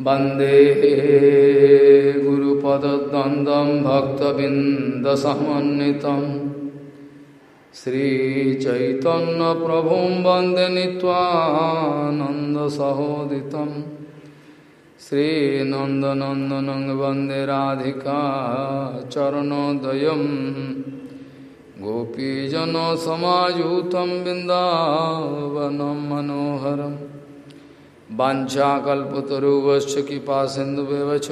वंदे गुरुपदद्वन्द्वं भक्तबिन्दसमन्वितं। श्रीचैतन्यप्रभुं वंदे नीत्वानन्दसहोदितं श्रीनन्दनन्दनं वंदे राधिका चरणोदयं गोपीजनसमायुतं बिन्दावनं मनोहरम्। वाछाकल्पतरुवश्च कृपा सिन्धुव्यवच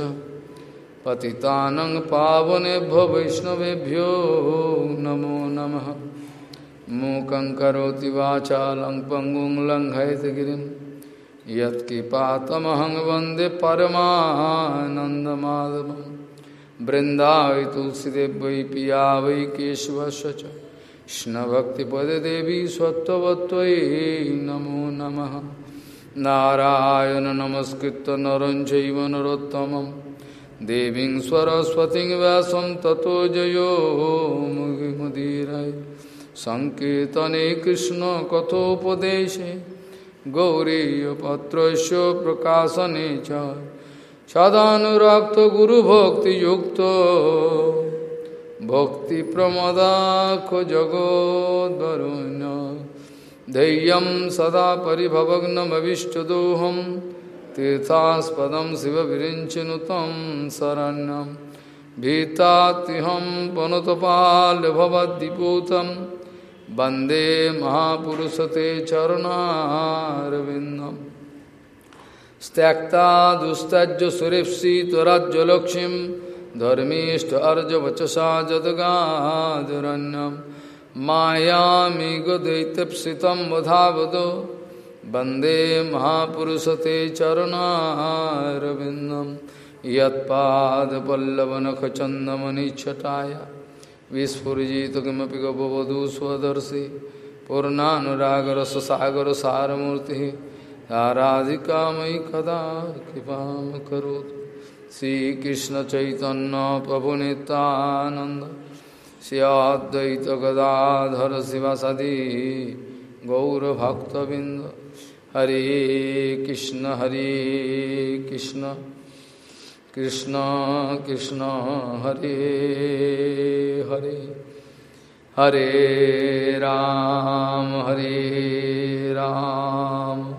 पतितानं पावनेभ्यो वैष्णवेभ्यो नमो नमः। मूकं करोति वाचालं पङ्गुं लङ्घयतगिरिं यत्कृपातमहं वंदे परमानन्दमाधवं तुलसीदेव वै पिया वै केशवस्य च नमो नमः। नारायण नमस्कृत नर चैव देवीं सरस्वतीं व्यासं ततो जयो मुदिराय सङ्कीर्तने कृष्णकथोपदेशे गौरीयपत्रस्य प्रकाशने च। सदानुरक्तगुरुभक्तियुक्तो भक्तिप्रमदाखो जगोद्वरुण्य धैर्यं सदा परिभवग्नमविष्टदोहं तीर्थास्पदं शिवविरिञ्चिनुतं शरण्यं भीतात्युहं पनुतपाल्यभवद्दिपूतं वंदे महापुरुषते चरणारविन्दं त्यक्ता दुस्तज्य सुरेप्सित्वराज्यलक्ष्मीं धर्मीष्ट अर्जवचसा जदगादुरण्यम्। मायामिगदैत्यप्सितं वधावदो। वंदे महापुरुषते चरणारविन्दं। यत्पादपल्लवनखचन्दमनिच्छटाय। विस्फुरिजित किमपि गपवधू स्वदर्शि। पूर्णानुरागरससागरसारमूर्तिः। आराधिका मयि कदा कृपां करोतु श्रीकृष्णचैतन्यप्रभुनितानन्द श्रियाद्वैत गदाधर शिवासदि गौरभक्तबिंद हरे कृष्ण हरे कृष्ण कृष्ण कृष्ण, हरे हरे। हरे राम हरे राम।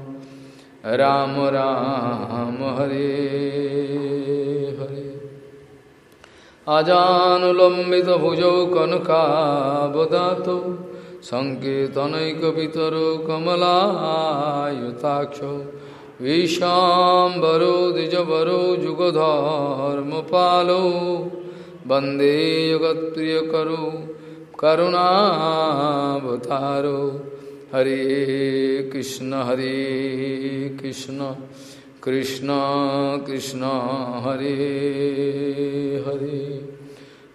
राम राम हरे। अजानुलम्बितभुजौ कनकावदातौ सङ्केतनैकपितरो कमलायुताक्षौ विशाम्बरो द्विजवरो जुगधर्मपालौ वंदे जगत्प्रियकरो करुणावतारो हरे कृष्ण हरे कृष्ण। कृष्ण कृष्ण, हरे हरे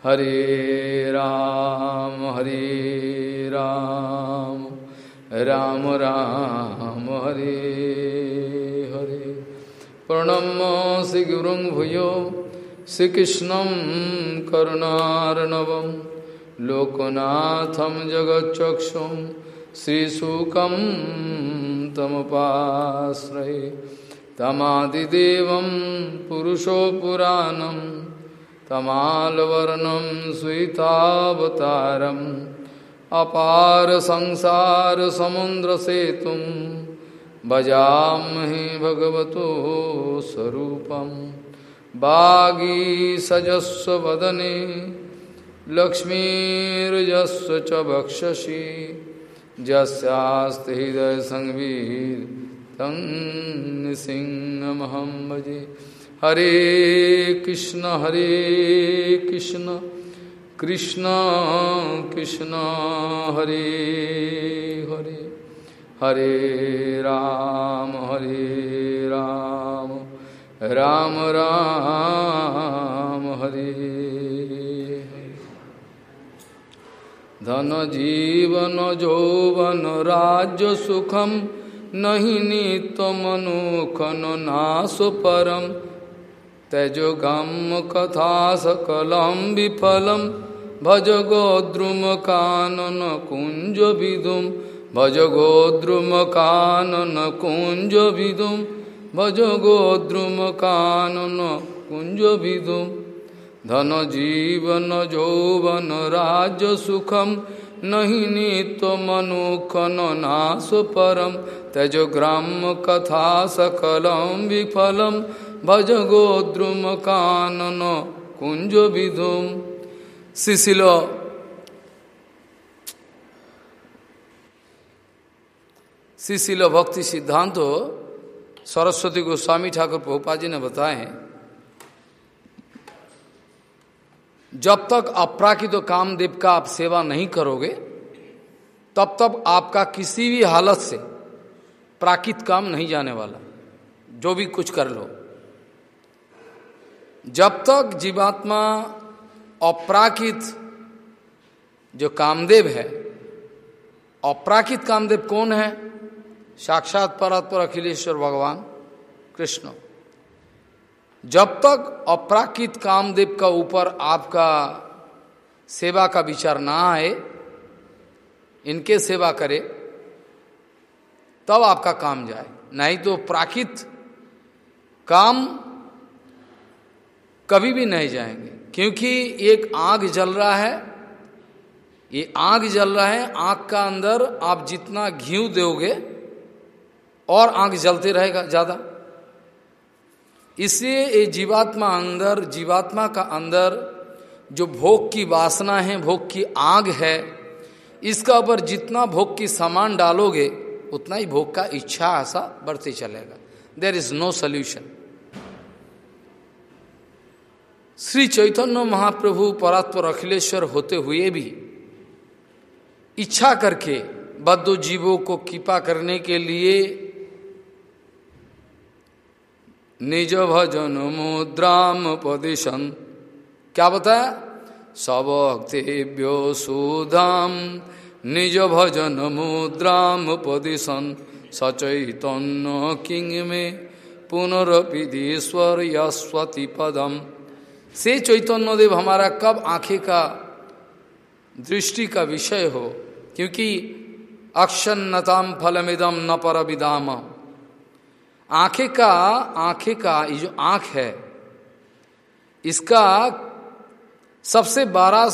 हरे राम हरे राम राम राम, हरे हरे। प्रणम श्रीगुरुं भूयो, श्रीकृष्ण करुणार्णवं, लोकनाथं जगच्चक्षुं श्रीशुकं तमुपाश्रये। तमादिदेवं पुरुषो पुराणं, तमालवर्णं स्वीतावतारम् अपार संसारसमुद्रसेतुं भजामहे भगवतो स्वरूपं। बागीसजस्व वदने, लक्ष्मीर्जस्व च वक्षसि जस्यास्ति हृदयसंवीर् तं सिंहमहं भजे हरे कृष्ण हरे कृष्ण कृष्ण कृष्ण, हरे हरे। हरे राम हरे राम राम राम, हरे धन जीवन, जौवन राज्य सुखम नहीं नित्य मनोखन नाश परम। त्यजोगम कथा सकलम विफलम। भज गोद्रुम कानन कुंज विदुम। भज गोद्रुम कानन कुंज विदुम। भज गोद्रुम कानन कुंज विदुम। धन जीवन जौवन राज सुखम। नहीं नित्य मनुखन नाश परम। त्यज ग्राम कथा सकलम विफलम भज गोद्रुम कानन कुंज विधुम शिशिलो शिशिल भक्ति सिद्धांत सरस्वती गोस्वामी ठाकुर पोपा जी ने बताए, जब तक अपराकित कामदेव का आप सेवा नहीं करोगे, तब तक आपका किसी भी हालत से प्राकृत काम नहीं जाने वाला। जो भी कुछ कर लो। जब तक जीवात्मा अपराकित जो कामदेव है, अपराकित कामदेव कौन है? साक्षात परात्पर अखिलेश्वर भगवान कृष्ण। जब तक अपराकित कामदेव का ऊपर आपका सेवा का विचार ना आए, इनके सेवा करे तब आपका काम जाए। नहीं तो प्राकृत काम कभी भी नहीं जाएँगे। क्योंकि एक आग जल रहा है, ये आग जल रहा है, आग का अंदर आप जितना घी दोगे और आग जलते रहेगा ज़्यादा। इसलिए ये जीवात्मा अंदर, जीवात्मा का अंदर जो भोग की वासना है, भोग की आग है, इसका ऊपर जितना भोग की सामान डालोगे उतना ही भोग का इच्छा आशा बढ़ते चलेगा। There is no solution Shri Chaitanya Mahaprabhu परात्पर अखिलेश्वर होते हुए भी इच्छा करके बद्ध जीवों को कृपा करने के लिए निज भजन मुद्राम पदिशन क्या बताया? सवक्तेभ्यो सुधाम। निज भजन मुद्राम पदिशन सचैतन्य किंग में पुनरपिधीश्वर यस्वती पदम। से चैतन्य देव हमारा कब आँखें का दृष्टि का विषय हो? क्योंकि अक्षन्नताम फलमिदम न पर विदाम आँखें का आँखें का, ये जो आँख है, इसका सबसे बड़ा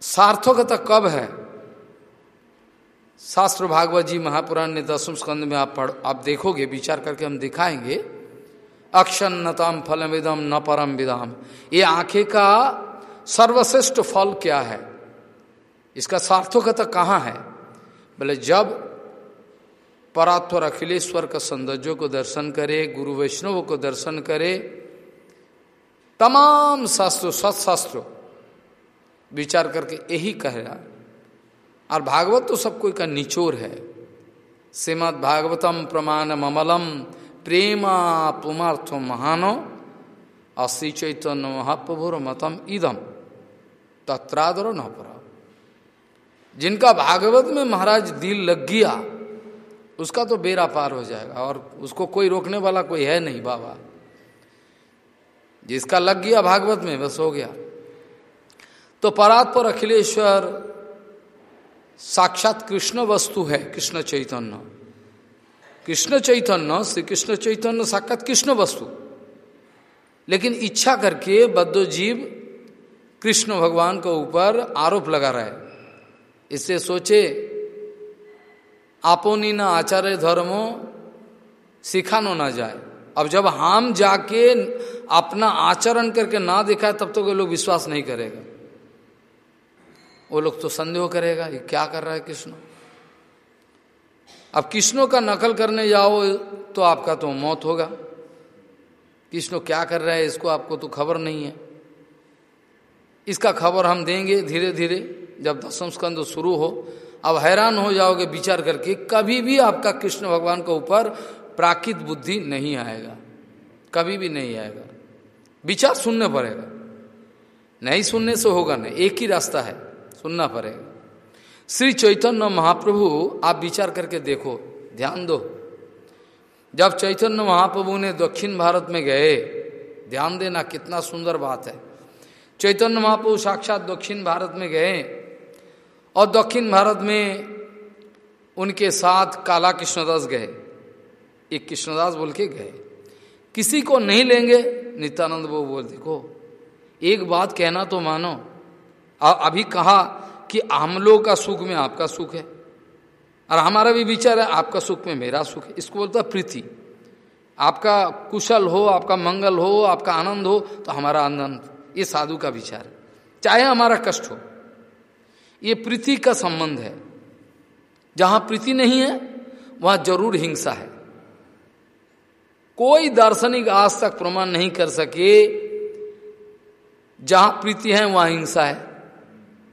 सार्थकता कब है? शास्त्र भागवत जी महापुराण ने दसम स्कंद में आप पढ़, आप देखोगे, विचार करके हम दिखाएँगे। अक्षन्नतम फलमिदम न परम विदाम। ये आँखें का सर्वश्रेष्ठ फल क्या है? इसका सार्थकता कहाँ है? बोले, जब परात्वर अखिलेश्वर का सौंदर्यों को दर्शन करे, गुरु वैष्णव को दर्शन करे, तमाम शास्त्रों, सत्शास्त्र विचार करके यही कह रहा और भागवत तो सब कोई का निचोर है। श्रीमद भागवतम प्रमाण ममलम प्रेमा पुमार्थ महानो अश्री चैतन्य महाप्रभुर मतम इदम। तत्रादर न जिनका भागवत में महाराज दिल लग गया, उसका तो बेरा पार हो जाएगा और उसको कोई रोकने वाला कोई है नहीं बाबा। जिसका लग गया भागवत में, बस हो गया। तो परात पर अखिलेश्वर साक्षात कृष्ण वस्तु है, कृष्ण चैतन्य। कृष्ण चैतन्य, श्री कृष्ण चैतन्य साक्षात कृष्ण वस्तु। लेकिन इच्छा करके बद्ध जीव कृष्ण भगवान के ऊपर आरोप लगा रहा है। इससे सोचे, आपोनी न आचार्य धर्मो, सिखानो ना जाए। अब जब हम जाके अपना आचरण करके ना दिखाए, तब तो लोग विश्वास नहीं करेगा। वो लोग तो संदेह करेगा, ये क्या कर रहा है कृष्ण? अब कृष्णों का नकल करने जाओ तो आपका तो मौत होगा। कृष्ण क्या कर रहा है, इसको आपको तो खबर नहीं है। इसका खबर हम देंगे धीरे धीरे जब दसम स्कंद शुरू हो। अब हैरान हो जाओगे विचार करके, कभी भी आपका कृष्ण भगवान के ऊपर प्राकृत बुद्धि नहीं आएगा। कभी भी नहीं आएगा। विचार सुनने पड़ेगा। नहीं सुनने से होगा नहीं, एक ही रास्ता है। सुनना पड़ेगा श्री चैतन्य महाप्रभु, आप विचार करके देखो, ध्यान दो। जब चैतन्य महाप्रभु ने दक्षिण भारत में गए, ध्यान देना कितना सुंदर बात है। चैतन्य महाप्रभु साक्षात दक्षिण भारत में गए और दक्षिण भारत में उनके साथ काला कृष्णदास गए। एक कृष्णदास बोल के गए। किसी को नहीं लेंगे, नित्यानंद वो बोल, देखो, एक बात कहना तो मानो अभी कहा कि हम लोग का सुख में आपका सुख है। और हमारा भी विचार है, आपका सुख में मेरा सुख है। इसको बोलता है प्रीति। आपका कुशल हो, आपका मंगल हो, आपका आनंद हो तो हमारा आनंद। ये साधु का विचार है। चाहे हमारा कष्ट हो। ये प्रीति का संबंध है। जहाँ प्रीति नहीं है, वहाँ ज़रूर हिंसा है। कोई दार्शनिक आज तक प्रमाण नहीं कर सके। जहाँ प्रीति है, वहाँ हिंसा है।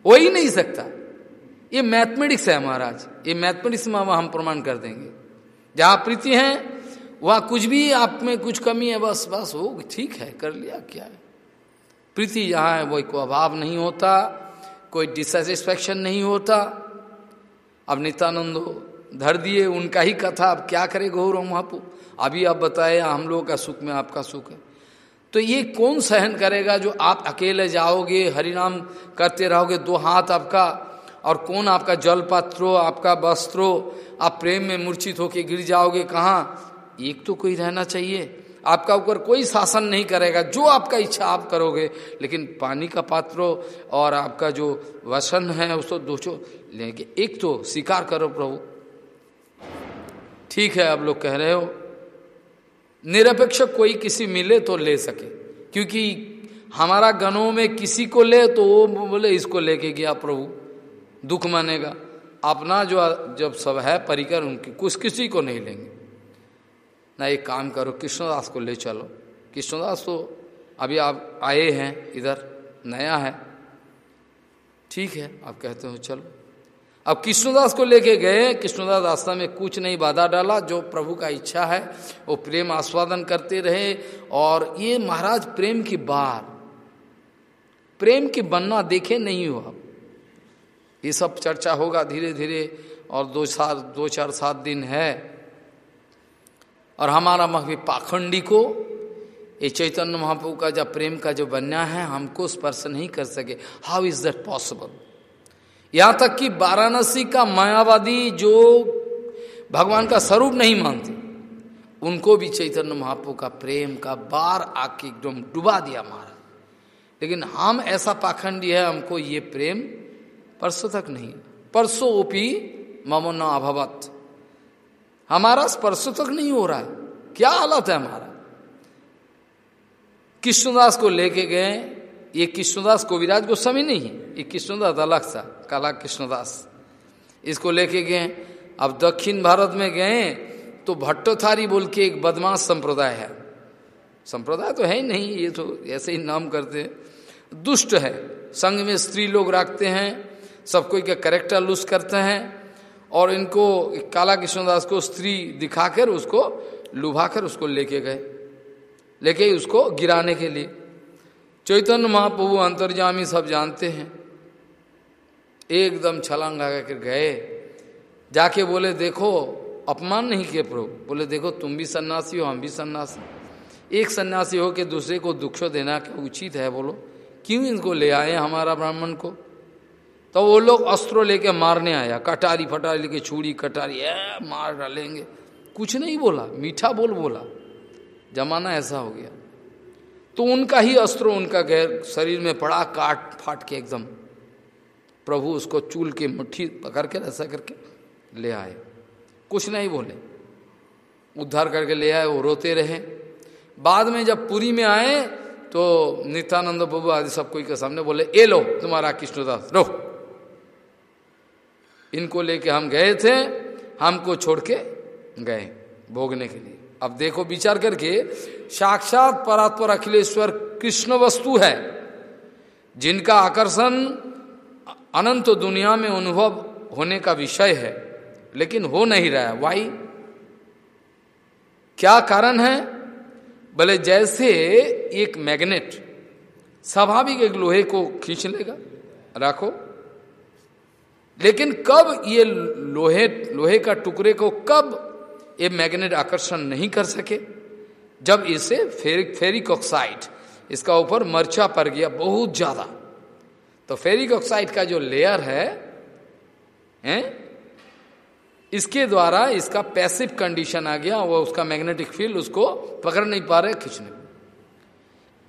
हो ही नहीं सकता। ये मैथमेटिक्स है महाराज। ये मैथमेटिक्स में हम प्रमाण कर देंगे। जहाँ प्रीति है, वहाँ कुछ भी आप में कुछ कमी है, बस बस हो ठीक है, कर लिया, क्या है? प्रीति जहाँ है वही को अभाव नहीं होता, कोई डिससेटिस्फैक्शन नहीं होता। अब नित्यानंद, धर दिए, उनका ही कथा, अब क्या करे गौरव महापू? अभी आप बताए, हम लोगों का सुख में आपका सुख है। तो ये कौन सहन करेगा जो आप अकेले जाओगे, हरिनाम करते रहोगे, दो हाथ आपका और कौन आपका जल पात्रो आपका वस्त्रो आप प्रेम में मूर्छित होके गिर जाओगे, कहाँ? एक तो कोई रहना चाहिए। आपका ऊपर कोई शासन नहीं करेगा, जो आपका इच्छा आप करोगे, लेकिन पानी का पात्रो और आपका जो वसन है, उसको दो लेंगे एक तो स्वीकार करो प्रभु। ठीक है, आप लोग कह रहे हो। निरपेक्ष कोई किसी मिले तो ले सके। क्योंकि हमारा गनों में किसी को ले तो वो बोले, इसको लेके गया प्रभु, दुख मानेगा। अपना जो जब सब है परिकर, उनकी कुछ किसी को नहीं लेंगे। ना एक काम करो, कृष्णदास को ले चलो। कृष्णदास तो अभी आप आए हैं, इधर नया है। ठीक है, आप कहते हो, चलो। अब कृष्णदास को लेके गए, कृष्णदास रास्ता में कुछ नहीं बाधा डाला, जो प्रभु का इच्छा है, वो प्रेम आस्वादन करते रहे, और ये महाराज प्रेम की बार, प्रेम की बनना देखे नहीं हुआ। ये सब चर्चा होगा धीरे धीरे और दो साल दो चार सात दिन है। और हमारा महवी पाखंडी को, ये चैतन्य महाप्रभु का जब प्रेम का जो बनना है, हमको स्पर्श नहीं कर सके। हाउ इज़ दैट पॉसिबल यहाँ तक कि वाराणसी का मायावादी जो भगवान का स्वरूप नहीं मानते, उनको भी चैतन्य महाप्रभु का प्रेम का बार आके एकदम डुबा दिया महाराज। लेकिन हम ऐसा पाखंडी है, हमको ये प्रेम परसों तक नहीं परसों ओपी ममोन्ना अभवत। हमारा स्पर्श तक नहीं हो रहा है। क्या हालत है हमारा? कृष्णदास को लेके गए ये कृष्णदास विराज गोस्वामी नहीं है, ये कृष्णदास अलग सा काला कृष्णदास इसको लेके गए, अब दक्षिण भारत में गए तो भट्टोथारी बोल के एक बदमाश संप्रदाय है। संप्रदाय तो है ही नहीं, ये तो ऐसे ही नाम करते दुष्ट है संघ में स्त्री लोग रखते हैं, सब कोई का करेक्टर लूज करते हैं, और इनको काला कृष्णदास को स्त्री दिखाकर उसको लुभाकर उसको लेके गए। लेके उसको गिराने के लिए। चैतन्य महाप्रभु अंतर्जामी सब जानते हैं। एकदम छलांग लगा कर गए। जाके बोले, देखो, अपमान नहीं किए प्रभु। बोले, देखो, तुम भी सन्यासी हो, हम भी सन्यासी। एक सन्यासी हो के दूसरे को दुख देना क्या उचित है, बोलो? क्यों इनको ले आए हमारा ब्राह्मण को? तो वो लोग अस्त्रों लेके मारने आया। कटारी फटारी लेके छुड़ी कटारी है मार डालेंगे। कुछ नहीं बोला, मीठा बोल बोला। जमाना ऐसा हो गया। तो उनका ही अस्त्र, उनका गैर, शरीर में पड़ा काट फाट के एकदम। प्रभु उसको चूल के मुट्ठी पकड़ के ऐसा करके ले आए। कुछ नहीं बोले। उद्धार करके ले आए, वो रोते रहे। बाद में जब पुरी में आए तो नित्यानंद बाबू आदि सब कोई के सामने बोले, ए लो, तुम्हारा कृष्णदास रो इनको लेके हम गए थे, हमको छोड़ के गए, भोगने के लिए। अब देखो विचार करके, साक्षात परात्पर अखिलेश्वर कृष्ण वस्तु है, जिनका आकर्षण अनंत दुनिया में अनुभव होने का विषय है, लेकिन हो नहीं रहा है। वाई? क्या कारण है? भले जैसे एक मैग्नेट स्वाभाविक एक लोहे को खींच लेगा, रखो, लेकिन कब ये लोहे लोहे का टुकड़े को कब ये मैग्नेट आकर्षण नहीं कर सके। जब इसे फेरिक फेरिक ऑक्साइड इसका ऊपर मर्चा पड़ गया बहुत ज़्यादा। तो फेरिक ऑक्साइड का जो लेयर है, हैं, इसके द्वारा इसका पैसिव कंडीशन आ गया वो उसका मैग्नेटिक फ़ील्ड उसको पकड़ नहीं पा रहे खींचने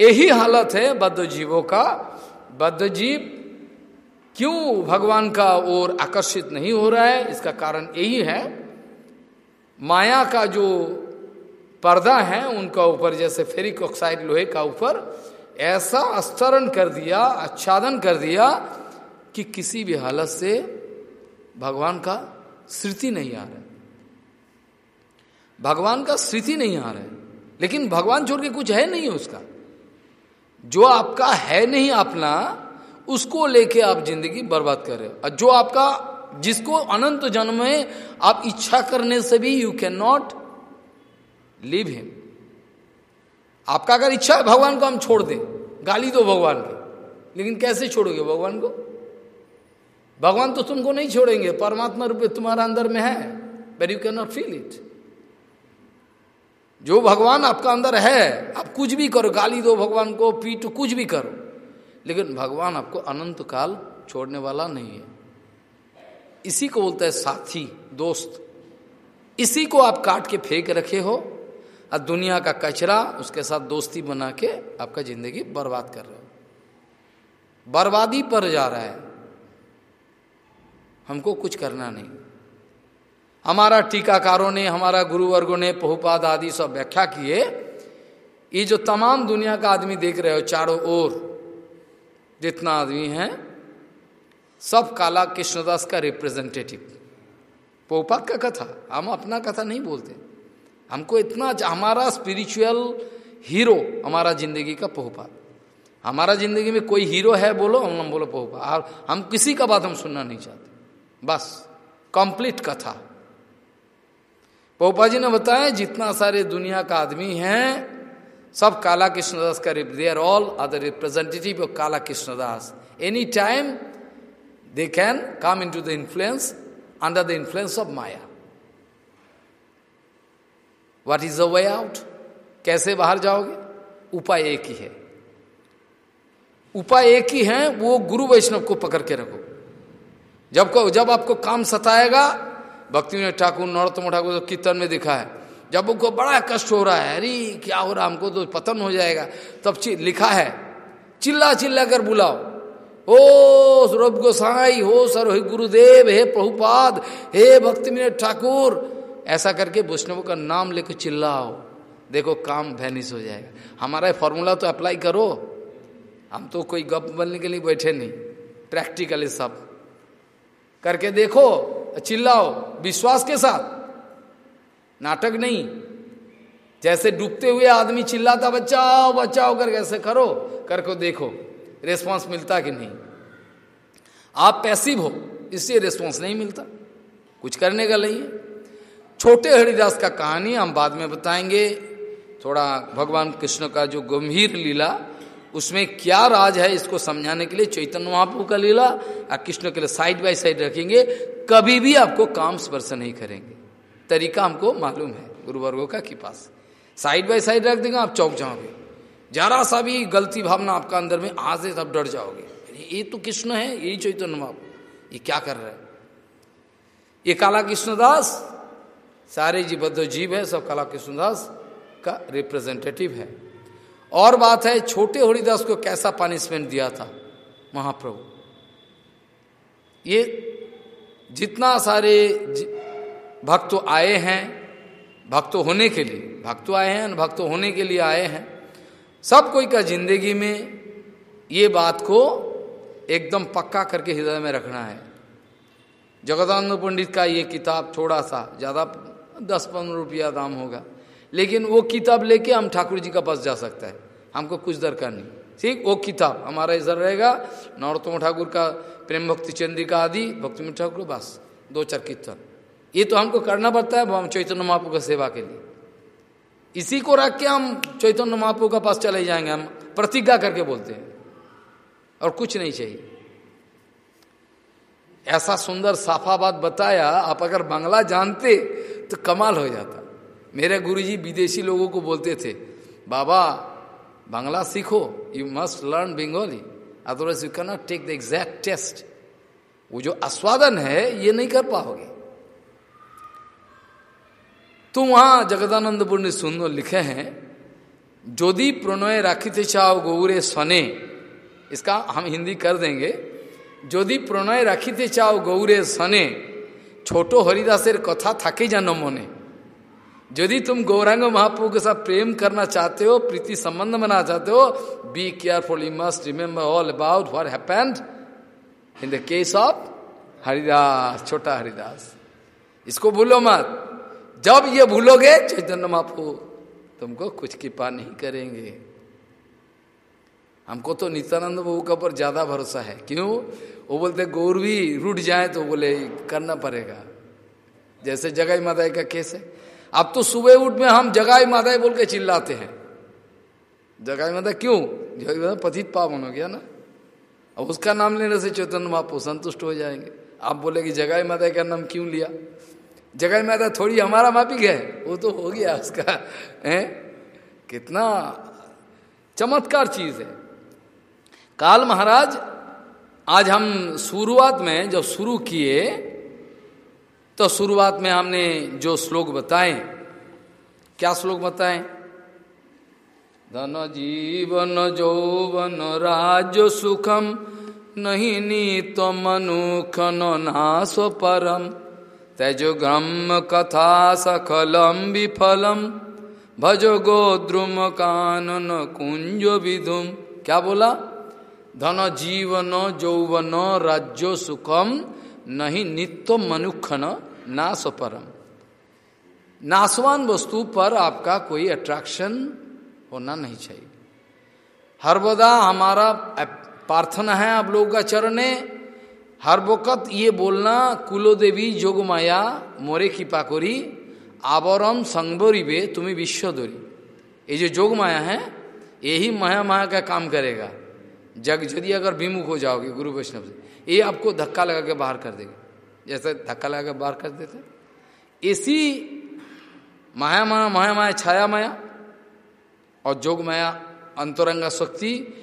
यही हालत है बद्ध जीवों का। बद्ध जीव क्यों भगवान का ओर आकर्षित नहीं हो रहा है? इसका कारण यही है माया का जो पर्दा है उनका ऊपर, जैसे फेरिक ऑक्साइड लोहे का ऊपर, ऐसा स्तरण कर दिया, आच्छादन कर दिया कि किसी भी हालत से भगवान का स्मृति नहीं आ रहा भगवान का स्मृति नहीं आ रहा है। लेकिन भगवान छोड़ के कुछ है नहीं उसका। जो आपका है नहीं अपना, उसको लेके आप ज़िंदगी बर्बाद कर रहे हो। और जो आपका जिसको अनंत जन्म में आप इच्छा करने से भी you can not live him आपका अगर इच्छा है भगवान को हम छोड़ दें, गाली दो भगवान को, लेकिन कैसे छोड़ोगे भगवान को? भगवान तो तुमको नहीं छोड़ेंगे, परमात्मा रूप तुम्हारा अंदर में है where you can not feel it जो भगवान आपका अंदर है, आप कुछ भी करो, गाली दो भगवान को पीट कुछ भी करो, लेकिन भगवान आपको अनंत काल छोड़ने वाला नहीं है। इसी को बोलता है साथी, दोस्त। इसी को आप काट के फेंक रखे हो और दुनिया का कचरा उसके साथ दोस्ती बना के आपका ज़िंदगी बर्बाद कर रहे हो। बर्बादी पर जा रहा है। हमको कुछ करना नहीं। हमारा टीकाकारों ने, हमारा गुरुवर्गों ने, पहुपाद आदि सब व्याख्या किए। ये जो तमाम दुनिया का आदमी देख रहे हो, चारों ओर जितना आदमी है सब काला कृष्णदास का रिप्रेजेंटेटिव पोपात का कथा, हम अपना कथा नहीं बोलते। हमको इतना हमारा स्पिरिचुअल हीरो हमारा ज़िंदगी का पोहपात हमारा ज़िंदगी में कोई हीरो है, बोलो, हम बोलो पोहपात हम किसी का बात हम सुनना नहीं चाहते। बस कंप्लीट कथा। पोपा जी ने बताया, जितना सारे दुनिया का आदमी हैं, सब काला कृष्णदास का they are all are the representative of Kala Krishnadas. Any time can come in to the influence under the influence of maya what is the way out कैसे बाहर जाओगे? उपाय एक ही है। उपाय एक ही है, वो गुरु वैष्णव को पकड़ के रखो। जब को जब आपको काम सताएगा, भक्ति विनोद ठाकुर, नरोत्तम ठाकुर तो कीर्तन में दिखा है। जब उनको बड़ा कष्ट हो रहा है, अरे, क्या हो रहा हमको तो पतन हो जाएगा। तब लिखा है चिल्ला चिल्ला कर बुलाओ। ओ, सौरभ गोसाई, हो सर हे गुरुदेव, हे प्रभुपाद, हे भक्ति विनोद ठाकुर। ऐसा करके वैष्णव का नाम लेकर चिल्लाओ। देखो, काम वैनिस हो जाएगा। हमारा फॉर्मूला तो अप्लाई करो। हम तो कोई गप बनने के लिए बैठे नहीं। प्रैक्टिकली सब। करके देखो, चिल्लाओ, विश्वास के साथ। नाटक नहीं। जैसे डूबते हुए आदमी चिल्लाता, बचाओ बचाओ करके ऐसे करो। करके देखो। रिस्पांस मिलता कि नहीं? आप पैसिव हो इससे रिस्पांस नहीं मिलता। कुछ करने का नहीं है। छोटे हरिदास का कहानी हम बाद में बताएँगे। थोड़ा भगवान कृष्ण का जो गंभीर लीला, उसमें क्या राज है, इसको समझाने के लिए चैतन्य महाप्रभु का लीला और कृष्ण के लिए साइड बाय साइड रखेंगे। कभी भी आपको काम स्पर्श नहीं करेंगे। तरीका हमको मालूम है, गुरुवर्गो का के पास साइड बाय साइड रख देंगे, आप चौक जाओगे। जरा सा भी गलती भावना आपका अंदर में आज से तब डर जाओगे। ये तो कृष्ण है यही चैतन्य महाप्रभु ये क्या कर रहे हैं? ये काला कृष्णदास, सारे जीवद्ध जीव है, सब काला कृष्णदास का रिप्रेजेंटेटिव है। और बात है, छोटे हरिदास को कैसा पनिशमेंट दिया था? महाप्रभु। ये जितना सारे भक्त आए हैं, भक्त होने के लिए, भक्त आए हैं, भक्त होने के लिए आए हैं सब कोई का ज़िंदगी में ये बात को एकदम पक्का करके हृदय में रखना है। जगदानंद पंडित का ये किताब थोड़ा सा ज़्यादा दस पंद्रह रुपया दाम होगा। लेकिन वो किताब लेके हम ठाकुर जी का पास जा सकता है। हमको कुछ दरकार नहीं। ठीक, वो किताब हमारा इधर रहेगा। नरोत्तम ठाकुर का, प्रेम भक्ति चंद्रिका आदि, भक्ति ठाकुर बस, दो चार कीर्तन। ये तो हमको करना पड़ता है हम चैतन्य महापू का सेवा के लिए। इसी को रख के हम चैतन्य महापू के पास चले जाएँगे, हम प्रतिज्ञा करके बोलते हैं। और कुछ नहीं चाहिए। ऐसा सुंदर साफा बात बताया, आप अगर बांग्ला जानते तो कमाल हो जाता। मेरे गुरुजी विदेशी लोगों को बोलते थे, बाबा, बांग्ला सीखो you must learn Bengali otherwise you cannot take the exact taste वो जो आस्वादन है, ये नहीं कर पाओगे। तो वहां जगदानंदपुर ने सुंदर लिखे हैं जोदी प्रणय राखिते चाओ गौरे सने इसका हम हिंदी कर देंगे যদি প্রণয় রাখিতে চাও গৌরে সনে ছোট হরিদাসের কথা থাকে যেন মনে यदि तुम गौरांग महाप्रभु के साथ प्रेम करना चाहते हो प्रीति संबंध बना चाहते हो be careful you must remember all about what happened in the case of Haridas छोटा हरिदास इसको भूलो मत जब ये भूलोगे, चैतन्य महाप्रभु तुमको कुछ कृपा नहीं करेंगे। हमको तो नित्यानंद बाबू के ऊपर ज़्यादा भरोसा है। क्यों? वो बोलते, गौर भी रूट जाए तो बोले, करना पड़ेगा। जैसे जगाई मादाई का केस है। अब तो सुबह उठ में हम जगाई मादाई बोल के चिल्लाते हैं। जगाई माता क्यों? जगाई माता पथित पावन हो गया ना। अब उसका नाम लेने से चैतन्य महापो संतुष्ट हो जाएँगे। आप बोले कि जगाई माता का नाम क्यों लिया? जगाई माता थोड़ी हमारा मापिक है। वो तो हो गया उसका, है? कितना चमत्कार चीज़ है। काल महाराज, आज हम शुरुआत में जब शुरू किए तो शुरुआत में हमने जो श्लोक बताए, क्या श्लोक बताए? धन जीवन जौवन राज्य सुखम, नहीं नीत मनुखन नाश परम। तेज ग्रम कथा सकलम विफलम। भज गोद्रुम कानन कुंज विधुम। क्या बोला? धन जीवन जौवन राज्य सुखम। नहीं नित्य मनुखन नाश परम। नासवान वस्तु पर आपका कोई अट्रैक्शन होना नहीं चाहिए। हरबदा हमारा प्रार्थना है आप लोगों का चरणे। हर वक्त ये बोलना, कुलो देवी, जोग माया, मोरे की पाकोरी आवरम संगबोरी तुम्हें विश्व दोरी। ये जो जोग माया है, यही माया माया का काम करेगा। जग यदि अगर विमुख हो जाओगे, गुरु वैष्णव से, ये आपको धक्का लगा के बाहर कर देगा। जैसे धक्का लगा के बाहर कर देते। इसी माया माया माया माया, छाया माया और जोग माया, अंतरंगा शक्ति,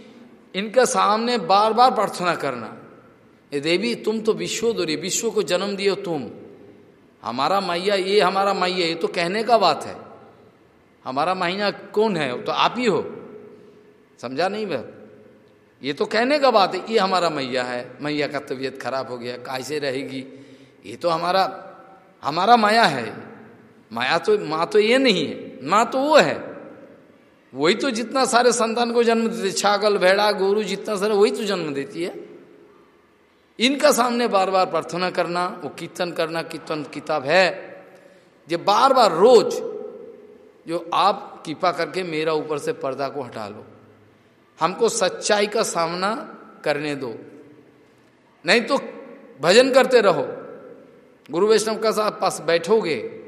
इनके सामने बार बार प्रार्थना करना। ये देवी, तुम तो विश्व दोरी, विश्व को जन्म दियो तुम। हमारा मैया, ये हमारा मैया, ये तो कहने का बात है। हमारा महीना कौन है? तो आप ही हो। समझा नहीं मैं ये तो कहने का बात है, ये हमारा मैया है। मैया का तबीयत खराब हो गया, कैसे रहेगी? ये तो हमारा हमारा माया है। माया तो माँ तो ये नहीं है, माँ तो वो है। वही तो जितना सारे संतान को जन्म देती है छागल, भेड़ा, गोरू, जितना सारे, वही तो जन्म देती है। इनका सामने बार बार प्रार्थना करना, वो कीर्तन करना, कीर्तन किताब है। ये बार बार रोज जो आप कृपा करके मेरा ऊपर से पर्दा को हटा लो। हमको सच्चाई का सामना करने दो। नहीं तो भजन करते रहो। गुरु वैष्णव का साथ पास बैठोगे।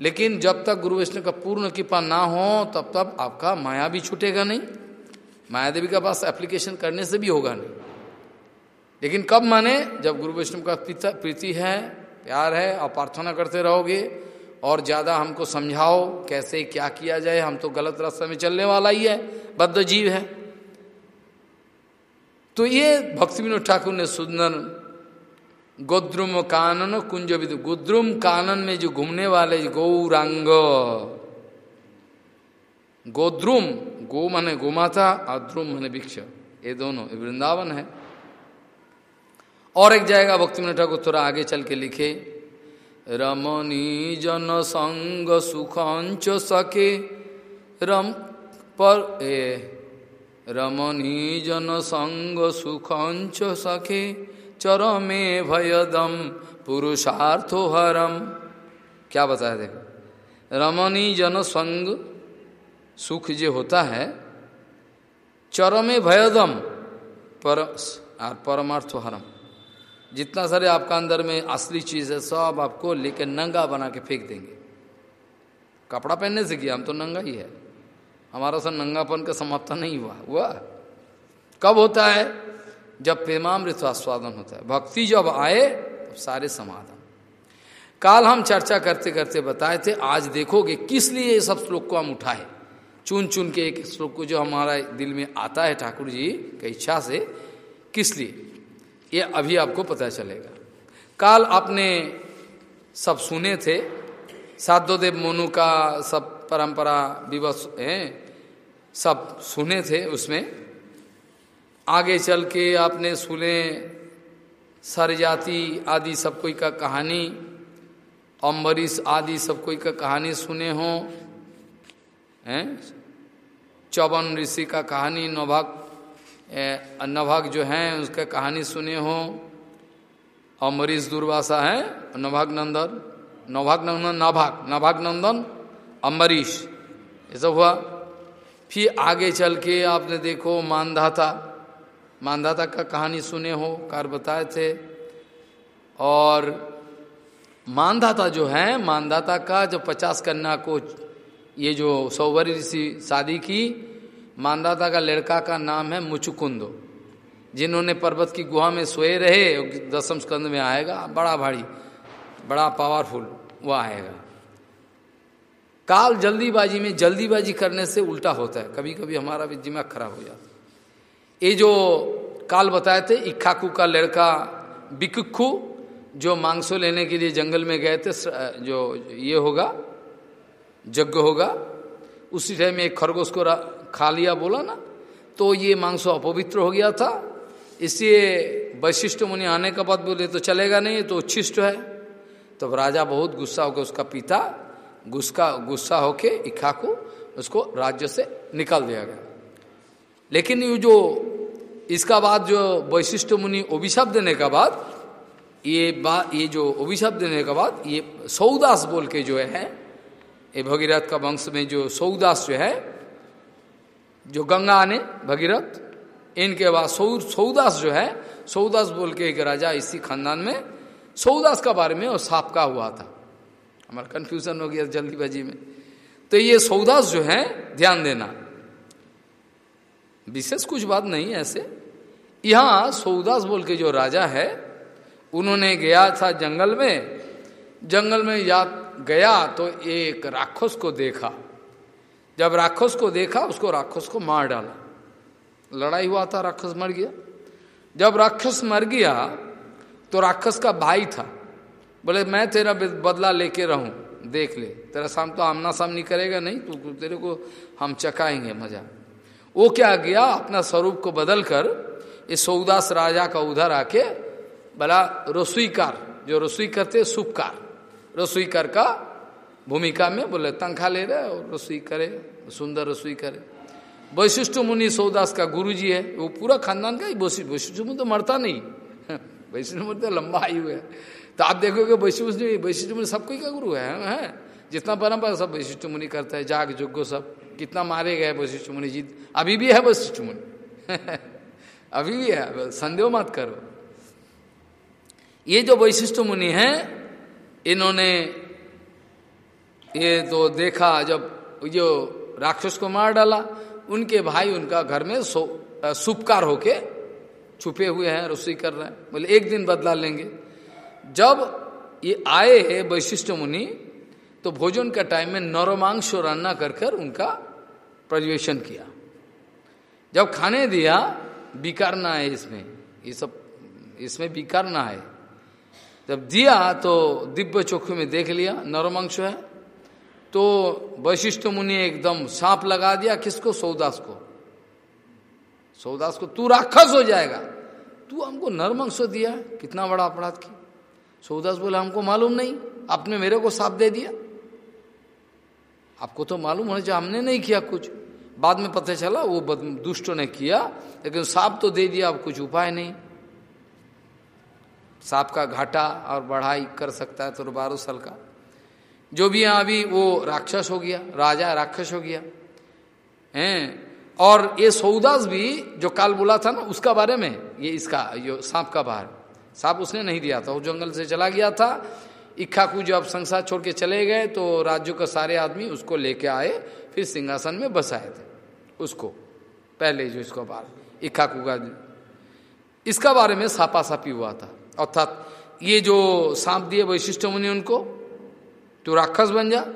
लेकिन जब तक गुरु वैष्णव का पूर्ण कृपा ना हो, तब तक आपका माया भी छूटेगा नहीं। माया देवी का पास एप्लीकेशन करने से भी होगा नहीं। लेकिन कब माने? जब गुरु वैष्णव का प्रीति है, प्यार है और प्रार्थना करते रहोगे, और ज़्यादा हमको समझाओ कैसे क्या किया जाए, हम तो गलत रास्ते में चलने वाला ही है बद्ध जीव है। तो ये भक्ति विनोद ठाकुर ने सुंदर गोद्रुम कानन कुंज विदु गोद्रुम कानन में जो घूमने वाले गौरांग, गोद्रुम, गो माने गोमाता और द्रुम माने भिक्ष, ये दोनों वृंदावन है। और एक जाएगा, भक्ति विनोद ठाकुर थोड़ा आगे चल के लिखे, रमणी जन संग सुखंच सके, रम, पर ए, रमणी जन संग सुखंच सखे चरमे भयदम पुरुषार्थो हरम। क्या बताया देखो, रमणी जन संग सुख जो होता है, चरमे भयदम पर परमार्थो हरम। जितना सारे आपका अंदर में असली चीज़ है, सब आपको लेके नंगा बना के फेंक देंगे। कपड़ा पहनने से किया, हम तो नंगा ही है। हमारा सब नंगापन का समाप्त नहीं हुआ। हुआ। कब होता है? जब प्रेमामृत आस्वादन होता है। भक्ति जब आए, तब सारे समाधान। काल हम चर्चा करते करते बताए थे, आज देखोगे किस लिए ये सब श्लोक को हम उठाए। चुन चुन के एक श्लोक को जो हमारा दिल में आता है, ठाकुर जी, की इच्छा से, किस लिए? ये अभी आपको पता चलेगा। काल आपने सब सुने थे, साधोदेव मोनू का सब परंपरा विवश, है, सब सुने थे उसमें। आगे चल के आपने सुने सरजाति आदि सब कोई का कहानी, अम्बरीश आदि सब कोई का कहानी सुने हो, हैं, चौवन ऋषि का कहानी नौभाग नभाग जो हैं, उसका कहानी सुने हो। अम्बरीश दुर्वासा है नभाग नंदन नौभाग नंदन नभाग नभाग नंदन अम्बरीश, ये सब हुआ। फिर आगे चल के आपने देखो मानधाता मानधाता का कहानी सुने हो, कार बताए थे। और मानधाता जो है, मानदाता का जो पचास कन्या को ये जो सौवर ऋषि शादी की मानदाता का लड़का का नाम है मुचुकुंदो। जिन्होंने पर्वत की गुहा में सोए रहे, दसम स्कंद में आएगा, बड़ा भारी, बड़ा पावरफुल वो आएगा। काल जल्दीबाजी में जल्दीबाजी करने से उल्टा होता है। कभी कभी हमारा भी दिमाग खराब हो जाता ये जो काल बताए थे इक्खाकू का लड़का बिकुखू जो मांगसो लेने के लिए जंगल में गए थे जो ये होगा यज्ञ होगा, उसी टाइम एक खरगोश को खा लिया बोला ना तो ये मांसो अपवित्र हो गया था। इसलिए वैशिष्ट मुनि आने का बाद बोले तो चलेगा नहीं तो उच्छिष्ट है। तब तो राजा बहुत गुस्सा होकर उसका पिता गुस्सा गुस्सा होके इखा को उसको राज्य से निकाल दिया गया। लेकिन ये जो इसका बाद जो वैशिष्ट मुनि अभिशाप देने का बाद, ये बा, ये जो अभिशाप देने के बाद, ये सौदास बोल के जो है, ये भगीरथ का वंश में जो सौदास जो है जो गंगा आने भगीरथ, इनके बाद सौ सौदास जो है, सौदास बोल के एक राजा इसी खानदान में, सौदास का बारे में और साप का हुआ था। हमारा कंफ्यूजन हो गया जल्दीबाजी में। तो ये सौदास जो है, ध्यान देना। विशेष कुछ बात नहीं ऐसे। यहाँ सौदास बोल के जो राजा है, उन्होंने गया था जंगल में। जंगल में या, गया तो एक राक्षस को देखा। जब राक्षस को देखा, उसको राक्षस को मार डाला। लड़ाई हुआ था, राक्षस मर गया। जब राक्षस मर गया तो राक्षस का भाई था। बोले, मैं तेरा बदला लेके रहूँ, देख ले। तेरा साम तो आमना सामनी करेगा नहीं तो तेरे को हम चकाएँगे मज़ा। वो क्या गया अपना स्वरूप को बदल कर इस सौदास राजा का उधर आके बोला रसोईकार, जो रसोई करते सुपकार। रसोईकार का भूमिका में बोले तंखा ले रहे और रसोई करे सुंदर रसोई करे. वैशिष्ट मुनि सौदास का गुरु जी है वो पूरा खानदान का ही वैशिष्ट मुनि तो मरता नहीं। वैशिष्ट मुनि तो लंबा आयु है। तो आप देखोगे वैशिष्ट वैशिष्ट मुनि सब कोई का गुरु है, है? जितना परंपरा सब वैशिष्ट मुनि करता है जाग जोग्य सब। कितना मारे गए वैशिष्ट मुनि जी। अभी भी है वैशिष्ट मुनि। अभी भी है संदेह मत करो। ये जो वैशिष्ट मुनि हैं इन्होंने ये तो देखा जब जो राक्षस को मार डाला, उनके भाई उनका घर में सो सुपकार होके छुपे हुए हैं रसोई कर रहे हैं। बोले, एक दिन बदला लेंगे। जब ये आए वैशिष्ट मुनि तो भोजन का टाइम में नरोमांश रन्ना कर कर उनका परिवेशन किया। जब खाने दिया बिकार ना है इसमें। ये सब, इसमें बिकार ना है। जब दिया तो दिव्य चोखु में देख लिया नरमंश है। तो वैशिष्ट मुनि एकदम सांप लगा दिया किसको? सौदास को। सौदास को, तू राक्षस हो जाएगा। तू हमको नरमंश दिया। कितना बड़ा अपराध की सौदास बोले, हमको मालूम नहीं। आपने मेरे को साप दे दिया। आपको तो मालूम होना चाहिए, हमने नहीं किया कुछ। बाद में पता चला, वो दुष्टों ने किया, लेकिन सांप तो दे दिया, अब कुछ उपाय नहीं। सांप का घाटा और बढ़ाई कर सकता है तो बारह साल का। जो भी यहाँ अभी वो राक्षस हो गया, राजा राक्षस हो गया, हैं? और ये सौदास भी जो काल बोला था ना, उसका बारे में, ये इसका जो सांप का बाहर सांप उसने नहीं दिया था, वो जंगल से चला गया था इक्खा को जब संसार छोड़ के चले गए तो राज्यों के सारे आदमी उसको लेके आए, फिर सिंहासन में बसाए थे, उसको, पहले जो इसको बार इक्खा का। इसका बारे में सापा सापी हुआ था, अर्थात ये जो सांप दिए वैशिष्ट मुनि उनको तो राक्षस बन जा।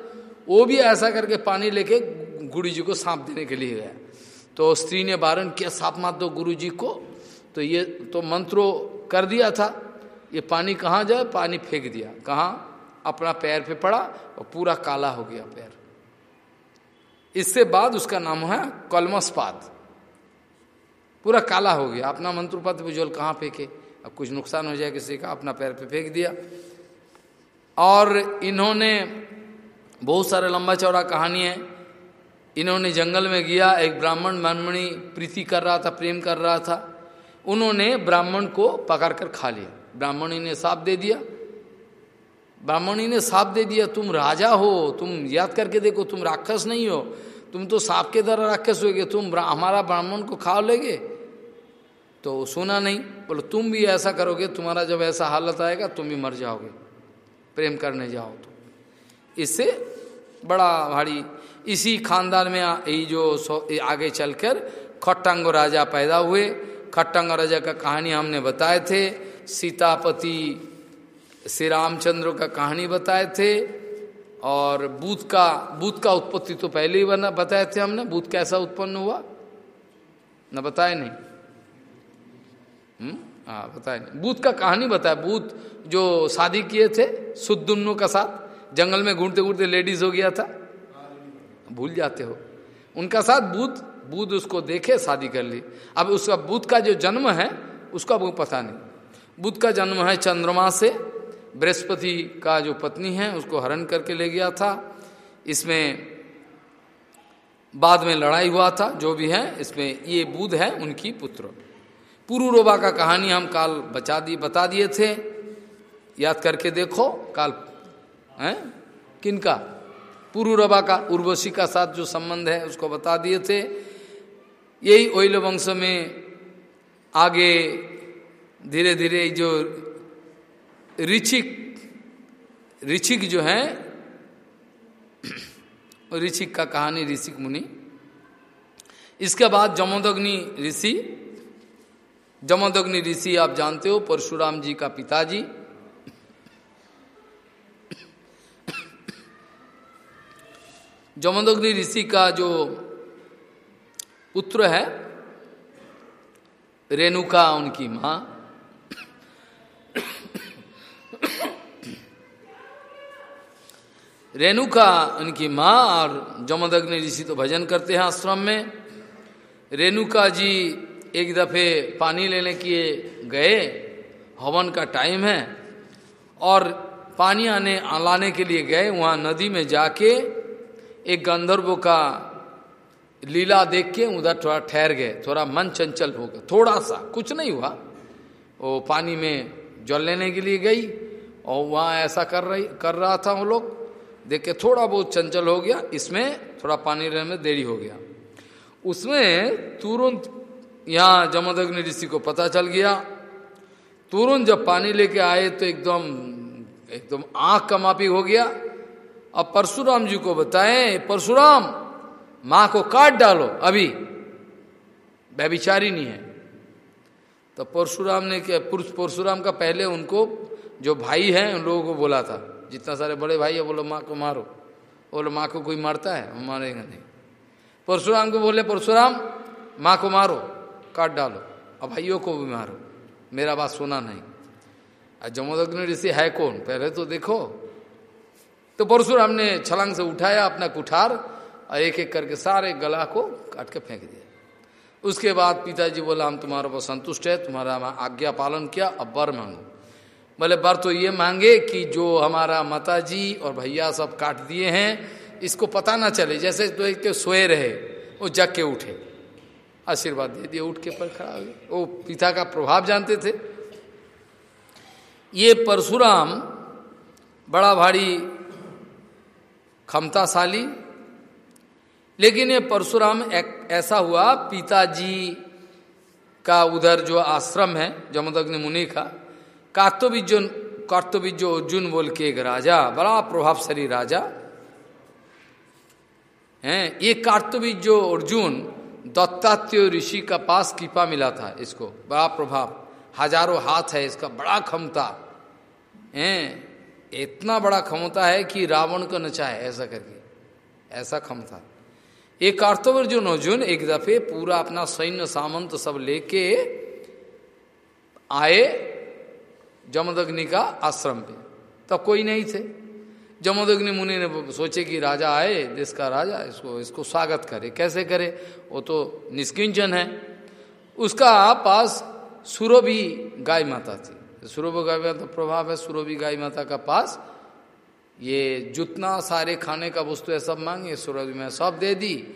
वो भी ऐसा करके पानी लेके गुरु जी को सांप देने के लिए गया। तो स्त्री ने बारण किया, सांप मार दो गुरु जी को। तो ये तो मंत्रो कर दिया था। ये पानी कहाँ जाए? पानी फेंक दिया। कहाँ? अपना पैर पे पड़ा और पूरा काला हो गया पैर। इससे बाद उसका नाम है कलमसपाद। पूरा काला हो गया। अपना मंत्रोपात जल कहाँ फेंके? अब कुछ नुकसान हो जाए किसी का, अपना पैर पे फेंक दिया। और इन्होंने बहुत सारे लंबा चौड़ा कहानी है। इन्होंने जंगल में गया, एक ब्राह्मण ब्राह्मणी प्रीति कर रहा था, प्रेम कर रहा था। उन्होंने ब्राह्मण को पकड़ कर खा लिया। ब्राह्मणी ने साफ़ दे दिया। ब्राह्मणी ने साफ़ दे दिया, तुम राजा हो, तुम याद करके देखो, तुम राक्षस नहीं हो। तुम तो साप के द्वारा राक्षस हो गए तुम हमारा ब्राह्मण को खा लेगे? तो सुना नहीं, बोलो, तुम भी ऐसा करोगे, तुम्हारा जब ऐसा हालत आएगा, तुम भी मर जाओगे। प्रेम करने जाओ तो। इससे बड़ा भारी, इसी खानदान में यही जो आगे चलकर खट्टांग राजा पैदा हुए। खट्टांग राजा का कहानी हमने बताए थे। सीतापति श्री रामचंद्र का कहानी बताए थे। और बूथ का बूथ का उत्पत्ति तो पहले ही बना बताए थे हमने। बूथ कैसा उत्पन्न हुआ? न बताए नहीं। हम्म? हाँ बताए बुद्ध का कहानी बताया बुद्ध जो शादी किए थे सुदुन्नों का साथ, जंगल में घूमते घूमते लेडीज़ हो गया था। भूल जाते हो। उनका साथ बुद्ध बुद्ध उसको देखे, शादी कर ली। अब उसका बुद्ध का जो जन्म है, उसका वो पता नहीं। बुद्ध का जन्म है चंद्रमा से। बृहस्पति का जो पत्नी है, उसको हरण करके ले गया था। इसमें बाद में लड़ाई हुआ था, जो भी है, इसमें ये बुध है, उनकी पुत्र। पुरुरोबा का कहानी हम काल बचा दी बता दिए थे। याद करके देखो, काल, है? किनका पुरुरबा का, उर्वशी का साथ जो संबंध है, उसको बता दिए थे। यही ओइल वंश में आगे धीरे धीरे जो ऋचिक ऋचिक जो है ऋचिक का कहानी ऋषिक मुनि। इसके बाद जमोदग्नि ऋषि जमोदग्नि ऋषि, आप जानते हो, परशुराम जी का पिताजी। जमोदग्नि ऋषि का जो पुत्र है, रेणुका उनकी माँ। रेणुका उनकी माँ और जमदग्नि ऋषि तो भजन करते हैं आश्रम में। रेणुका जी एक दफे पानी लेने के गए, हवन का टाइम है, और पानी आने, लाने के लिए गए, वहाँ नदी में जाके एक गंधर्व का लीला देख के उधर थोड़ा ठहर गए, थोड़ा मन चंचल हो गया। थोड़ा सा, कुछ नहीं हुआ। वो पानी में जल लेने के लिए गई, और वहाँ ऐसा कर रही, कर रहा था वो लोग। देख के थोड़ा बहुत चंचल हो गया, इसमें थोड़ा पानी रहने में देरी हो गया। उसमें तुरंत यहाँ जमदग्नि ऋषि को पता चल गया। तुरंत जब पानी लेके आए तो एकदम एकदम आँख का मापी हो गया। अब परशुराम जी को बताए, परशुराम, माँ को काट डालो, अभी। व्यभिचारी नहीं है। तो परशुराम ने क्या परशुराम का पहले उनको, जो भाई है, उन लोगों को बोला था, जितना सारे बड़े भाई है बोलो माँ को मारो। बोलो माँ को कोई मारता है? मारेंगे नहीं। परशुराम को बोले, परशुराम, माँ को मारो। काट डालो। और भाइयों को भी मारो। मेरा बात सुना नहीं। और जमोदग्नि ऋषि है कौन? पहले तो देखो। तो परशुराम ने छलांग से उठाया अपना कुठार और एक एक करके सारे गला को काट के फेंक दिया। उसके बाद पिताजी बोला, हम तुम्हारे पर संतुष्ट है, तुम्हारा आज्ञा पालन किया, अब बर मांगो। बोले बर तो ये मांगे कि जो हमारा माताजी और भैया सब काट दिए हैं, इसको पता ना चले, जैसे तो एक सोए रहे, वो जग के उठे। आशीर्वाद दे दिया, उठ के पर खड़ा हो वो पिता का प्रभाव जानते थे। ये परशुराम बड़ा भारी क्षमताशाली, लेकिन ये परशुराम ऐसा हुआ, पिताजी का उधर जो आश्रम है, जमदग्नि मुनि का कार्तवीर्जुन कार्तवीर्य अर्जुन बोल के एक राजा, बड़ा प्रभावशाली राजा, हैं। ये कार्तवीर्य अर्जुन दत्तात्रेय ऋषि का पास कीपा मिला था इसको। बड़ा प्रभाव। हज़ारों हाथ है इसका, बड़ा क्षमता। है? इतना बड़ा क्षमता है कि रावण को नचाए, ऐसा करके। ऐसा क्षमता। एक कार्तवीर्जुन अर्जुन एक दफे पूरा अपना सैन्य सामंत सब लेके आए जमदग्नि का आश्रम पे। तब कोई नहीं थे। जमोदग्नि मुनि ने सोचे कि राजा आए देश का राजा इसको इसको स्वागत करे। कैसे करे? वो तो निष्किंचन है। उसका पास सुरभि गाय माता थी। सुरभ गाय माता, प्रभाव है, सुरभि गाय माता का पास ये जितना सारे खाने का वस्तु है, सब मांगे, सुरभि में सब दे दी।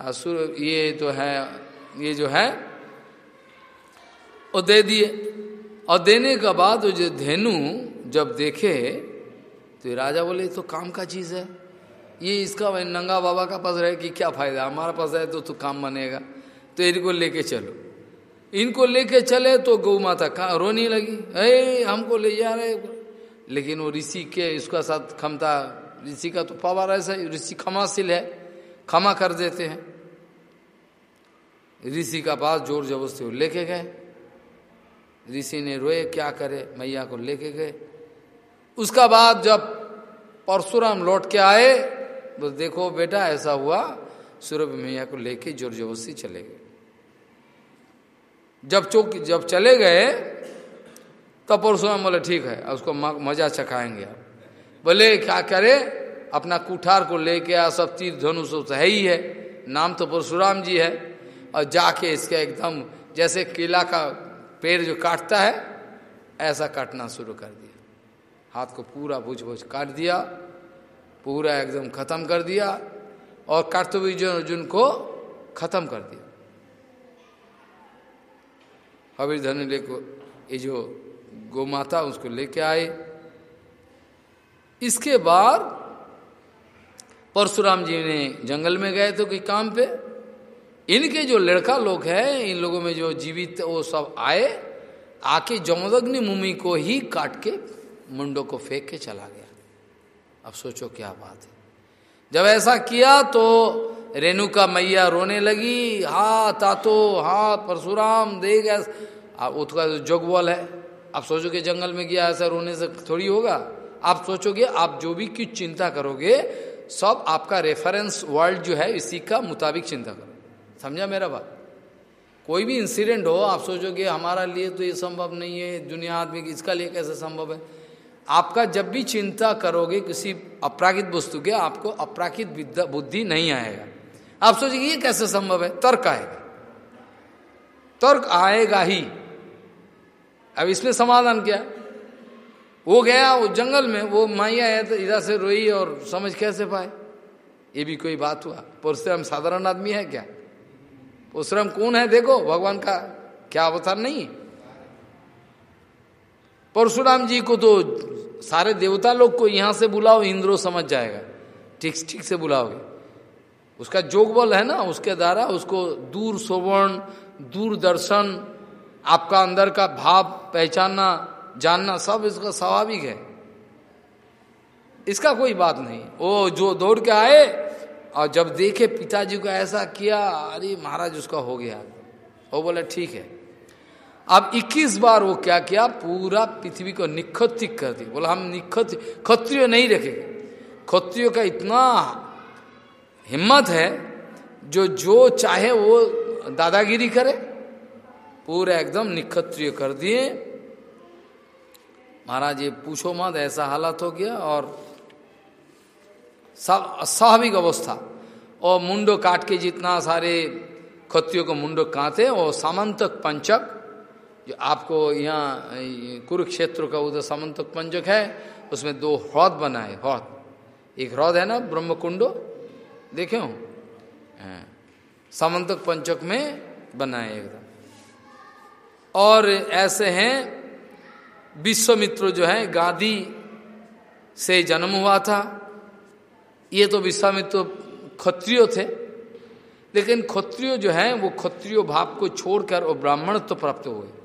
सुर, ये तो है, ये जो है, वो दे दिए। और देने के बाद वो जो धेनु जब देखे तो राजा बोले तो काम का चीज़ है। ये इसका नंगा बाबा का पास रहे कि क्या फ़ायदा? हमारा पास है तो, तो काम बनेगा। तो इनको लेके चलो। इनको लेके चले तो गौ माता रोने लगी? अरे हमको ले जा रहे लेकिन वो ऋषि के इसका साथ क्षमता ऋषि का तो पावर ऐसा ऋषि क्षमाशील है क्षमा कर देते हैं। ऋषि का पास ज़ोर ज़बरदस्ती वो लेके गए। ऋषि ने रोए क्या करे? मैया को लेके गए। उसका बाद जब परशुराम लौट के आए बस देखो बेटा, ऐसा हुआ, सूरभ मैया को लेके ज़ोर ज़बरदस्ती चले गए। जब चौक, जब चले गए, तब परशुराम बोले, ठीक है उसको मज़ा चखाएँगे आप। बोले, क्या करे, अपना कुठार को लेके आ, सब तीर धनुष तो है ही है, नाम तो परशुराम जी है। और जाके इसका एकदम, जैसे केला का पेड़ जो काटता है, ऐसा काटना शुरू कर दिया। हाथ को पूरा बुझ बुझ काट दिया, पूरा एकदम खत्म कर दिया और कार्तवीर्जुन अर्जुन को खत्म कर दिया। हबीर धन लेको ये जो गो माता उसको लेके आए। इसके बाद परशुराम जी ने जंगल में गए तो कोई काम पे। इनके जो लड़का लोग हैं, इन लोगों में जो जीवित वो सब आए, आके जमदग्नि मुमि को ही काट के मुंडो को फेंक के चला गया। अब सोचो क्या बात है। जब ऐसा किया तो रेणुका मैया रोने लगी हा तातो हा परशुराम दे गया उसका जोगबल है, आप सोचोगे जंगल में गया ऐसा रोने से थोड़ी होगा। आप सोचोगे, आप जो भी कुछ चिंता करोगे, सब आपका रेफरेंस वर्ल्ड जो है, इसी का मुताबिक चिंता करो। समझा मेरा बात? कोई भी इंसिडेंट हो, आप सोचोगे, हमारा लिए तो ये संभव नहीं है, दुनिया आदमी इसका लिए कैसे संभव है? आपका जब भी चिंता करोगे, किसी अपराकित वस्तु के, आपको अपराकित बुद्धि नहीं आएगा। आप सोचेंगे ये कैसे संभव है? तर्क आएगा। तर्क आएगा ही। अब इसमें समाधान क्या? वो गया, वो जंगल में, वो माइया है तो इधर से रोई और समझ कैसे पाए? ये भी कोई बात हुआ। परशुराम साधारण आदमी है क्या? परशुराम कौन है? देखो, भगवान का क्या अवतार नहीं परशुराम जी को तो सारे देवता लोग को यहाँ से बुलाओ, इंद्रो समझ जाएगा। ठीक ठीक से बुलाओगे। उसका जोग बल है ना, उसके द्वारा उसको दूर सोवर्ण दूरदर्शन आपका अंदर का भाव पहचानना, जानना सब इसका स्वाभाविक है। इसका कोई बात नहीं। ओ, जो दौड़ के आए और जब देखे पिताजी को ऐसा किया, अरे महाराज उसका हो गया। वो बोले, ठीक है। अब 21 बार वो क्या किया? पूरा पृथ्वी को निखत्तिक कर दिया। बोला, हम निखत क्षत्रिय नहीं रखेंगे। क्षत्रियो का इतना हिम्मत है, जो जो चाहे वो दादागिरी करे, पूरा एकदम निखत्रिय कर दिए। महाराज, ये पूछो मत, ऐसा हालत हो गया और स्वाभाविक अवस्था। और मुंडो काट के जितना सारे खत्रियों को मुंडो काटे और सामंतक पंचक जो आपको यहाँ कुरुक्षेत्र का उधर सामंतक पंचक है, उसमें दो ह्रद बनाए ह्रद एक ह्रद है ना ब्रह्म कुंडो देखे हो? हाँ। सामंतक पंचक में बनाए एकदम। और ऐसे हैं, विश्वमित्र जो है गादी से जन्म हुआ था। ये तो विश्वामित्र क्षत्रियो थे। लेकिन क्षत्रियो जो है, वो क्षत्रियो भाव को छोड़कर वो ब्राह्मण तो प्राप्त हुए।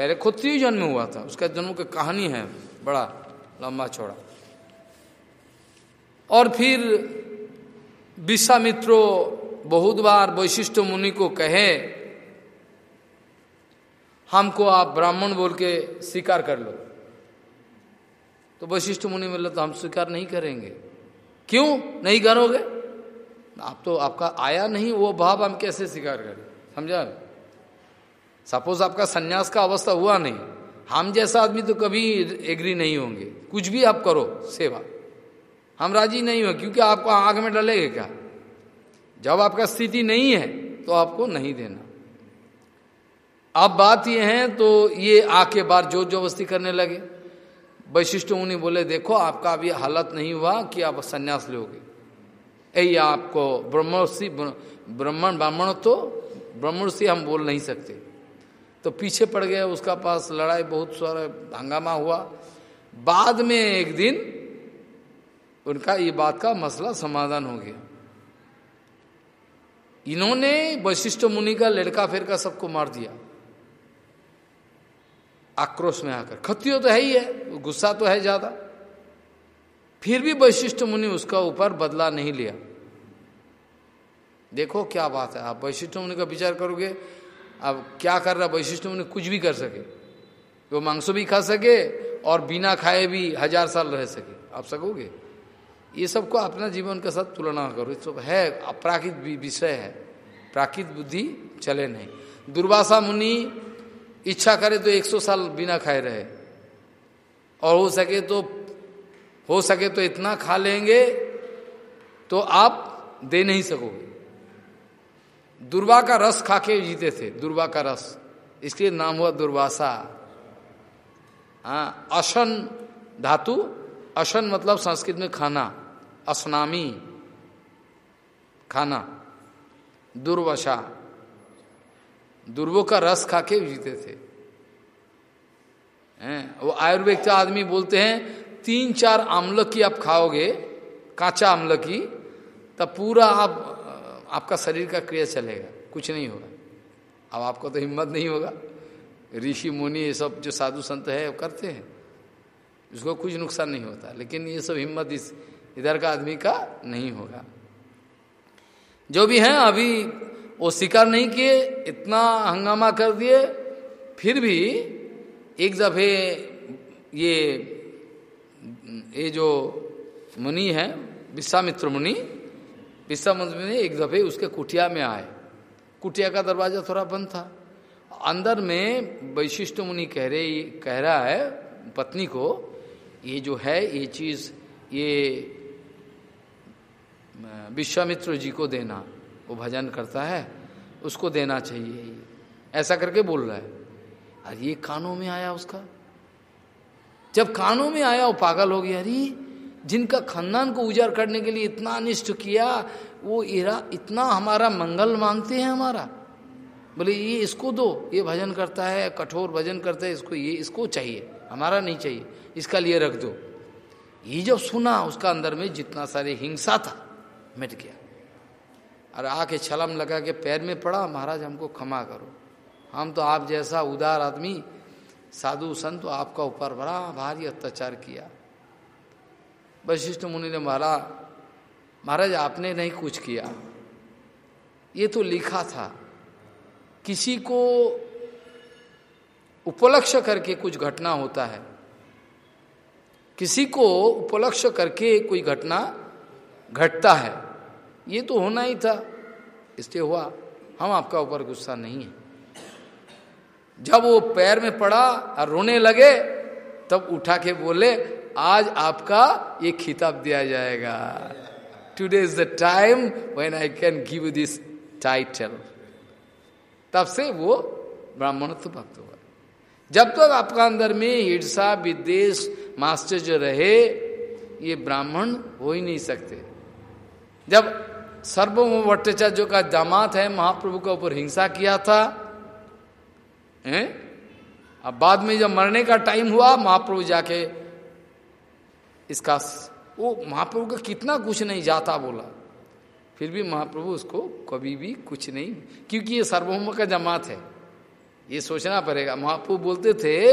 पहले क्षत्रिय जन्म हुआ था। उसका जन्म की कहानी है, बड़ा लंबा चौड़ा। और फिर विश्वामित्रो बहुत बार वैशिष्ट मुनि को कहे, हमको आप ब्राह्मण बोल के स्वीकार कर लो। तो वशिष्ठ मुनि बोले तो हम स्वीकार नहीं करेंगे। क्यों? नहीं करोगे? आप तो आपका आया नहीं, वो भाव हम कैसे स्वीकार करें? समझा सपोज़ आपका सन्यास का अवस्था हुआ नहीं, हम जैसा आदमी तो कभी एग्री नहीं होंगे। कुछ भी आप करो, सेवा। हम राज़ी नहीं हो, क्योंकि आपको आग में डलेगा क्या? जब आपका स्थिति नहीं है तो आपको नहीं देना। अब बात ये है तो ये आके बार ज़ोर जबरस्ती करने लगे। वैशिष्ट मुनि बोले, देखो, आपका अभी हालत नहीं हुआ कि आप संन्यास लोगे। यही आपको ब्रह्मषि ब्राह्मण ब्राह्मण तो ब्रह्मषि हम बोल नहीं सकते। तो पीछे पड़ गया उसका पास लड़ाई बहुत सारा हंगामा हुआ। बाद में एक दिन उनका ये बात का मसला समाधान हो गया। इन्होंने वशिष्ठ मुनि का लड़का फिर का सबको मार दिया। आक्रोश में आकर। खत्रियो तो है ही है, गुस्सा तो है ज़्यादा। फिर भी वैशिष्ट मुनि उसका ऊपर बदला नहीं लिया। देखो क्या बात है, आप वैशिष्ट मुनि का विचार करोगे अब क्या कर रहा वैशिष्ट मुनि? कुछ भी कर सके। वो मांसो भी खा सके और बिना खाए भी हज़ार साल रह सके। आप सकोगे? ये सबको अपना जीवन के साथ तुलना करो। सब है, अपराकृत विषय है। प्राकृत बुद्धि चले नहीं। दुर्वासा मुनि इच्छा करे तो 100 साल बिना खाए रहे। और हो सके तो हो सके तो इतना खा लेंगे तो आप दे नहीं सकोगे। दुर्वा का रस खा के जीते थे, दुर्वा का रस। इसलिए नाम हुआ दुर्वासा। हाँ अशन धातु असन मतलब संस्कृत में खाना, असनामी, खाना। दुर्वशा, दुर्वो का रस खा के जीते थे। हैं, वो आयुर्वेद का आदमी बोलते हैं, तीन चार आमल की आप खाओगे, कांचा आमल की, तब पूरा आप आपका शरीर का क्रिया चलेगा, कुछ नहीं होगा। अब आपको तो हिम्मत नहीं होगा। ऋषि, मुनि, ये सब जो साधु संत है, वो करते हैं। उसको कुछ नुकसान नहीं होता, लेकिन ये सब हिम्मत इस, इधर का आदमी का नहीं होगा। जो भी है, अभी वो स्वीकार नहीं किए, इतना हंगामा कर दिए, फिर भी एक दफे ये ये जो मुनि है, विश्वामित्र मुनि विश्वामित्र मुनि एक दफे उसके कुटिया में आए। कुटिया का दरवाज़ा थोड़ा बंद था। अंदर में वैशिष्ट मुनि कह रहे, कह रहा है, पत्नी को, ये जो है, ये चीज़, ये, विश्वामित्र जी को देना। वो भजन करता है, उसको देना चाहिए। ऐसा करके बोल रहा है। अरे ये कानों में आया उसका। जब कानों में आया, वो पागल हो गया। अरे जिनका खानदान को उजाड़ करने के लिए इतना अनिष्ट किया, वो इरा, इतना हमारा मंगल मांगते हैं हमारा। बोले, ये इसको दो, ये भजन करता है, कठोर भजन करता है, इसको ये, इसको चाहिए, हमारा नहीं चाहिए, इसका लिए रख दो। ये जब सुना, उसका अंदर में जितना सारे हिंसा था, मिट गया। और आके छलम लगा के पैर में पड़ा, महाराज, हमको क्षमा करो। हम तो आप जैसा उदार आदमी, साधु संत, आपका ऊपर बड़ा भारी अत्याचार किया। वशिष्ठ मुनि ने मारा, महाराज, आपने नहीं कुछ किया। ये तो लिखा था। किसी को उपलक्ष्य करके कुछ घटना होता है। किसी को उपलक्ष्य करके कोई घटना घटता है। ये तो होना ही था। इसलिए हुआ, हम आपका ऊपर गुस्सा नहीं है। जब वो पैर में पड़ा और रोने लगे, तब उठा के बोले आज आपका ये खिताब दिया जाएगा। Today is the time when I can give this title तब से वो ब्राह्मणत्व भक्त हुआ। जब तक तो आपका अंदर में ईर्षा विदेश मास्टर जो रहे, ये ब्राह्मण हो ही नहीं सकते। जब सर्वभौम भट्टाचार्य का दामात है, महाप्रभु का ऊपर हिंसा किया था, हैं? अब बाद में जब मरने का टाइम हुआ, महाप्रभु जाके इसका वो महाप्रभु का कितना कुछ नहीं जाता बोला। फिर भी महाप्रभु उसको कभी भी कुछ नहीं, क्योंकि ये सार्वभौम का जमात है। ये सोचना पड़ेगा। महाप्रभु बोलते थे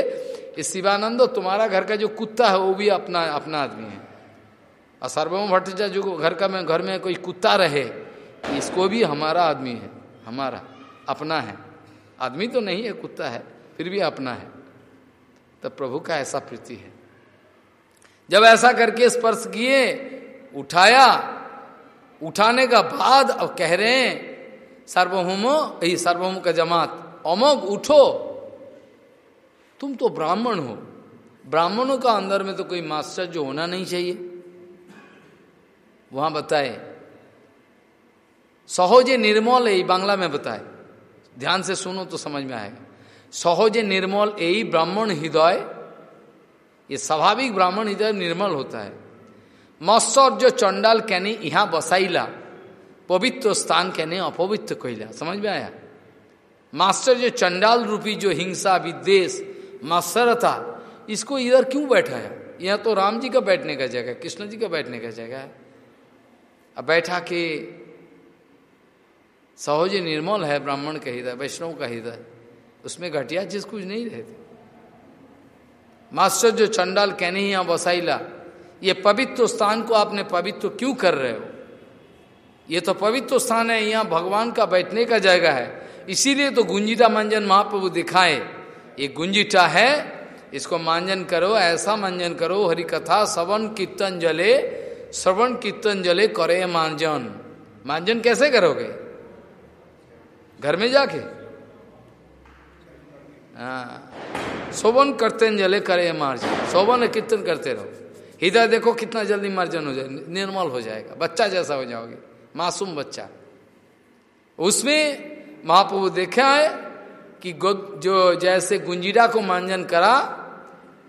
इस शिवानंद, तुम्हारा घर का जो कुत्ता है, वो भी अपना अपना आदमी है। और सार्वभौम भट्टाचार्य जो घर का में, घर में कोई कुत्ता रहे, इसको भी हमारा आदमी है, हमारा, अपना है। आदमी तो नहीं है, कुत्ता है, फिर भी अपना है। तब प्रभु का ऐसा प्रीति है। जब ऐसा करके स्पर्श किए, उठाया, उठाने का बाद अब कह रहे हैं, सार्वभौम यही सार्वभौम का जमात अमोग उठो। तुम तो ब्राह्मण हो। ब्राह्मणों का अंदर में तो कोई मास्टर जो होना नहीं चाहिए। वहाँ बताए। सहोजे निर्मल यही बांग्ला में बताए। ध्यान से सुनो तो समझ में आएगा। सहोजे निर्मल यही ब्राह्मण हृदय ये स्वाभाविक ब्राह्मण इधर निर्मल होता है। मत्सर जो चंडाल कहने यहाँ बसाइला, पवित्र स्थान कहने अपवित्र कहला समझ में आया? मास्टर जो चंडाल रूपी जो हिंसा विद्वेश था इसको इधर क्यों बैठा है? यह तो राम जी का बैठने का जगह कृष्ण जी का बैठने का जगह है। अब बैठा के सहज निर्मल है ब्राह्मण का हृदय, वैष्णव का हृदय, उसमें घटिया चीज़ कुछ नहीं रहती। मास्टर जो चंडाल कहने ही यहाँ बसाईला ये पवित्र स्थान को आपने पवित्र क्यों कर रहे हो? ये तो पवित्र स्थान है, यहाँ भगवान का बैठने का जगह है। इसीलिए तो गुंजिता मंजन महाप्रभु दिखाए। ये गुंजिटा है, इसको मांजन करो, ऐसा मंजन करो हरि कथा श्रवण कीर्तन जले, श्रवण कीर्तन जले करे मांजन। मांजन कैसे करोगे? घर में जाके? हाँ। शोभन कीर्तन जले करे मार्जन। शोभन कीर्तन करते रहो। हृदय देखो कितना जल्दी मार्जन हो जाए, निर्मल हो जाएगा। बच्चा जैसा हो जाओगे, मासूम बच्चा। उसमें महाप्रभु देखा है कि जो जैसे गुंजीरा को मंजन करा,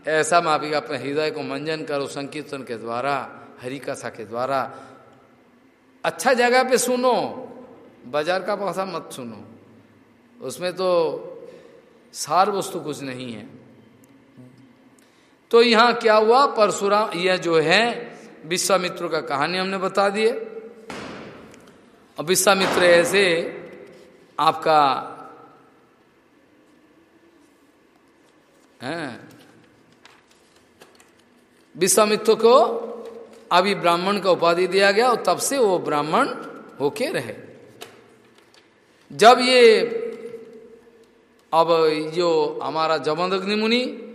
ऐसा माफ़ी अपने हृदय को मंजन करो संकीर्तन के द्वारा हरि कथा के द्वारा। अच्छा जगह पे सुनो, बाज़ार का भाषा मत सुनो। उसमें तो सार वस्तु कुछ नहीं है। तो यहाँ क्या हुआ? परशुराम, यह जो है, विश्वामित्र का कहानी हमने बता दिए और विश्वामित्र ऐसे आपका, है? विश्वामित्र को अभी ब्राह्मण का उपाधि दिया गया और तब से वो ब्राह्मण होके रहे। जब ये, अब जो हमारा जमदग्नि मुनि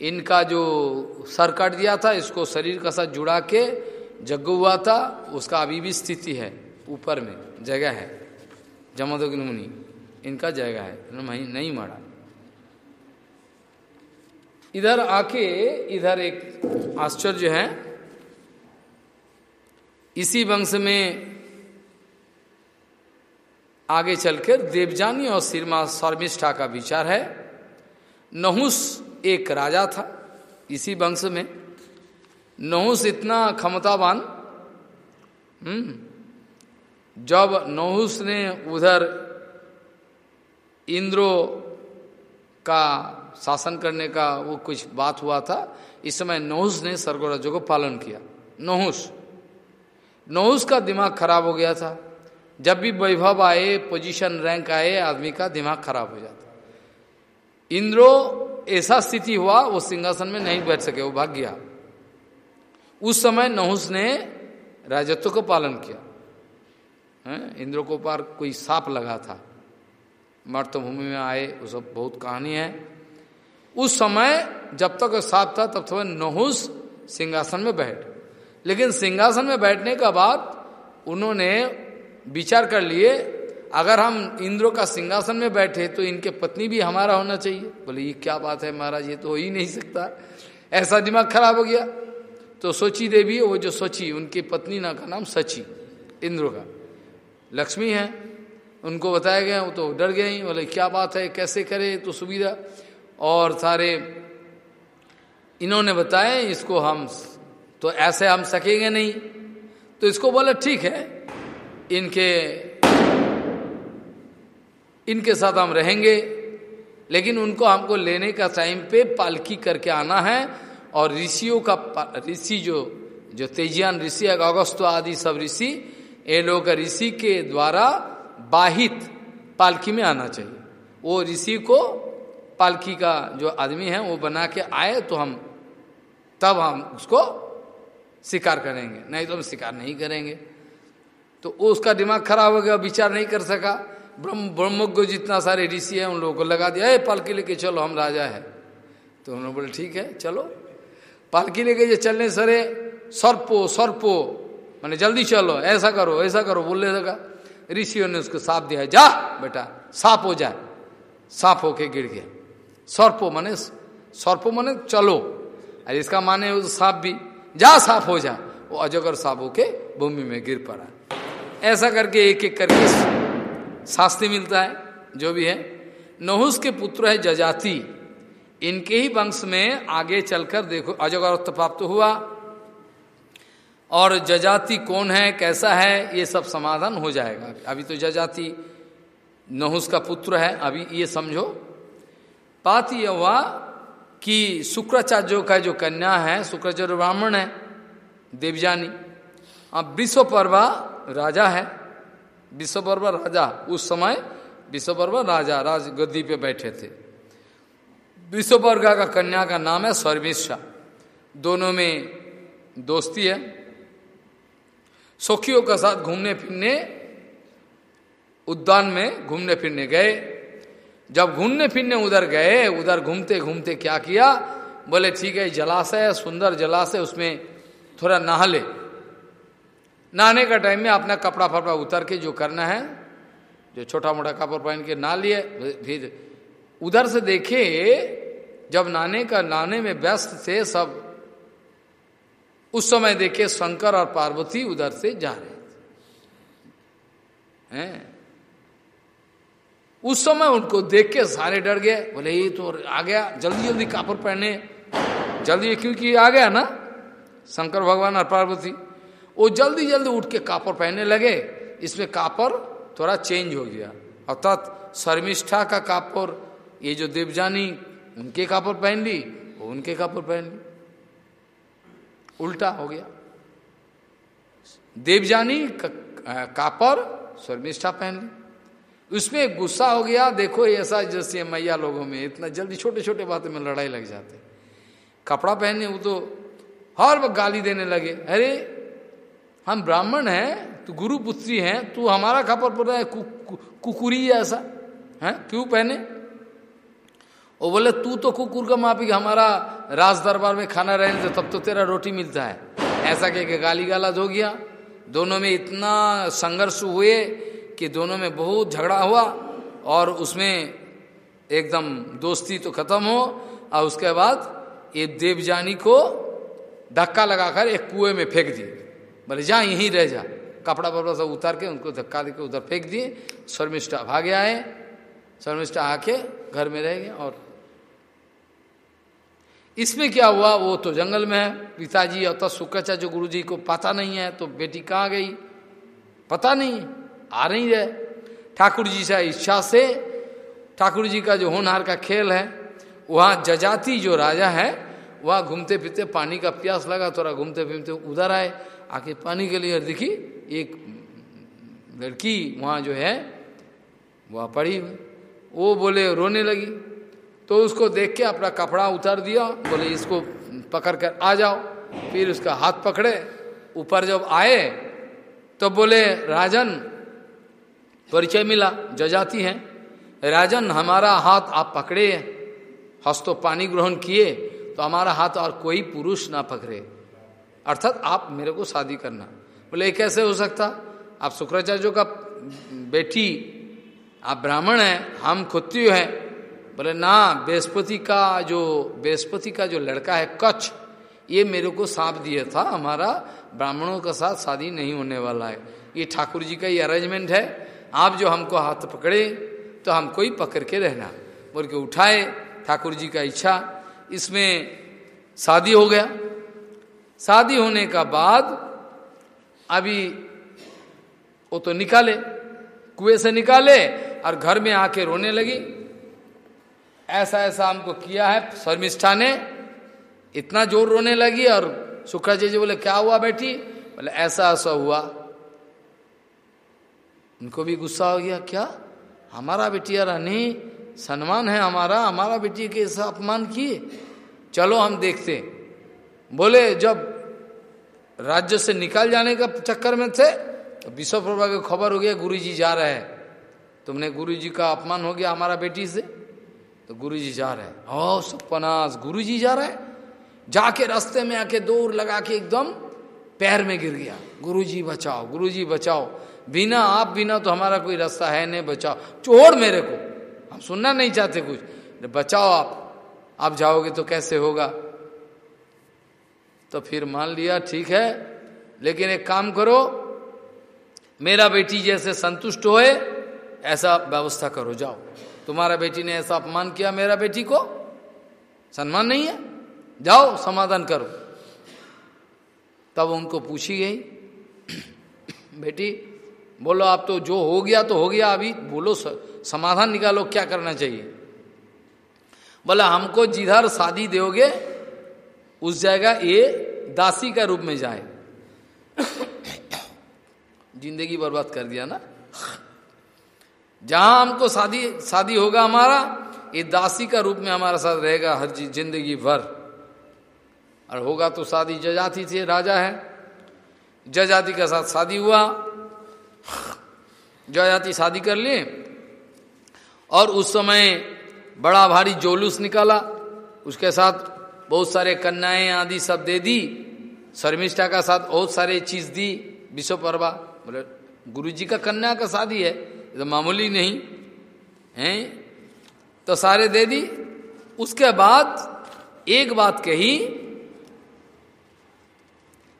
इनका जो सर काट दिया था, इसको शरीर का साथ जुड़ा के जग हुआ था, उसका अभी भी स्थिति है, ऊपर में, जगह है जमदग्नि मुनि इनका जगह है नहीं मारा। इधर आके, इधर एक आश्चर्य है, इसी वंश में आगे चलकर देवजानी और सिरमा शर्मिष्ठा का विचार है। नहुस एक राजा था। इसी वंश में नहुस इतना क्षमतावान हम्म जब नहुस ने उधर इंद्रो का शासन करने का वो कुछ बात हुआ था, इस समय नहुस ने स्वर्गराज्य को पालन किया। नहुस। नहुस का दिमाग खराब हो गया था। जब भी वैभव आए पोजीशन रैंक आए, आदमी का दिमाग खराब हो जाता। इंद्रो ऐसा स्थिति हुआ, वो सिंहासन में नहीं बैठ सके, वो भाग गया। उस समय नहुस ने राजत्व को पालन किया। इंद्र को पार कोई सांप लगा था। मर्तभूमि में आए, वो सब बहुत कहानी है। उस समय जब तक सांप था, तब तक नहुस सिंहासन में बैठ। लेकिन सिंहासन में बैठने का बाद उन्होंने विचार कर लिए अगर हम इंद्रों का सिंहासन में बैठे तो इनके पत्नी भी हमारा होना चाहिए। बोले, ये क्या बात है महाराज, ये तो हो ही नहीं सकता। ऐसा दिमाग खराब हो गया। तो सोची देवी, वो जो सोची, उनकी पत्नी ना का नाम सची, इंद्र का। लक्ष्मी है, उनको बताया गया, वो तो डर गए। बोले, क्या बात है, कैसे करे तो सुविधा? और सारे इन्होंने बताए इसको हम तो ऐसे हम सकेंगे नहीं। तो इसको बोले, ठीक है। इनके इनके साथ हम रहेंगे, लेकिन उनको हमको लेने का टाइम पे पालकी करके आना है, और ऋषियों का ऋषि जो जो तेजियान ऋषि, अगस्त आदि सब ऋषि, ये लोग ऋषि के द्वारा बाहित पालकी में आना चाहिए। वो ऋषि को पालकी का जो आदमी है, वो बना के आए तो हम, तब हम उसको शिकार करेंगे। नहीं तो हम शिकार नहीं करेंगे। तो उसका दिमाग खराब हो गया, विचार नहीं कर सका। ब्रह्म, ब्रह्मज्ञ जितना सारे ऋषि है, उन लोगों को लगा दिया, ए, पालकी लेके चलो, हम राजा है। तो उन्होंने बोले, ठीक है, चलो। पालकी लेके जो चलने सरे सर्पो सर्पो। मैंने जल्दी चलो, ऐसा करो ऐसा करो। बोलने लगा। ऋषियों ने उसको साप दिया, जा बेटा, साप हो जाए साफ़ होके गिर गया। सर्पो मने सर्पो मने चलो। अरे, इसका माने सांप भी, जा साफ़ हो जा। वो अजगर साबू के भूमि में गिर पड़ा। ऐसा करके एक एक करके शास्त्री मिलता है, जो भी है। नहुस के पुत्र है जजाति। इनके ही वंश में आगे चलकर देखो अजगर प्राप्त हुआ। और जजाति कौन है, कैसा है, ये सब समाधान हो जाएगा। अभी तो जजाति नहुस का पुत्र है, अभी ये समझो। बात यह हुआ कि शुक्राचार्यों का जो कन्या है, शुक्राचार्य ब्राह्मण है देवजानी अब विश्वपर्वा राजा है। विश्वपर्वा राजा, उस समय विश्वपर्वा राजा राज गद्दी पे बैठे थे। विश्वपर्गा का कन्या का नाम है सर्विशा दोनों में दोस्ती है। सखियों के साथ घूमने फिरने, उद्यान में घूमने फिरने गए। जब घूमने फिरने उधर गए, उधर घूमते घूमते क्या किया? बोले, ठीक है, जलाशय सुंदर जलाशय, उसमें थोड़ा नहा ले। नहाने का टाइम में अपना कपड़ा फपड़ा उतर के जो करना है, जो छोटा मोटा कपड़ पहन के नहा लिए, फिर उधर से देखे, जब नहाने का, नहाने में व्यस्त थे सब, उस समय देखे शंकर और पार्वती उधर से जा रहे थे। हैं? उस समय उनको देख के सारे डर गए, बोले, ये तो आ गया, जल्दी जल्दी कापड़ पहने, जल्दी, क्योंकि आ गया ना, शंकर भगवान और पार्वती। वो जल्दी जल्दी उठ के कापर पहनने लगे, इसमें कापर थोड़ा चेंज हो गया। अर्थात शर्मिष्ठा का कापर ये जो देवजानी, उनके कापर पहन ली, वो उनके कापर पहन ली। उल्टा हो गया। देवजानी कापर शर्मिष्ठा पहन ली। उसमें गुस्सा हो गया, देखो ऐसा जैसे मैया लोगों में, इतना जल्दी छोटे छोटे बातों में लड़ाई लग जाते। कपड़ा पहने वो तो हर वक्त गाली देने लगे। अरे हम ब्राह्मण हैं तो गुरु पुत्री हैं तू हमारा कपड़ पड़ है कु, कु, कुकुरी ऐसा। है? क्यों पहने? वो बोले तू तो कुकुर का माफ़ी हमारा राज दरबार में खाना रहने से तब तो तेरा रोटी मिलता है। ऐसा कह के गाली गालाज हो गया। दोनों में इतना संघर्ष हुए कि दोनों में बहुत झगड़ा हुआ और उसमें एकदम दोस्ती तो खत्म हो। और उसके बाद ये देवजानी को धक्का लगाकर एक कुएँ में फेंक दिए बोले, जा, यहीं रह जा। कपड़ा वपड़ा सब उतार के उनको धक्का देकर उधर फेंक दिए। शर्मिष्ठा भागे आए। शर्मिष्ठा आके घर में रह गए और इसमें क्या हुआ? वो तो जंगल में है। पिताजी अतः शुक्राचार्य गुरु जी को पता नहीं है तो बेटी कहाँ गई? पता नहीं। आ नहीं रहे। ठाकुर जी से इच्छा से, ठाकुर जी का जो होनहार का खेल है, वहाँ जजाति जो राजा है, वहाँ घूमते फिरते पानी का प्यास लगा, थोड़ा घूमते फिरते उधर आए। आके पानी के लिए। देखी एक लड़की वहाँ जो है, वह पड़ी वो बोले, रोने लगी। तो उसको देख के अपना कपड़ा उतार दिया। बोले, इसको पकड़ कर आ जाओ। फिर उसका हाथ पकड़े। ऊपर जब आए तो बोले, राजन, परिचय मिला, जजाती हैं। राजन, हमारा हाथ आप पकड़े हस्तो पानी ग्रहण किए तो हमारा हाथ और कोई पुरुष ना पकड़े। अर्थात आप मेरे को शादी करना। बोले कैसे हो सकता? आप शुक्राचार्य का बेटी, आप ब्राह्मण हैं, हम खुत्ती हैं। बोले, ना, बृहस्पति का जो, बृहस्पति का जो लड़का है, कच्छ, ये मेरे को सांप दिया था, हमारा ब्राह्मणों के साथ शादी नहीं होने वाला है। ये ठाकुर जी का ये अरेंजमेंट है, आप जो हमको हाथ पकड़े तो हमको ही पकड़ के रहना। बोल के उठाए, ठाकुर जी का इच्छा, इसमें शादी हो गया। शादी होने का बाद अभी वो तो निकाले, कुएँ से निकाले और घर में आके रोने लगी। ऐसा ऐसा हमको किया है, शर्मिष्ठा ने इतना ज़ोर रोने लगी और शुक्राचार्य जी जी बोले, क्या हुआ बेटी? बोले, ऐसा ऐसा हुआ। उनको भी गुस्सा हो गया, क्या? हमारा बेटिया रानी सम्मान है हमारा हमारा बेटी के अपमान किए। चलो हम देखते बोले, जब राज्य से निकाल जाने का चक्कर में थे तो विश्व प्रभा को खबर हो गया गुरु जी जा रहे हैं। तुमने गुरु जी का अपमान हो गया हमारा बेटी से? तो गुरु जी जा रहे हैं। ओ सपनास गुरु जी जा रहे हैं। जाके रास्ते में आके दौड़ लगा के एकदम पैर में गिर गया। गुरु जी बचाओ गुरु जी बचाओ। बिना, आप बिना तो हमारा कोई रास्ता है नहीं, बचाओ। छोड़ मेरे को। हम सुनना नहीं चाहते कुछ। बचाओ आप। आप जाओगे तो कैसे होगा? तो फिर मान लिया, ठीक है, लेकिन एक काम करो, मेरा बेटी जैसे संतुष्ट होए, ऐसा व्यवस्था करो, जाओ। तुम्हारा बेटी ने ऐसा अपमान किया मेरा बेटी को? सम्मान नहीं है? जाओ, समाधान करो। तब उनको पूछी गई, बेटी, बोलो, आप तो जो हो गया तो हो गया, अभी बोलो समाधान निकालो, क्या करना चाहिए? बोला, हमको जिधर शादी दोगे उस जगह ये दासी का रूप में जाए। ज़िंदगी बर्बाद कर दिया ना? जहाँ हमको शादी शादी होगा हमारा ये दासी का रूप में हमारा साथ रहेगा हर ज़िंदगी भर। और होगा तो शादी, जजाति से राजा है। जजाति के साथ शादी हुआ। जजाति शादी कर लिए और उस समय बड़ा भारी जोलूस निकाला। उसके साथ बहुत सारे कन्याएँ आदि सब दे दी, शर्मिष्ठा का साथ बहुत सारे चीज़ दी, विश्वपर्वा, बोले गुरु जी का कन्या का शादी है तो मामूली नहीं, है? तो सारे दे दी, उसके बाद एक बात कही,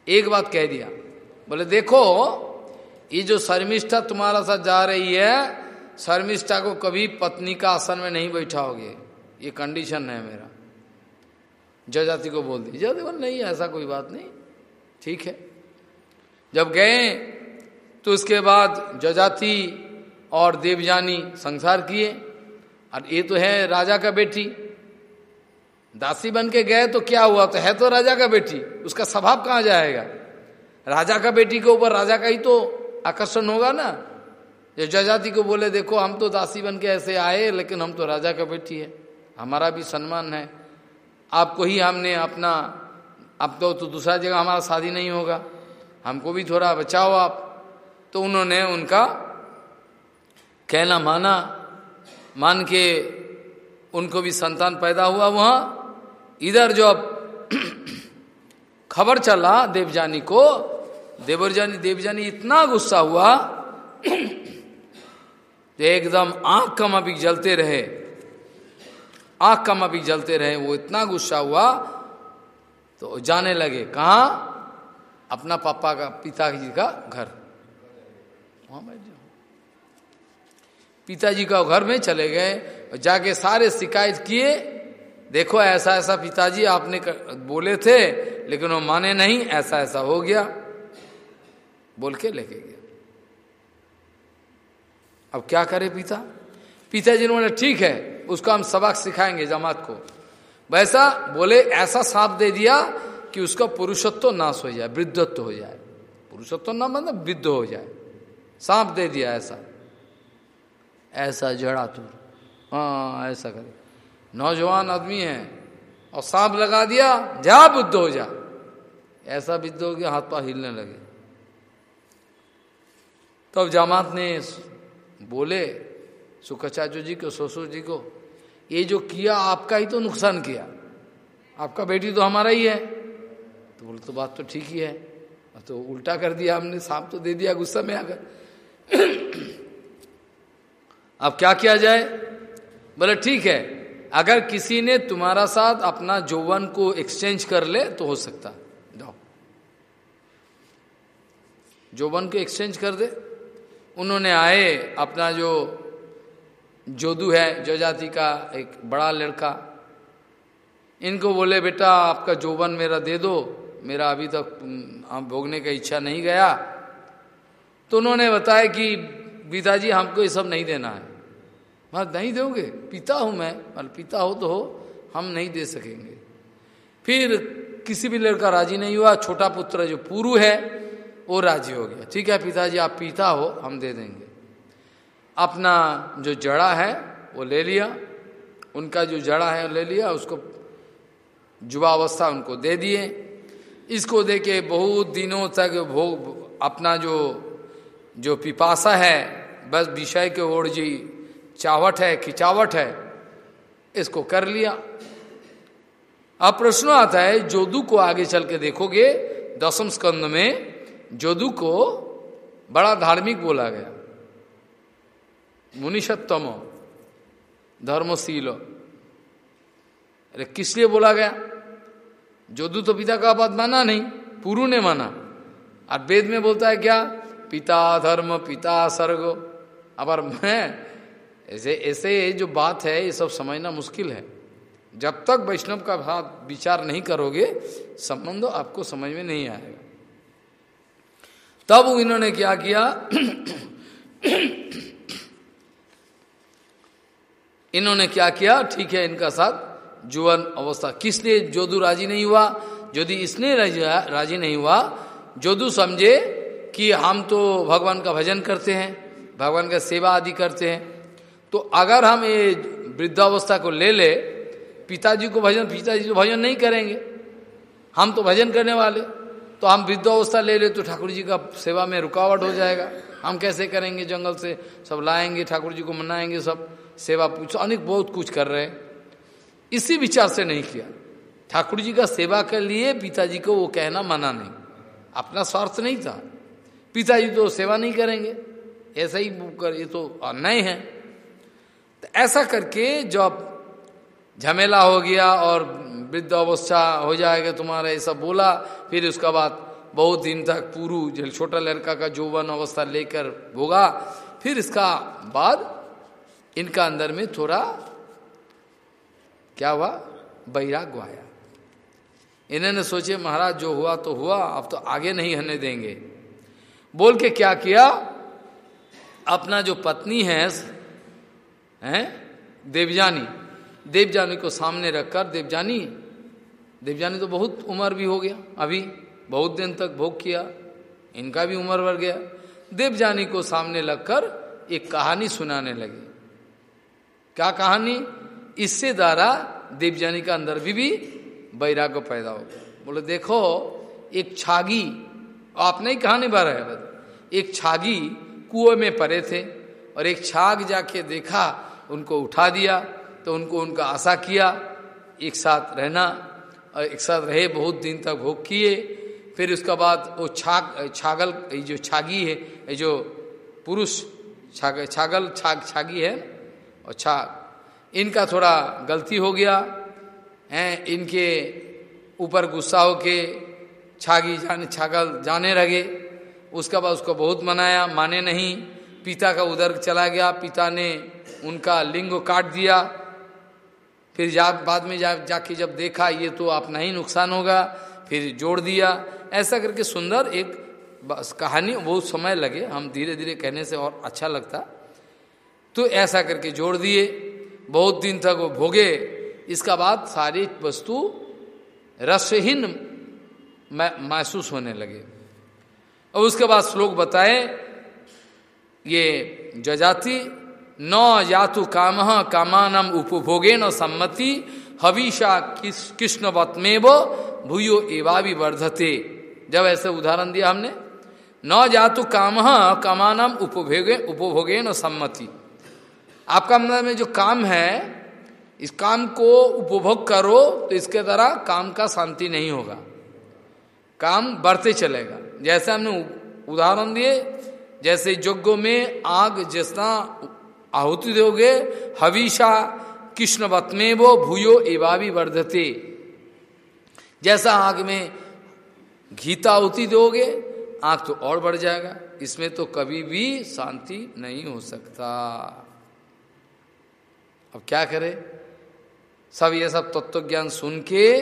एक बात कह दिया, बोले, देखो, ये जो शर्मिष्ठा तुम्हारा साथ जा रही है, शर्मिष्ठा को कभी पत्नी का आसन में नहीं बैठाओगे, ये कंडीशन है मेरा। जजाति को बोल दी जज नहीं, ऐसा कोई बात नहीं। ठीक है। जब गए तो उसके बाद जजाति और देवजानी संसार किए। और ये तो है राजा का बेटी। दासी बन के गए तो क्या हुआ? तो है तो राजा का बेटी। उसका स्वभाव कहाँ जाएगा? राजा का बेटी के ऊपर राजा का ही तो आकर्षण होगा ना। जो जजाति को बोले, देखो, हम तो दासी बन के ऐसे आए, लेकिन हम तो राजा का बेटी है। हमारा भी सम्मान है। आपको ही हमने अपना अब तो, तो दूसरा जगह हमारा शादी नहीं होगा। हमको भी थोड़ा बचाओ आप। तो उन्होंने उनका कहना माना मान के उनको भी संतान पैदा हुआ वहाँ। इधर जो अब खबर चला देवजानी को देवरजानी देवजानी इतना गुस्सा हुआ एकदम आँख मापिक जलते रहे। आँख का मापिक जलते रहे वो इतना गुस्सा हुआ तो जाने लगे कहा? अपना पापा का पिताजी का घर। वहाँ बैठ जाओ पिताजी का घर में चले गए और जाके सारे शिकायत किए। देखो ऐसा ऐसा पिताजी आपने कर, बोले थे लेकिन वो माने नहीं ऐसा ऐसा हो गया। बोल के लेके गया। अब क्या करे पिता? पिताजी ने बोले ठीक है उसको हम सबक सिखाएँगे जमात को। वैसा बोले, ऐसा साफ़ दे दिया कि उसका पुरुषत्व नाश हो जाए, वृद्धत्व हो जाए। पुरुषत्व ना मतलब वृद्ध हो जाए। सांप दे दिया ऐसा। ऐसा जड़ा तू हाँ ऐसा करे। नौजवान आदमी है, और सांप लगा दिया, जा बुद्ध हो जा। ऐसा बुद्ध हो गया हाथ पा हिलने लगे। तब तो जामात ने बोले सुखाचार्य जी को ससुर जी को, ये जो किया आपका ही तो नुकसान किया। आपका बेटी तो हमारा ही है। तो बोले तो बात तो ठीक ही है। तो उल्टा कर दिया हमने सांप तो दे दिया गुस्सा में आकर। अब क्या किया जाए? बोले, ठीक है, अगर किसी ने तुम्हारा साथ अपना जौवन को एक्सचेंज कर ले तो हो सकता। जाओ। जौवन को एक्सचेंज कर दे। उन्होंने आए, अपना जो जोदू है जो जाति का एक बड़ा लड़का। इनको बोले, बेटा, आपका जोवन मेरा दे दो। मेरा अभी तक हम भोगने का इच्छा नहीं गया। तो उन्होंने बताया कि, पिताजी, हमको ये सब नहीं देना है। मैं, नहीं दोगे? पिता हूँ मैं। मतलब पिता हो तो हो, हम नहीं दे सकेंगे। फिर किसी भी लड़का राज़ी नहीं हुआ। छोटा पुत्र जो पुरु है, वो राज़ी हो गया। ठीक है, पिताजी, आप पिता हो, हम दे देंगे। अपना जो जड़ा है, वो ले लिया। उनका जो जड़ा है, ले लिया, उसको युवावस्था उनको दे दिए। इसको दे के बहुत दिनों तक भोग, अपना जो जो पिपासा है, बस विषय के ओर जी, चावट है, खिंचावट है, इसको कर लिया। अब प्रश्न आता है, जोदू को आगे चल के देखोगे, दसम स्कंद में जोदू को बड़ा धार्मिक बोला गया। मुनिषत्तम, धर्मशील। अरे किस लिए बोला गया? जोदू तो पिता का बात माना नहीं पुरु ने माना। और वेद में बोलता है क्या? पिता धर्म, पिता सर्ग। अबर मैं, ऐसे ऐसे जो बात है, ये सब समझना मुश्किल है। जब तक वैष्णव का भाव विचार नहीं करोगे, संबंध आपको समझ में नहीं आएगा। तब इन्होंने क्या किया? इन्होंने क्या किया? ठीक है, इनका साथ जुवन अवस्था। किस लिए जोदू राज़ी नहीं हुआ। यदि इसने राज़ी नहीं हुआ। जोदू समझे कि हम तो भगवान का भजन करते हैं, भगवान का सेवा आदि करते हैं। तो अगर हम ये वृद्धावस्था को ले ले, पिताजी को भजन, पिताजी तो भजन नहीं करेंगे। हम तो भजन करने वाले। तो हम वृद्धावस्था ले ले तो ठाकुर जी का सेवा में रुकावट हो जाएगा। हम कैसे करेंगे? जंगल से सब लाएँगे, ठाकुर जी को मनाएँगे सब। सेवा पूछ अनेक बहुत कुछ कर रहे इसी विचार से नहीं किया। ठाकुर जी का सेवा के लिए पिताजी को वो कहना मना नहीं। अपना स्वार्थ नहीं था। पिताजी तो सेवा नहीं करेंगे। ऐसा ही कर, ये तो अन्याय है। तो ऐसा करके जब झमेला हो गया और वृद्ध अवस्था हो जाएगा तुम्हारा, ऐसा बोला, फिर उसका बाद बहुत दिन तक पूरू छोटा लड़का का जोवन अवस्था लेकर भोगा, फिर इसका बाद इनका अंदर में थोड़ा क्या हुआ? बैराग आया इन्होंने सोचे, महाराज, जो हुआ तो हुआ, अब तो आगे नहीं होने देंगे। बोल के क्या किया? अपना जो पत्नी है, हैं देवजानी देवजानी को सामने रखकर देवजानी देवजानी तो बहुत उम्र भी हो गया, अभी बहुत दिन तक भोग किया, इनका भी उम्र बढ़ गया। देवजानी को सामने लगकर एक कहानी सुनाने लगे। क्या कहानी? इससे द्वारा देवजानी का अंदर भी, भी वैराग्य पैदा हो गया। बोले देखो एक छागी आप नहीं कहानी बार है एक छागी कुएँ में पड़े थे और एक छाग जाके देखा उनको उठा दिया तो उनको उनका आशा किया एक साथ रहना और एक साथ रहे बहुत दिन तक भोग किए। फिर उसका बाद वो छाग छागल जो छागी है जो पुरुष छाग छागल छाग छागी है छाग इनका थोड़ा गलती हो गया, हैं, इनके ऊपर गुस्सा होके छागी जाने, छागल जाने लगे। उसका बाद उसको बहुत मनाया, माने नहीं। पिता का उधर चला गया, पिता ने उनका लिंग काट दिया। फिर जा, बाद में जा, जाके जब देखा, ये तो अपना ही नुकसान होगा, फिर जोड़ दिया। ऐसा करके सुंदर एक बस कहानी बहुत समय लगे। हम धीरे धीरे कहने से और अच्छा लगता। तो ऐसा करके जोड़ दिए, बहुत दिन तक वो भोगे। इसका बाद सारी वस्तु रसहीन महसूस होने लगे। और उसके बाद श्लोक बताए, ये जजाति, न यातु काम कामानम उपभोगे न सम्मति, हविषा कृष्णवत्मेव भूयो एवा भी वर्धते। जब ऐसे उदाहरण दिया हमने, न जातु काम कामानम उपभोगे उपभोगे न सम्मति। आपका मतलब में जो काम है, इस काम को उपभोग करो तो इसके द्वारा काम का शांति नहीं होगा। काम बढ़ते चलेगा। जैसे हमने उदाहरण दिए, जैसे यज्ञों में आग जैसा आहुति दोगे, हविषा कृष्ण बतमे वो भूयो एवा भी वर्धते। जैसा आग में घीता आहुति दोगे, आग तो और बढ़ जाएगा। इसमें तो कभी भी शांति नहीं हो सकता। अब क्या करे? सब ये सब तत्व ज्ञान सुन के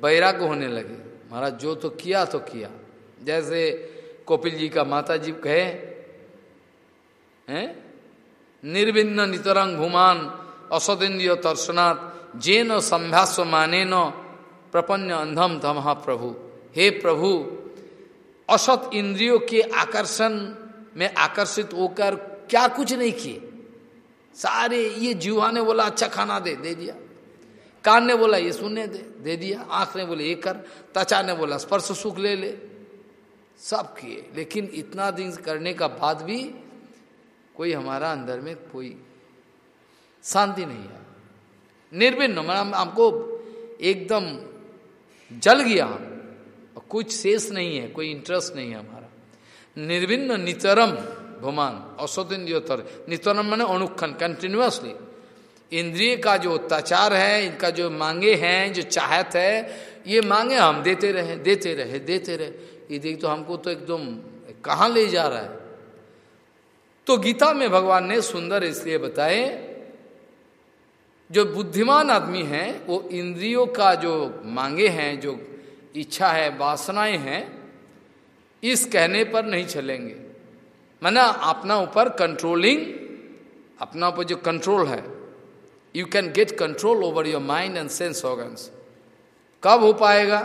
वैराग्य होने लगे। महाराज, जो तो किया तो किया। जैसे कपिल जी का माता जी कहे, हैं? निर्विन्न नितरंग भूमान असदिंद्रिय तर्शनाथ जे न संभ्यास्व माने न प्रपन्न अंधम तमहा प्रभु। हे प्रभु, असत इंद्रियों के आकर्षण में आकर्षित होकर क्या कुछ नहीं किए? सारे ये जीवा ने बोला अच्छा खाना दे दे दिया। कान ने बोला, ये सुनने दे दे दिया। आँख ने बोले, ये कर। त्वचा ने बोला, स्पर्श सुख ले ले। सब किए। लेकिन इतना दिन करने का बाद भी कोई हमारा अंदर में कोई शांति नहीं है। निर्विन्न मतलब हमको एकदम जल गया। हम कुछ शेष नहीं है, कोई इंटरेस्ट नहीं है हमारा। निर्भिन्न नितरम भुमान असोतेन्द्रियोत्तर नितरम मैंने अनुखन कंटिन्यूसली इंद्रिय का जो अत्याचार है, इनका जो मांगे हैं, जो चाहत है, ये मांगे हम देते रहे देते रहे देते रहे। ये देख तो हमको तो एकदम कहाँ ले जा रहा है। तो गीता में भगवान ने सुंदर इसलिए बताए, जो बुद्धिमान आदमी है, वो इंद्रियों का जो मांगे हैं, जो इच्छा है, वासनाएँ हैं, इस कहने पर नहीं चलेंगे। माना अपना ऊपर कंट्रोलिंग अपना ऊपर जो कंट्रोल है you can get control over your mind and sense organs कब हो पाएगा?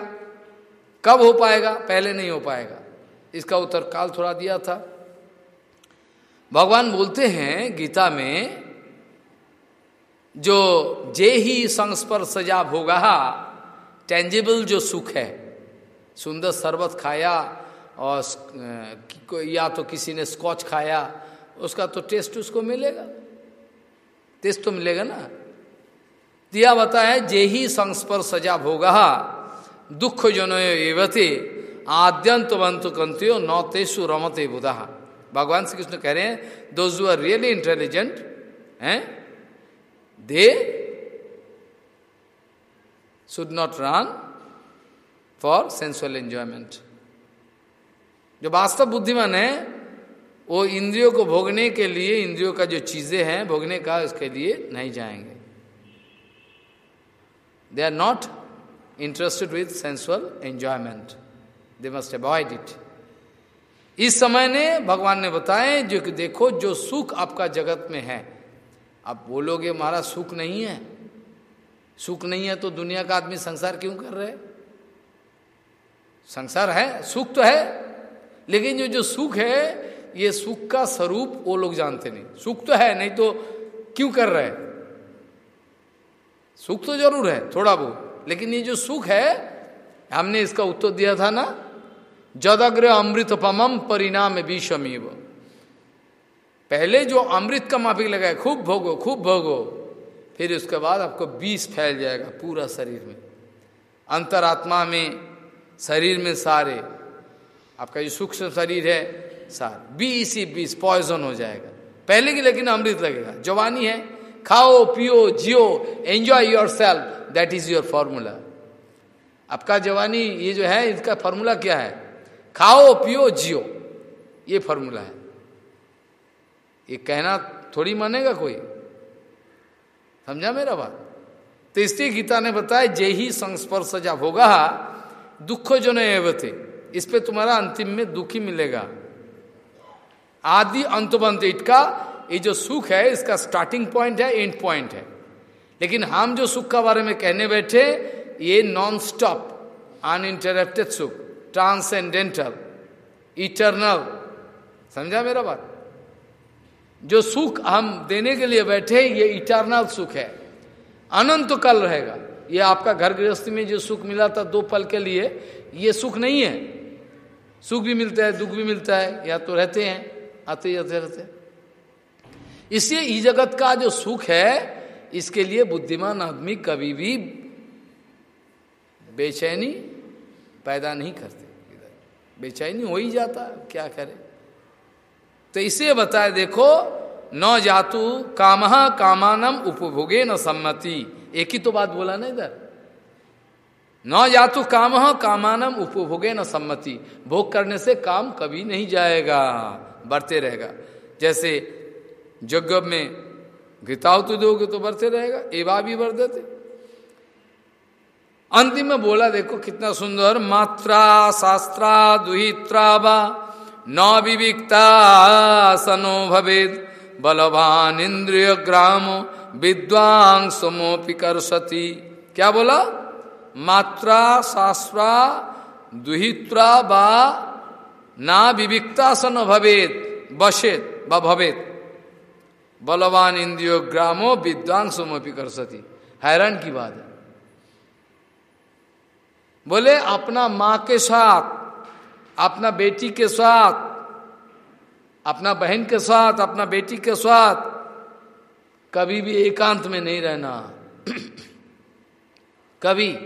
कब हो पाएगा? पहले नहीं हो पाएगा। इसका उत्तर काल थोड़ा दिया था। भगवान बोलते हैं गीता में, जो जे ही संस्पर्श सजा भोगा टेंजिबल जो सुख है, सुंदर शरबत खाया और या तो किसी ने स्कॉच खाया, उसका तो टेस्ट उसको मिलेगा। टेस्ट तो मिलेगा ना। दिया बता है जे ही संस्पर्श सजा भोगा दुख जनो एवते आद्यंत बंतु कंत्यो नौ तेसु रमते बुधा। भगवान श्री कृष्ण कह रहे हैं दोज आर रियली इंटेलिजेंट हैं they should not run for sensual enjoyment जो वास्तव बुद्धिमान है, वो इंद्रियों को भोगने के लिए, इंद्रियों का जो चीज़ें हैं, भोगने का उसके लिए नहीं जाएँगे। They are not interested with sensual enjoyment they must avoid it इस समय ने भगवान ने बताए जो कि देखो, जो सुख आपका जगत में है। आप बोलोगे हमारा सुख नहीं है। सुख नहीं है तो दुनिया का आदमी संसार क्यों कर रहे संसार है, सुख तो है लेकिन जो जो सुख है, ये सुख का स्वरूप वो लोग जानते नहीं। सुख तो है, नहीं तो क्यों कर रहे हैं? सुख तो ज़रूर है, थोड़ा बहुत। लेकिन ये जो सुख है, हमने इसका उत्तर दिया था ना? जदग्र अमृत पमम परिणाम विषमीव। पहले जो अमृत का माफिक लगाए, खूब भोगो खूब भोगो, फिर उसके बाद आपको बीस फैल जाएगा पूरा शरीर में। अंतरात्मा में, शरीर में सारे। आपका जो सूक्ष्म शरीर है, सार बीस ही बीस पॉइजन हो जाएगा। पहले की लेकिन अमृत लगेगा। जवानी है, खाओ, पियो, जियो enjoy yourself that is your formula आपका जवानी ये जो है, इसका फॉर्मूला क्या है? खाओ, पियो, जियो, ये फॉर्मूला है। ये कहना थोड़ी मानेगा कोई? समझा मेरा बात? तो इसलिए गीता ने बताया जे ही संस्पर्श जब होगा दुख जो नहीं इस पे तुम्हारा अंतिम में दुखी मिलेगा। आदि अंतबंत इटका, ये जो सुख है, इसका स्टार्टिंग पॉइंट है एंड पॉइंट है। लेकिन हम जो सुख का बारे में कहने बैठे, ये नॉन स्टॉप अनइंटरप्टेड सुख ट्रांसेंडेंटल इटरनल समझा मेरा बात? जो सुख हम देने के लिए बैठे, ये इटरनल सुख है। अनंत कल रहेगा। ये आपका घर गृहस्थी में जो सुख मिला था दो पल के लिए, ये सुख नहीं है। सुख भी मिलता है, दुख भी मिलता है, या तो रहते हैं, आते जाते रहते इसलिए इस जगत का जो सुख है, इसके लिए बुद्धिमान आदमी कभी भी बेचैनी पैदा नहीं करते। बेचैनी हो ही जाता, क्या करे? तो इसे बताए, देखो, न जातु काम कामानम उपभोगे न सम्मति। एक ही तो बात बोला ना इधर। न जातु काम, कामानम उपभोगे न सम्मति। भोग करने से काम कभी नहीं जाएगा, बढ़ते रहेगा। जैसे यज्ञ में घृताव तो दोगे तो बढ़ते रहेगा, एवा भी बढ़ देते अंतिम में बोला, देखो कितना सुंदर, मात्रा शास्त्रा दुहित्रा बा न विविकता सनो भवेद, बलवान इंद्रिय ग्राम विद्वांग समोपि सती क्या बोला? मात्रा, शास्त्रा, दुहित्रा बा ना विविकता सन भवेद बसेत ब भवेद बलवान इंद्रियो ग्रामो विद्वांग समोपि कर सती हैरान की बात है। बोले, अपना माँ के साथ, अपना बेटी के साथ, अपना बहन के साथ, अपना बेटी के साथ कभी भी एकांत में नहीं रहना। कभी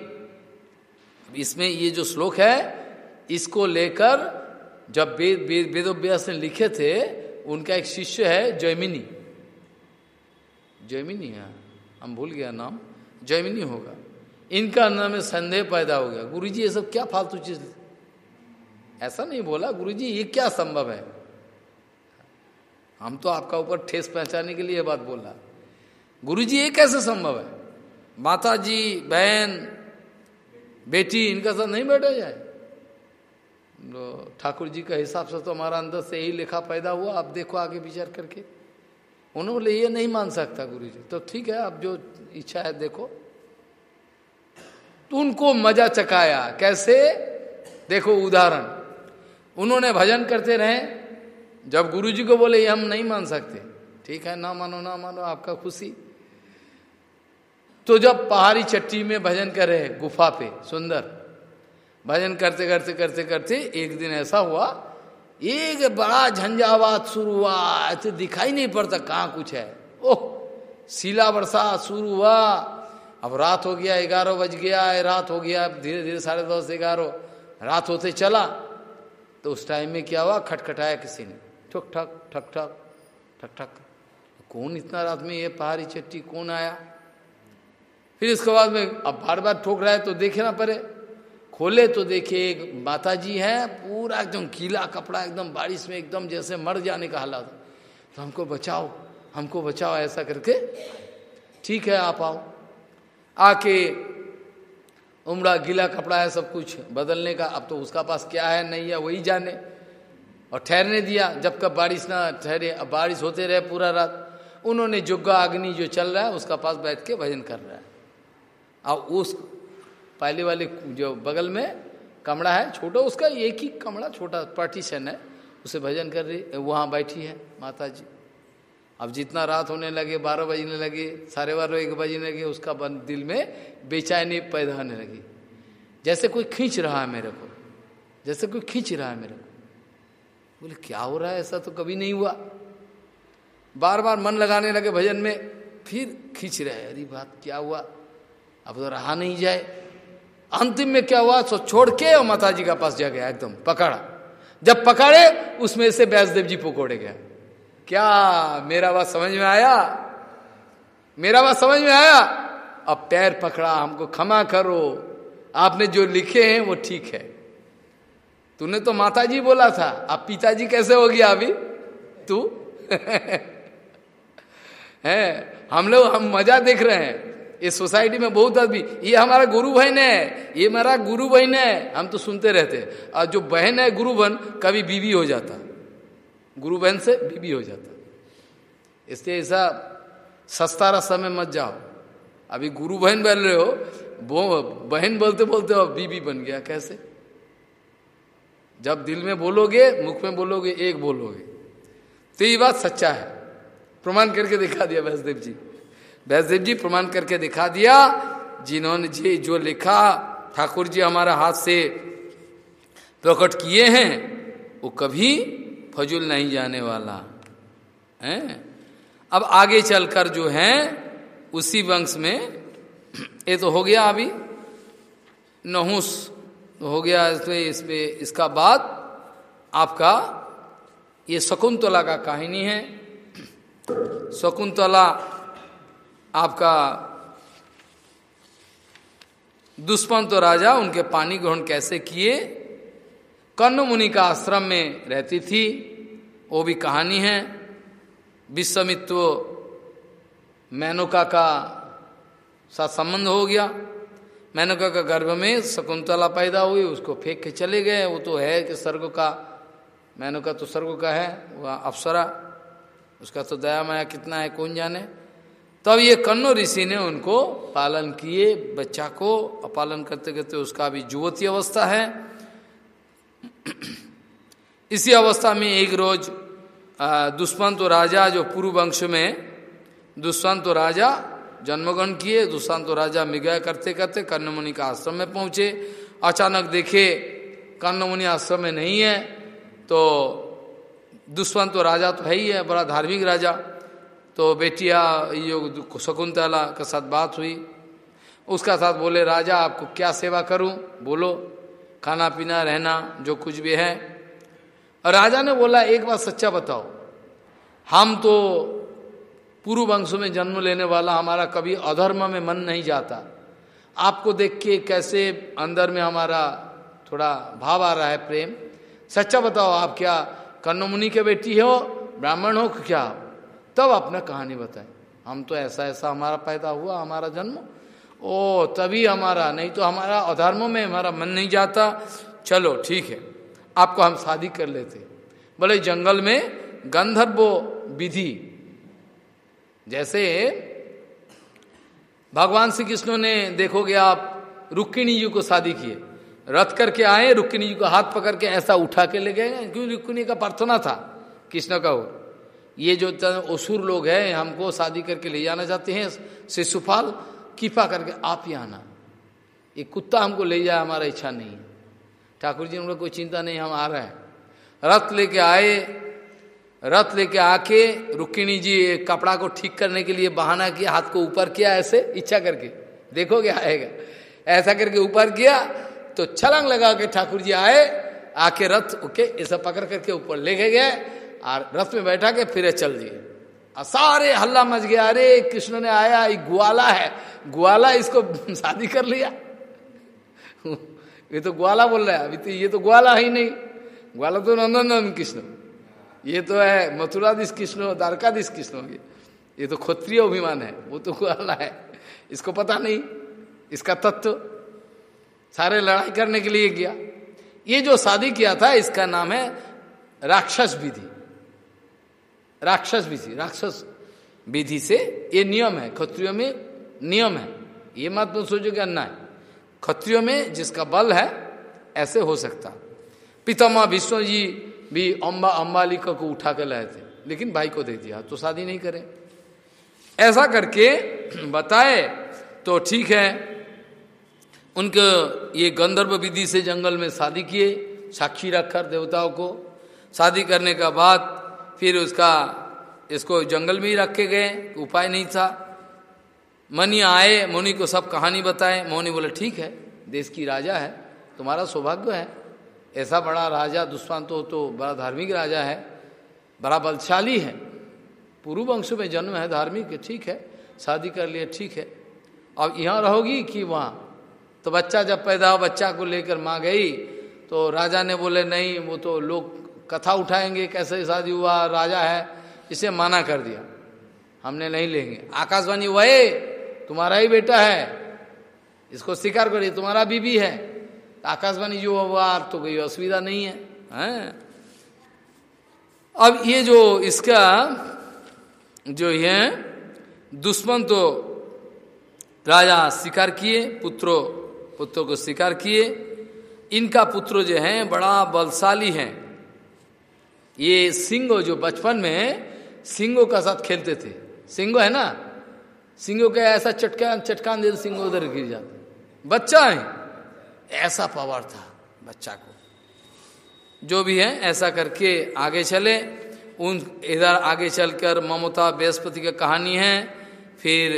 इसमें ये जो श्लोक है, इसको लेकर जब वेद वेद वेदोव्यास ने लिखे थे, उनका एक शिष्य है जयमिनी जयमिनी है। हम भूल गया नाम। जयमिनी होगा। इनका नाम में संदेह पैदा हो गया। गुरुजी, ये सब क्या फालतू चीज़? ऐसा नहीं बोला। गुरुजी, ये क्या संभव है? हम तो आपका ऊपर ठेस पहचाने के लिए बात बोला। गुरुजी, ये कैसे संभव है? माता जी बहन बेटी, इनका साथ नहीं बैठा जाए। ठाकुर जी का हिसाब से तो हमारा अंदर से यही लिखा पैदा हुआ, आप देखो आगे विचार करके। उन्होंने बोले, ये नहीं मान सकता गुरु जी तो ठीक है अब जो इच्छा है देखो। तो उनको मज़ा चकाया कैसे? देखो उदाहरण। उन्होंने भजन करते रहे। जब गुरु जी को बोले, ये हम नहीं मान सकते। ठीक है, ना मानो ना मानो, आपका खुशी। तो जब पहाड़ी चट्टी में भजन कर रहे गुफा पे, सुंदर। भजन करते करते करते करते एक दिन ऐसा हुआ, एक बड़ा झंझावात शुरू हुआ, ऐसे दिखाई नहीं पड़ता कहाँ कुछ है। ओह सीला बरसात शुरू हुआ। अब रात हो गया, ग्यारह बज गया, रात हो गया, धीरे धीरे साढ़े दस, ग्यारह। रात होते चला तो उस टाइम में क्या हुआ? खटखटाया किसी ने। ठक ठक ठक ठक ठक ठक। कौन इतना रात में ये पहाड़ी चट्टी, कौन आया? फिर इसके बाद में, अब बार बार ठोक रहा है तो देखे ना पड़े खोले तो देखे, एक माता जी है, पूरा एकदम गीला कपड़ा, एकदम बारिश में एकदम जैसे मर जाने का हालात। तो हमको बचाओ हमको बचाओ ऐसा करके। ठीक है, आप आओ। आके उमड़ा गीला कपड़ा है, सब कुछ बदलने का। अब तो उसका पास क्या है, नहीं है, वही जाने। और ठहरने दिया, जब कब बारिश ना ठहरे, अब बारिश होते रहे पूरा रात। उन्होंने जुग्गा अग्नि जो चल रहा है, उसका पास बैठ के भजन कर रहा है। और उस पहले वाले जो बगल में कमरा है, छोटा, उसका एक ही कमरा, छोटा पार्टीशन है। उसे भजन कर रही वहाँ बैठी है माता जी अब जितना रात होने लगे, बारह बजने लगे, साढ़े बारह, एक बजने लगे, उसका बन, दिल में बेचैनी पैदा होने लगी। जैसे कोई खींच रहा है मेरे को, जैसे कोई खींच रहा है मेरे को। बोले, क्या हो रहा है? ऐसा तो कभी नहीं हुआ। बार बार मन लगाने लगे भजन में, फिर खींच रहे अरे बात, क्या हुआ? अब तो रहा नहीं जाए। अंतिम में क्या हुआ? सो छोड़ के और माता जी का पास जा गया, एकदम पकड़ा। जब पकड़े, उसमें से व्यासदेव जी पकोड़े गया क्या मेरा बात समझ में आया? मेरा बात समझ में आया? अब पैर पकड़ा, हमको क्षमा करो। आपने जो लिखे हैं, वो ठीक है। तूने तो माता जी बोला था, अब पिताजी कैसे हो गया अभी? तू? है? हम लोग, हम मज़ा देख रहे हैं। इस सोसाइटी में बहुत आदमी, ये हमारा गुरु बहन है, ये मेरा गुरु बहन है। हम तो सुनते रहते और जो बहन है गुरु बहन कभी बीवी हो जाता। गुरु बहन से बीवी हो जाता। इसलिए ऐसा सस्ता रास्ता में मत जाओ। अभी गुरु बहन बन रहे हो वो बहन बोलते बोलते हो बीबी बन गया। कैसे? जब दिल में बोलोगे, मुख में बोलोगे, एक बोलोगे। तो ये बात सच्चा है। प्रमाण करके दिखा दिया वैसदेव जी। वैसदेव जी प्रमाण करके दिखा दिया, जिन्होंने जी जो लिखा, ठाकुर जी हमारा हाथ से प्रकट किए हैं, वो कभी फजूल नहीं जाने वाला। है? अब आगे चलकर जो है, उसी वंश में, ये तो हो गया अभी, नहुस तो हो गया, इसमें इसमें इसका बाद आपका ये शकुंतला का कहानी है। शकुंतला आपका दुष्मन तो राजा उनके पानी ग्रहण कैसे किए? कर्ण मुनि का आश्रम में रहती थी। वो भी कहानी है। विश्वमित्व मैनुका का साथ संबंध हो गया। मैनुका का गर्भ में शकुंतला पैदा हुई, उसको फेंक के चले गए। वो तो है कि स्वर्ग का, मैनुका तो स्वर्ग का है, वह अप्सरा। उसका तो दया माया कितना है, कौन जाने? तब ये कन्नो ऋषि ने उनको पालन किए, बच्चा को पालन करते करते उसका भी युवती अवस्था है। इसी अवस्था में एक रोज दुष्मंत राजा जो पूर्व वंश में दुष्मंत राजा जन्मग्रहण किए दुष्मंत राजा मिगय करते करते कर्णमुनि का आश्रम में पहुँचे। अचानक देखे कर्णमुनि आश्रम में नहीं है तो दुष्मंत राजा तो है ही है, बड़ा धार्मिक राजा। तो बेटिया ये शकुंतला के साथ बात हुई। उसका साथ बोले, राजा, आपको क्या सेवा करूँ? बोलो, खाना पीना, रहना, जो कुछ भी है। और राजा ने बोला, एक बात सच्चा बताओ। हम तो पूर्व वंश में जन्म लेने वाला, हमारा कभी अधर्म में मन नहीं जाता। आपको देख के कैसे अंदर में हमारा थोड़ा भाव आ रहा है, प्रेम। सच्चा बताओ, आप क्या कर्ण मुनि के बेटी हो, ब्राह्मण हो क्या तब अपना कहानी बताए। हम तो ऐसा ऐसा हमारा पैदा हुआ, हमारा जन्म। ओ, तभी हमारा, नहीं तो हमारा अधर्मों में हमारा मन नहीं जाता। चलो, ठीक है, आपको हम शादी कर लेते। बोले, जंगल में गंधर्व विधि। जैसे भगवान श्री कृष्ण ने, देखोगे आप, रुक्मिणी जी को शादी किए रथ करके आए, रुक्मिणी जी को हाथ पकड़ के ऐसा उठा के ले गए। क्यों? रुक्मिणी का प्रार्थना था, कृष्ण का वो। ये जो असुर लोग हैं, हमको शादी करके ले जाना चाहते हैं शिशुपाल कृपा करके आप ही आना। ये कुत्ता हमको ले जाए, हमारा इच्छा नहीं है। ठाकुर जी, उनको कोई चिंता नहीं, हम आ रहे हैं। रथ लेके आए, रथ लेके आके रुक्मिणी जी कपड़ा को ठीक करने के लिए बहाना किया, हाथ को ऊपर किया, ऐसे इच्छा करके। देखो क्या आएगा। ऐसा करके ऊपर किया तो छलंग लगा के ठाकुर जी आए, आके रथ, ओके ऐसा पकड़ करके ऊपर लेके गए। और रथ में बैठा के फिर चल दिए। और सारे हल्ला मच गया। अरे, कृष्ण ने आया ये ग्वाला है। ग्वाला इसको शादी कर लिया। ये तो ग्वाला बोल रहा है। अभी तो ये तो ग्वाला ही नहीं। ग्वाला तो नंदन कृष्ण। ये तो है मथुरादिश कृष्ण द्वारकादिश कृष्ण ये तो क्षत्रिय अभिमान है। वो तो ग्वाला है। इसको पता नहीं। इसका तत्व। सारे लड़ाई करने के लिए गया। ये जो शादी किया था, इसका नाम है राक्षस विधि। राक्षस विधि राक्षस विधि से ये नियम है। क्षत्रियो में नियम है। ये मत तो सोचो कि अन्ना है क्षत्रियो में जिसका बल है, ऐसे हो सकता। पितामह विष्णु जी भी अम्बा, अम्बालिका को उठा कर लाए थे, लेकिन भाई को दे दिया तो शादी नहीं करें। ऐसा करके बताए तो ठीक है। उनके ये गंधर्व विधि से जंगल में शादी किए, साक्षी रखकर देवताओं को। शादी करने का बाद फिर उसका, इसको जंगल में ही रख के गए, उपाय नहीं था। मनी आए, मुनि को सब कहानी बताए। मोनी बोले, ठीक है, देश की राजा है, तुम्हारा सौभाग्य है। ऐसा बड़ा राजा दुष्पांत हो तो बड़ा धार्मिक राजा है, बड़ा बलशाली है। पूर्व वंश में जन्म है धार्मिक, ठीक है, शादी कर लिए, ठीक है। अब यहाँ रहोगी कि वहाँ? तो बच्चा जब पैदा हो बच्चा को लेकर माँ गई तो राजा ने बोले, नहीं, वो तो लोग कथा उठाएँगे, कैसे शादी हुआ, राजा है, इसे माना कर दिया। हमने नहीं लेंगे। आकाशवाणी, वही, तुम्हारा ही बेटा है। इसको स्वीकार करिए, तुम्हारा बीबी है। आकाशवाणी जो हुआ तो कोई असुविधा नहीं है, हैं? अब ये जो इसका, जो है दुश्मन तो राजा स्वीकार किए, पुत्रों पुत्रों को स्वीकार किए। इनका पुत्र जो है, बड़ा बलशाली है। ये सिंगो जो बचपन में सिंगो का साथ खेलते थे। सिंगो है ना? सिंगो का ऐसा चटकान चटकान दे सिंगो उधर गिर जाते बच्चा है। ऐसा पावर था बच्चा को। जो भी है, ऐसा करके आगे चले। उन, इधर आगे चलकर ममता बृहस्पति का कहानी है। फिर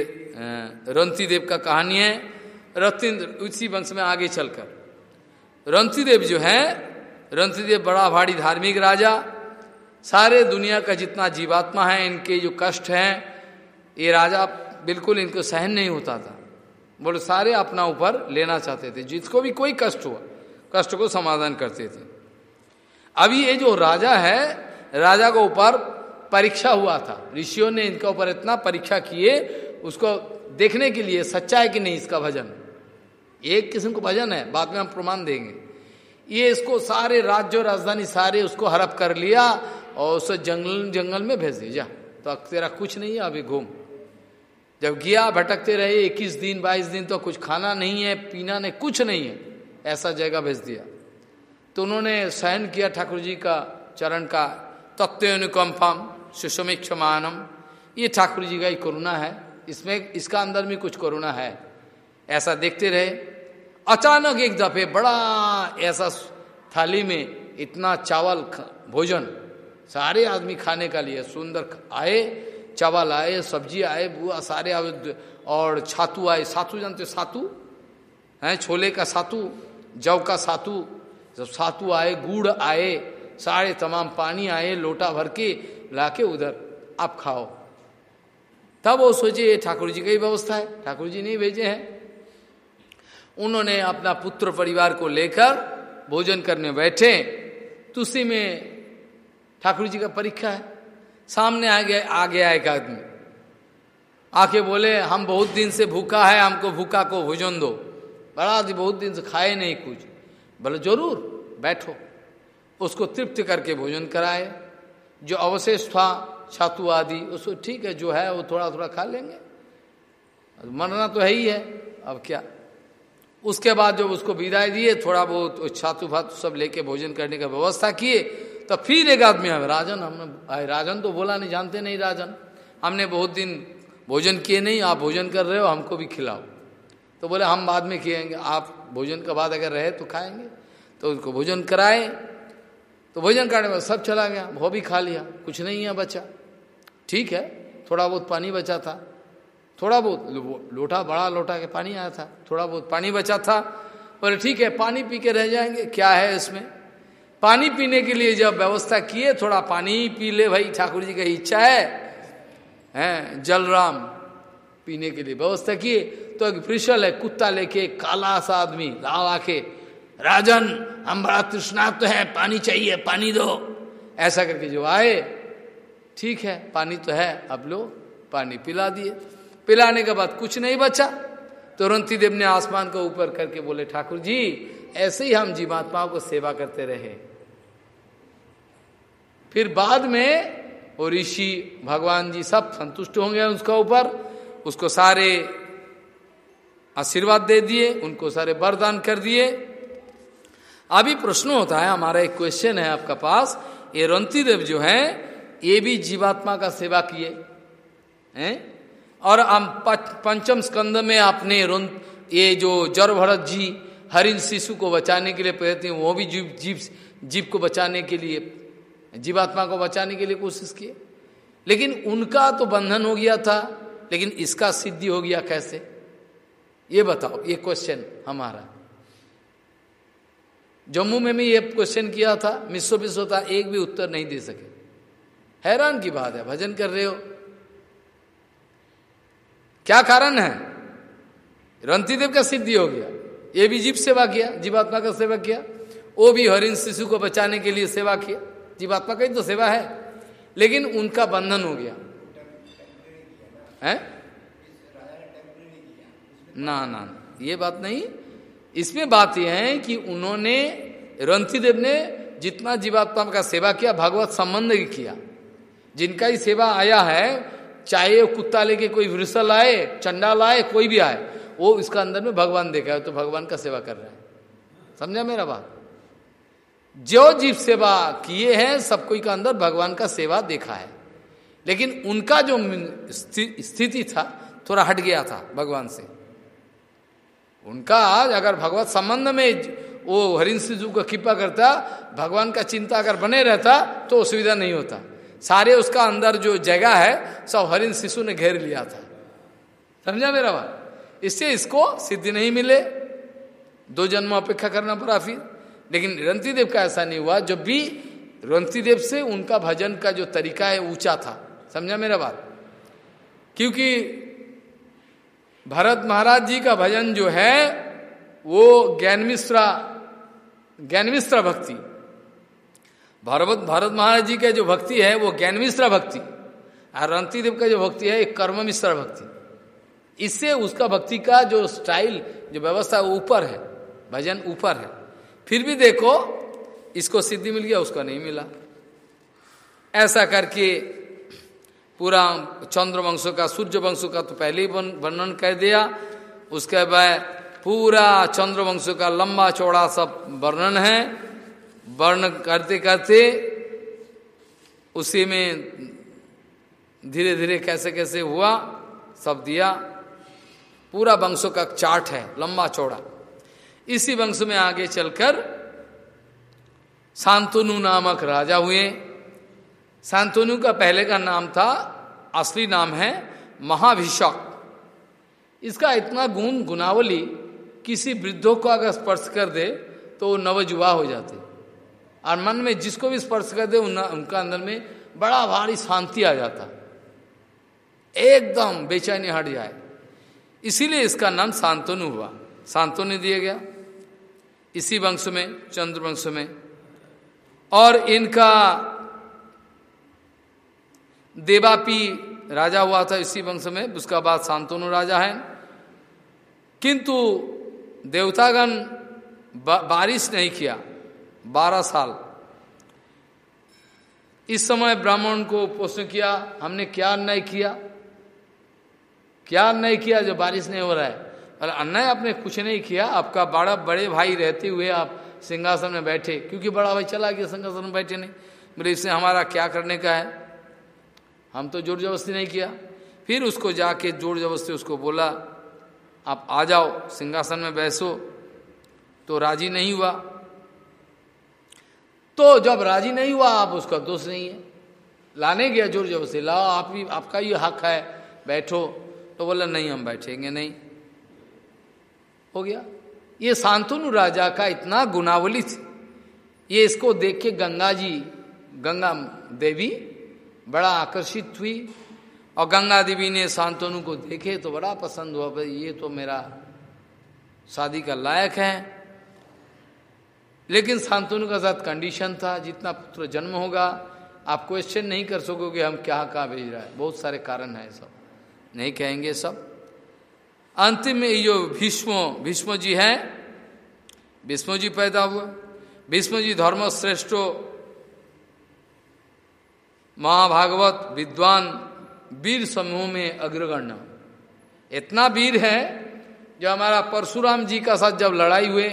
रंती देव का कहानी है। रतिन्द्र उसी वंश में आगे चलकर। रंती देव जो है रंती देव बड़ा भारी धार्मिक राजा। सारे दुनिया का जितना जीवात्मा है, इनके जो कष्ट हैं, ये राजा बिल्कुल इनको सहन नहीं होता था। बोले, सारे अपना ऊपर लेना चाहते थे। जिसको भी कोई कष्ट हुआ, कष्ट को समाधान करते थे। अभी ये जो राजा है, राजा के ऊपर परीक्षा हुआ था। ऋषियों ने इनके ऊपर इतना परीक्षा किए, उसको देखने के लिए सच्चा है कि नहीं इसका भजन? एक किस्म को भजन है, बाद में हम प्रमाण देंगे। ये इसको सारे राज्य राजधानी सारे उसको हड़प कर लिया और उसे जंगल जंगल में भेज दिया। जा तो तेरा कुछ नहीं है, अभी घूम। जब गया, भटकते रहे, इक्कीस दिन, बाईस दिन तो कुछ खाना नहीं है, पीना नहीं, कुछ नहीं है। ऐसा जगह भेज दिया। तो उन्होंने सहन किया ठाकुर जी का चरण का तत्व अनुकम्पम सुषमिक्षमानम ये ठाकुर जी का ही करुणा है। इसमें, इसका अंदर में कुछ करुणा है। ऐसा देखते रहे। अचानक एक दफे बड़ा ऐसा थाली में इतना चावल भोजन सारे आदमी खाने का लिए, सुंदर आए, चावल आए, सब्ज़ी आए, बुआ सारे आए, और छातू आए। सातू जानते सातू? हैं? छोले का सातू जव का सातू। जब सातू आए, गुड़ आए, सारे तमाम पानी आए, लोटा भर के लाके उधर आप खाओ। तब वो सोचे, ये ठाकुर जी का ही व्यवस्था है, ठाकुर जी नहीं भेजे हैं। उन्होंने अपना पुत्र परिवार को लेकर भोजन करने बैठे। तो उसी में ठाकुर जी का परीक्षा है। सामने आ गया आ गया एक आदमी। आके बोले, हम बहुत दिन से भूखा है, हमको भूखा को भोजन दो। बड़ा बहुत दिन से खाए नहीं कुछ। बोले, ज़रूर, बैठो। उसको तृप्त करके भोजन कराए। जो अवशेष था, छातु आदि, उसको ठीक है, जो है, वो थोड़ा थोड़ा खा लेंगे। मरना तो है ही है, अब क्या? उसके बाद जब उसको विदाई दिए, थोड़ा बहुत छातु भातु सब लेके भोजन करने का व्यवस्था किए तो फिर एक आदमी हमें राजन, हमने राजन तो बोला, नहीं, जानते नहीं राजन। हमने बहुत दिन भोजन किए नहीं, आप भोजन कर रहे हो, हमको भी खिलाओ। तो बोले, हम बाद में खिएँगे आप भोजन के बाद अगर रहे तो खाएँगे। तो उसको भोजन कराए तो भोजन करने में सब चला गया, वो भी खा लिया, कुछ नहीं है बचा। ठीक है, थोड़ा बहुत पानी बचा था, थोड़ा बहुत लोटा, बड़ा लोटा के पानी आया था, थोड़ा बहुत पानी बचा था। बोले, ठीक है, पानी पी के रह जाएँगे, क्या है इसमें? पानी पीने के लिए जब व्यवस्था किए थोड़ा पानी पी ले भाई, ठाकुर जी की इच्छा है। हैं, जलराम पीने के लिए व्यवस्था किए तो एक प्रिशल है, कुत्ता लेके, काला सा आदमी, लाल आके राजन, हम बड़ा तो है, पानी चाहिए, पानी दो। ऐसा करके जो आए, ठीक है, पानी तो है, अब लो, पानी पिला दिए। पिलाने के बाद कुछ नहीं बचा। तो रंती देव ने आसमान को ऊपर करके बोले, ठाकुर जी, ऐसे ही हम जीवात्माओं को सेवा करते रहे। फिर बाद में वो ऋषि भगवान जी सब संतुष्ट होंगे उसका ऊपर, उसको सारे आशीर्वाद दे दिए, उनको सारे वरदान कर दिए। अभी प्रश्न होता है, हमारा एक क्वेश्चन है आपका पास, ये रंती देव जो है, ये भी जीवात्मा का सेवा किए, हैं? और हम पंचम स्कंद में आपने ये जो जर भरत जी हरिन शिशु को बचाने के लिए प्रयत्न, वो भी जीव जीव जीव को बचाने के लिए जीवात्मा को बचाने के लिए कोशिश किए। लेकिन उनका तो बंधन हो गया था, लेकिन इसका सिद्धि हो गया कैसे? ये बताओ, ये क्वेश्चन हमारा। जम्मू में भी ये क्वेश्चन किया था मिसो मिसो था एक भी उत्तर नहीं दे सके। हैरान की बात है, भजन कर रहे हो। क्या कारण है? रंतीदेव का सिद्धि हो गया, ये भी जीव सेवा किया, जीवात्मा का सेवा किया, वो भी हरिण शिशु को बचाने के लिए सेवा किया। जीवात्मा का ही तो सेवा है। लेकिन उनका बंधन हो गया। है? ना ना ये बात नहीं। इसमें बात यह है कि उन्होंने रंथीदेव ने जितना जीवात्मा का सेवा किया, भगवत संबंध ही किया। जिनका ही सेवा आया है, चाहे कुत्ता लेके कोई वृषल आए चंडा लाए, कोई भी आए, वो इसका अंदर में भगवान देखा है तो भगवान का सेवा कर रहे हैं। समझा मेरा बात? जो जीव सेवा किए हैं, सब कोई का अंदर भगवान का सेवा देखा है। लेकिन उनका जो स्थिति था, थोड़ा हट गया था भगवान से। उनका आज अगर भगवत संबंध में वो हरिन सिजु को कृपा करता, भगवान का चिंता अगर बने रहता तो असुविधा नहीं होता। सारे उसका अंदर जो जगह है, सब हरिन शिशु ने घेर लिया था। समझा मेरा बात? इससे इसको सिद्धि नहीं मिले। दो जन्म अपेक्षा करना पड़ा फिर। लेकिन रंती देव का ऐसा नहीं हुआ। जब भी रंती देव से उनका भजन का जो तरीका है, ऊँचा था। समझा मेरा बात? क्योंकि भरत महाराज जी का भजन जो है, वो ज्ञान मिश्रा ज्ञान मिश्रा भक्ति। भरत भरत महाराज जी का जो भक्ति है, वो ज्ञान मिश्रा भक्ति। और रंती देव का जो भक्ति है एक कर्म मिश्रा भक्ति। इससे उसका भक्ति का जो स्टाइल, जो व्यवस्था ऊपर है, भजन ऊपर है। फिर भी देखो, इसको सिद्धि मिल गया, उसको नहीं मिला। ऐसा करके पूरा चंद्र वंशों का, सूर्य वंशों का तो पहले ही वर्णन कर दिया। उसके बाद पूरा चंद्र वंशों का लंबा चौड़ा सब वर्णन है। वर्ण करते करते उसी में धीरे धीरे कैसे कैसे हुआ, सब दिया। पूरा वंशों का चार्ट है, लंबा चौड़ा। इसी वंश में आगे चलकर शांतनु नामक राजा हुए। शांतनु का पहले का नाम था, असली नाम है महाभिषक। इसका इतना गुण गुनावली किसी वृद्धों को अगर स्पर्श कर दे तो वो नवजुवा हो जाते। और मन में जिसको भी स्पर्श कर दे उनका अंदर में बड़ा भारी शांति आ जाता। एकदम बेचैनी हट जाए। इसीलिए इसका नाम सांतनु हुआ। शांतनु दिया गया। इसी वंश में, चंद्र वंश में। और इनका देवापी राजा हुआ था इसी वंश में, उसका बाद शांतनु राजा है। किंतु देवतागण बारिश नहीं किया, बारह साल। इस समय ब्राह्मण को प्रश्न किया, हमने क्या अन्याय किया? क्या अन्याय किया जो बारिश नहीं हो रहा है? और अन्याय आपने कुछ नहीं किया। आपका बड़ा बड़े भाई रहते हुए आप सिंहासन में बैठे, क्योंकि बड़ा भाई चला गया, सिंहासन में बैठे नहीं। बोले, इससे हमारा क्या करने का है? हम तो ज़ोर जबरस्ती नहीं किया। फिर उसको जाके ज़ोर जबरस्ती उसको बोला, आप आ जाओ, सिंहासन में बैसो। तो राज़ी नहीं हुआ। तो जब राज़ी नहीं हुआ, आप उसका दोष नहीं है। लाने गया ज़ोर जबरस्ती लाओ, आप भी आपका ये हक है, बैठो। तो बोला, नहीं, हम बैठेंगे नहीं। हो गया। ये शांतनु राजा का इतना गुनावली थी। ये इसको देख के गंगा जी, गंगा देवी बड़ा आकर्षित हुई और गंगा देवी ने शांतनु को देखे तो बड़ा पसंद हुआ, भाई, ये तो मेरा शादी का लायक है। लेकिन शांतनु का साथ कंडीशन था, जितना पुत्र जन्म होगा, आप क्वेश्चन नहीं कर सकोगे हम क्या, कहाँ भेज रहा है। बहुत सारे कारण हैं सब। नहीं कहेंगे सब। अंतिम में ये जो भीष्म भीष्म जी हैं। भीष्म जी पैदा हुए। भीष्म जी धर्म श्रेष्ठ महाभागवत विद्वान वीर समूह में अग्रगण्य। इतना वीर है, जो हमारा परशुराम जी का साथ जब लड़ाई हुए,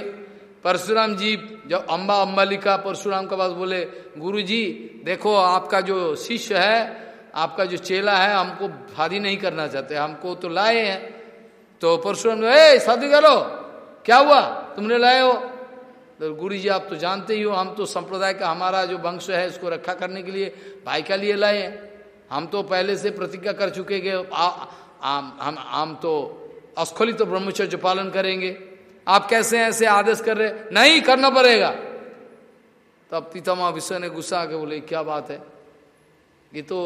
परशुराम जी जब अम्बा अम्बालिका परशुराम के पास बोले गुरु जी देखो आपका जो शिष्य है, आपका जो चेला है, हमको शादी नहीं करना चाहते, हमको तो लाए हैं। तो परशुराम ए, शादी करो। क्या हुआ? तुमने लाए हो? तो गुरु जी, आप तो जानते ही हो, हम तो संप्रदाय का हमारा जो वंश है उसको रखा करने के लिए भाई का लिए लाए हैं। हम तो पहले से प्रतिज्ञा कर चुके गए। हम हम तो अस्खलित तो ब्रह्मचर्य पालन करेंगे। आप कैसे ऐसे आदेश कर रहे नहीं, करना पड़ेगा। तब तो पितामा विश्व ने गुस्सा आके बोले, क्या बात है? ये तो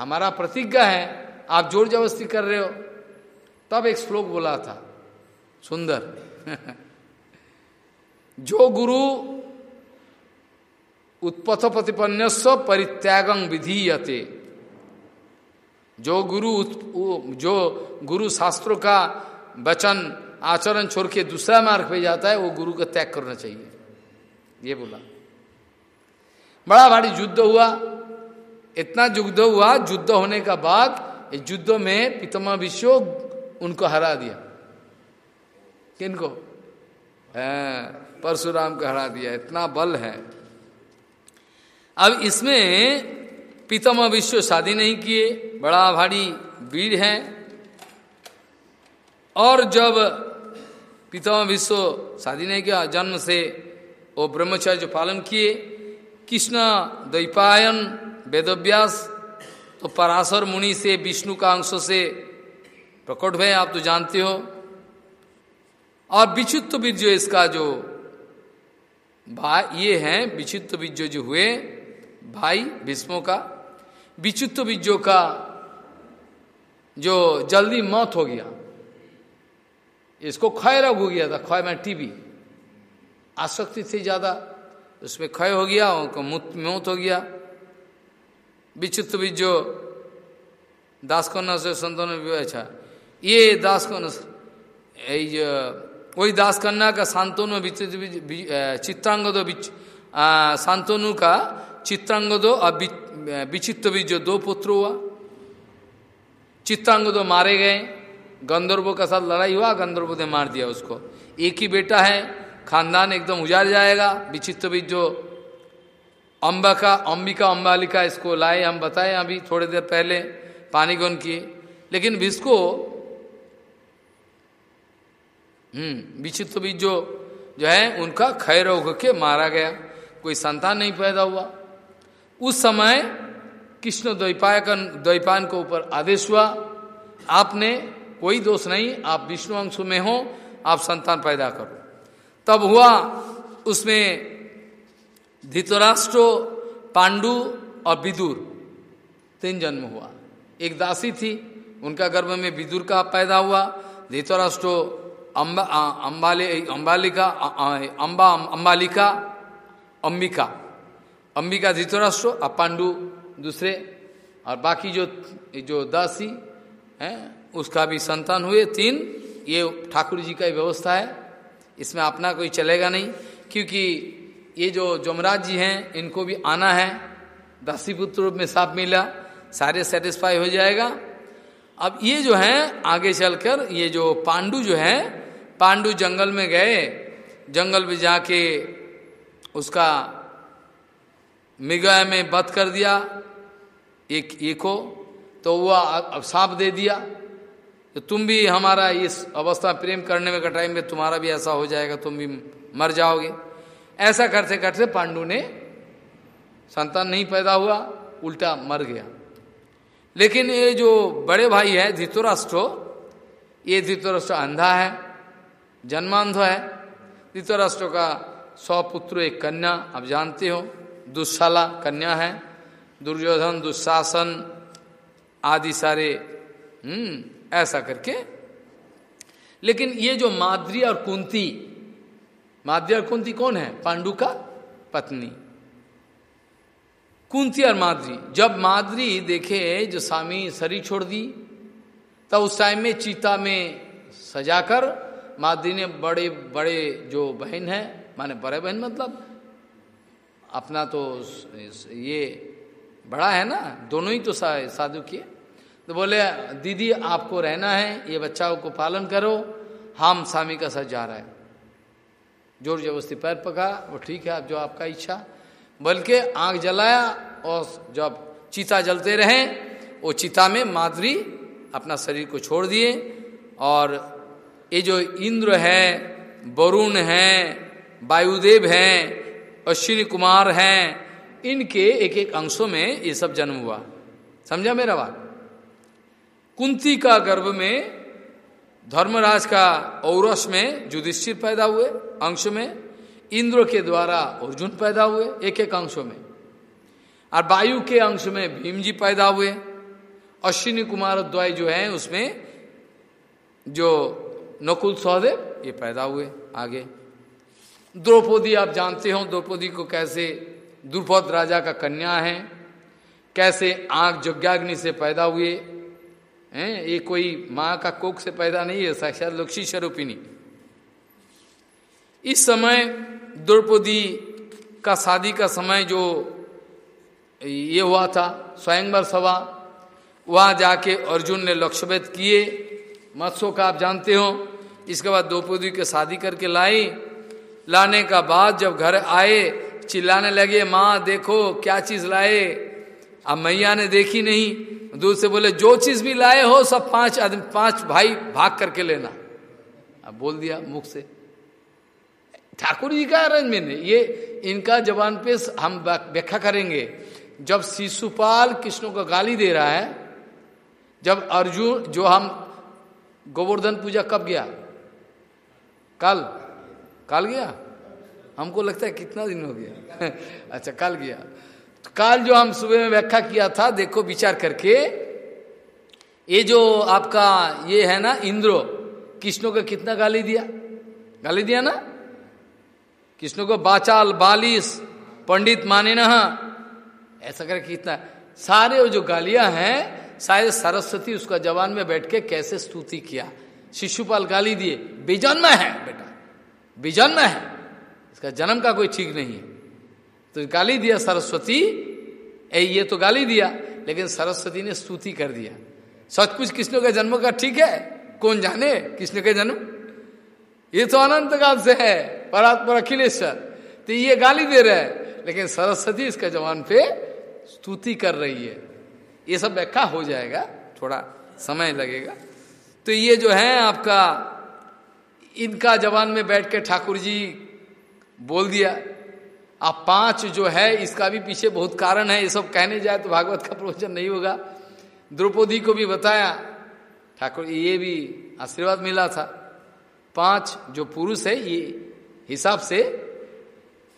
हमारा प्रतिज्ञा है। आप ज़ोर जबरस्ती कर रहे हो। तब एक श्लोक बोला था, सुंदर। जो गुरु उत्पथ प्रतिपन्नस्व परित्यागं विधीयते। जो गुरु जो गुरु शास्त्रों का वचन, आचरण छोड़ के दूसरा मार्ग पे जाता है, वो गुरु का त्याग करना चाहिए। ये बोला। बड़ा भारी युद्ध हुआ। इतना युद्ध हुआ, युद्ध होने का बाद युद्ध में पितमा विश्व उनको हरा दिया। किनको? परशुराम को हरा दिया। इतना बल है। अब इसमें पितम विश्व शादी नहीं किए। बड़ा भारी वीर है। और जब पितम विश्व शादी नहीं किया, जन्म से वो ब्रह्मचर्य पालन किए, कृष्ण द्वैपायन, वेदव्यास तो पराशर मुनि से, विष्णु का अंश से प्रकट हुए, आप तो जानते हो। और विचित्र बीज इसका जो भाई ये है, विचित्र बीज जो हुए, भाई भीष्मों का, विचित्र बीजों का जो जल्दी मौत हो गया। इसको क्षय रोग हो गया था, क्षय में टीबी आसक्ति थी ज़्यादा, उसमें क्षय हो गया, उनको मौत हो गया। विचित्र बीजो दास कन्या से संतान अच्छा ये दास कन्या वही दास कन्या का शांतनु चित्रांगद शांतनु का चित्रांगदो और विचित्र बीज दो पुत्र हुआ। चित्रांगदो मारे गए। गंधर्वों का साथ लड़ाई हुआ, गंधर्वों ने मार दिया उसको। एक ही बेटा है, खानदान एकदम उजाड़ जाएगा। विचित्र बीज जो अम्बा का अंबिका अम्बालिका इसको लाए, हम बताए अभी थोड़ी देर पहले पानी गुन किए। लेकिन इसको हम्म विचित्र बीज जो जो है, उनका खैर रोग के मारा गया। कोई संतान नहीं पैदा हुआ। उस समय कृष्ण द्वैपायन द्वैपायन के ऊपर आदेश हुआ, आपने कोई दोष नहीं, आप विष्णु अंश में हो, आप संतान पैदा करो। तब हुआ उसमें धृतराष्ट्र, पांडु और विदुर, तीन जन्म हुआ। एक दासी थी, उनका गर्भ में विदुर का पैदा हुआ, धृतराष्ट्र अम्बा अम्बाले अम्बालिका अम्बा अम्बालिका अम्बिका अम्बिका धृतराष्ट्र और पांडु दूसरे, और बाकी जो जो दासी, हैं, उसका भी संतान हुए तीन। ये ठाकुर जी का व्यवस्था है। इसमें अपना कोई चलेगा नहीं, क्योंकि ये जो जमराज जी हैं, इनको भी आना है। दासी पुत्र रूप में साफ़ मिला, सारे सेटिस्फाई हो जाएगा। अब ये जो है, आगे चलकर ये जो पांडु जो है, पांडु जंगल में गए, जंगल में जाके उसका मृगय में बत कर दिया, एक, एको तो वह अब साप दे दिया। तो तुम भी हमारा इस अवस्था प्रेम करने में का टाइम में तुम्हारा भी ऐसा हो जाएगा, तुम भी मर जाओगे। ऐसा करते करते पांडु ने संतान नहीं पैदा हुआ, उल्टा मर गया। लेकिन ये जो बड़े भाई है, धितुराष्ट्र, ये धितुराष्ट्र अंधा है, जन्मांध है। धितुराष्ट्र का सौ पुत्र, एक कन्या, आप जानते हो दुशाला कन्या है, दुर्योधन दुशासन आदि सारे हम्म ऐसा करके। लेकिन ये जो माद्री और कुंती, माद्री और कुंती कौन है? पांडु का पत्नी। कुंती और माद्री। जब माद्री देखे जो स्वामी शरीर छोड़ दी, तब उस टाइम में चीता में सजाकर माद्री ने बड़े बड़े जो बहन है, माने बड़े बहन मतलब अपना तो ये बड़ा है ना, दोनों ही तो साधु किए। तो बोले, दीदी, आपको रहना है, ये बच्चा को पालन करो, हम स्वामी का साथ जा रहा है। ज़ोर जबरस्ती पैर पका, वो ठीक है आप जो आपका इच्छा। बल्कि आँख जलाया और जब चीता जलते रहे, वो चिता में माधुरी अपना शरीर को छोड़ दिए और ये जो इंद्र है, वरुण है, वायुदेव हैं, अश्विनी कुमार हैं, इनके एक एक अंशों में ये सब जन्म हुआ। समझा मेरा बात? कुंती का गर्भ में, धर्मराज का औरस में युधिष्ठिर पैदा हुए, अंश में इंद्र के द्वारा अर्जुन पैदा हुए एक एक अंशों में। और वायु के अंश में भीम जी पैदा हुए। अश्विनी कुमार द्वय जो है, उसमें जो नकुल सहदेव, ये पैदा हुए आगे। द्रौपदी, आप जानते हो, द्रौपदी को कैसे द्रुपद राजा का कन्या है, कैसे आग यज्ञाग्नि से पैदा हुए, हैं, ये कोई माँ का कोक से पैदा नहीं है, साक्षात लक्ष्मी स्वरूपिनी इस समय द्रौपदी का शादी का समय जो ये हुआ था स्वयंवर सभा, वहाँ जाके अर्जुन ने लक्ष्यभेद किए। मत्स्यों का आप जानते हो, इसके बाद द्रौपदी के शादी करके लाई। लाने का बाद जब घर आए, चिल्लाने लगे, माँ, देखो क्या चीज़ लाए? अब मैया ने देखी नहीं। दूर से बोले, जो चीज़ भी लाए हो, सब पाँच आदमी, पाँच भाई भाग करके लेना। अब बोल दिया मुख से। ठाकुर जी का अरेंजमेंट है। ये इनका जवान पे हम व्याख्या करेंगे। जब शिशुपाल कृष्ण को गाली दे रहा है, जब अर्जुन, जो हम गोवर्धन पूजा कब गया? कल। कल गया? हमको लगता है कितना दिन हो गया। अच्छा कल गया। तो कल जो हम सुबह में व्याख्या किया था, देखो विचार करके, ये जो आपका ये है ना, इंद्रो, कृष्णों का कितना गाली दिया? गाली दिया ना? कृष्ण को बाचाल, बालिश, पंडित माने ना ऐसा करके कितना, सारे वो जो गालियाँ हैं शायद सरस्वती उसका जवान में बैठ के कैसे स्तुति किया। शिशुपाल गाली दिए, बेजन्म है बेटा, बेजन्म है, इसका जन्म का कोई ठीक नहीं है। तो गाली दिया सरस्वती, ए, ये तो गाली दिया, लेकिन सरस्वती ने स्तुति कर दिया। सचमुच कृष्ण का जन्म का ठीक है? कौन जाने कृष्ण के जन्म? ये तो अनंत काल से है। परात्पर अखिलेश्वर तो ये गाली दे रहे हैं। लेकिन सरस्वती इसका जवान पे स्तुति कर रही है। ये सब व्याख्या हो जाएगा। थोड़ा समय लगेगा। तो ये जो है आपका, इनका जवान में बैठ के ठाकुर जी बोल दिया। आप पाँच जो है, इसका भी पीछे बहुत कारण है। ये सब कहने जाए तो भागवत का प्रवचन नहीं होगा। द्रौपदी को भी बताया। ठाकुर, ये भी आशीर्वाद मिला था। पाँच जो पुरुष है, ये हिसाब से,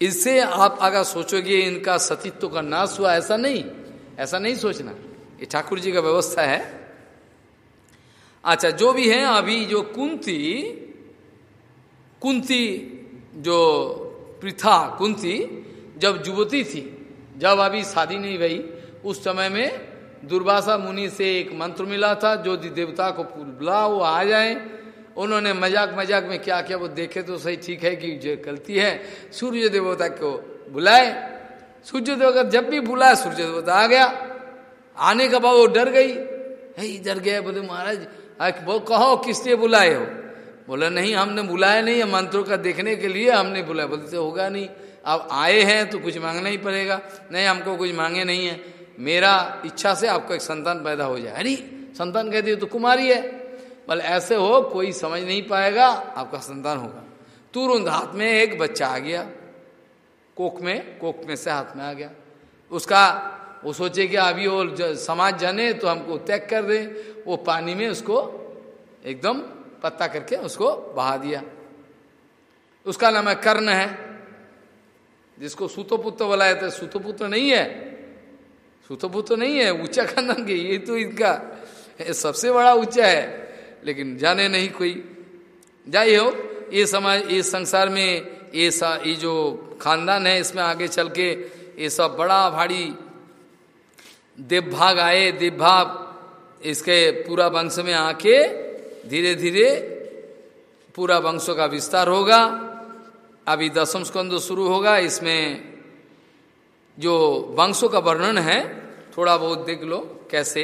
इससे आप अगर सोचोगे इनका सतीत्व का नाश हुआ, ऐसा नहीं। ऐसा नहीं सोचना। ये ठाकुर जी का व्यवस्था है। अच्छा जो भी है अभी जो कुंती कुंती जो प्रथा, कुंती जब युवती थी, जब अभी शादी नहीं भई उस समय में दुर्वासा मुनि से एक मंत्र मिला था, जो देवता को बुला वो आ जाए। उन्होंने मज़ाक मज़ाक में क्या किया, वो देखे तो सही ठीक है कि जो गलती है, सूर्य देवता को बुलाए। सूर्य देवता जब भी बुलाया, सूर्य देवता आ गया। आने के बाद वो डर गई। है डर गया बोले, महाराज वो कहो किस लिए बुलाए हो? बोला, नहीं, हमने बुलाया नहीं है मंत्रों का देखने के लिए हमने बुलाया। बोलते तो होगा नहीं। अब आए हैं तो कुछ मांगना ही पड़ेगा। नहीं, हमको कुछ मांगे नहीं है। मेरा इच्छा से आपको एक संतान पैदा हो जाए। अरे, संतान कहती है तो कुमारी है। बोले, ऐसे हो, कोई समझ नहीं पाएगा, आपका संतान होगा। तुरंत हाथ में एक बच्चा आ गया। कोक में कोक में से हाथ में आ गया। उसका, वो सोचे कि अभी वो समाज जाने तो हमको त्याग कर दे। वो पानी में उसको एकदम पत्ता करके उसको बहा दिया। उसका नाम है कर्ण है। जिसको सुतोपुत्र बोला जाता है, सुतोपुत्र नहीं है। सुतोपुत्र नहीं है, ऊँचा खानदान के ये तो इनका सबसे बड़ा ऊँचा है। लेकिन जाने नहीं कोई। जाइए हो, ये समाज इस संसार में ये सा, ये जो खानदान है, इसमें आगे चल के ये सब बड़ा भारी देवभाग आए, देवभाग इसके पूरा वंश में आके धीरे धीरे पूरा वंशों का विस्तार होगा। अभी दसम स्कंद शुरू होगा, इसमें जो वंशों का वर्णन है, थोड़ा बहुत देख लो कैसे।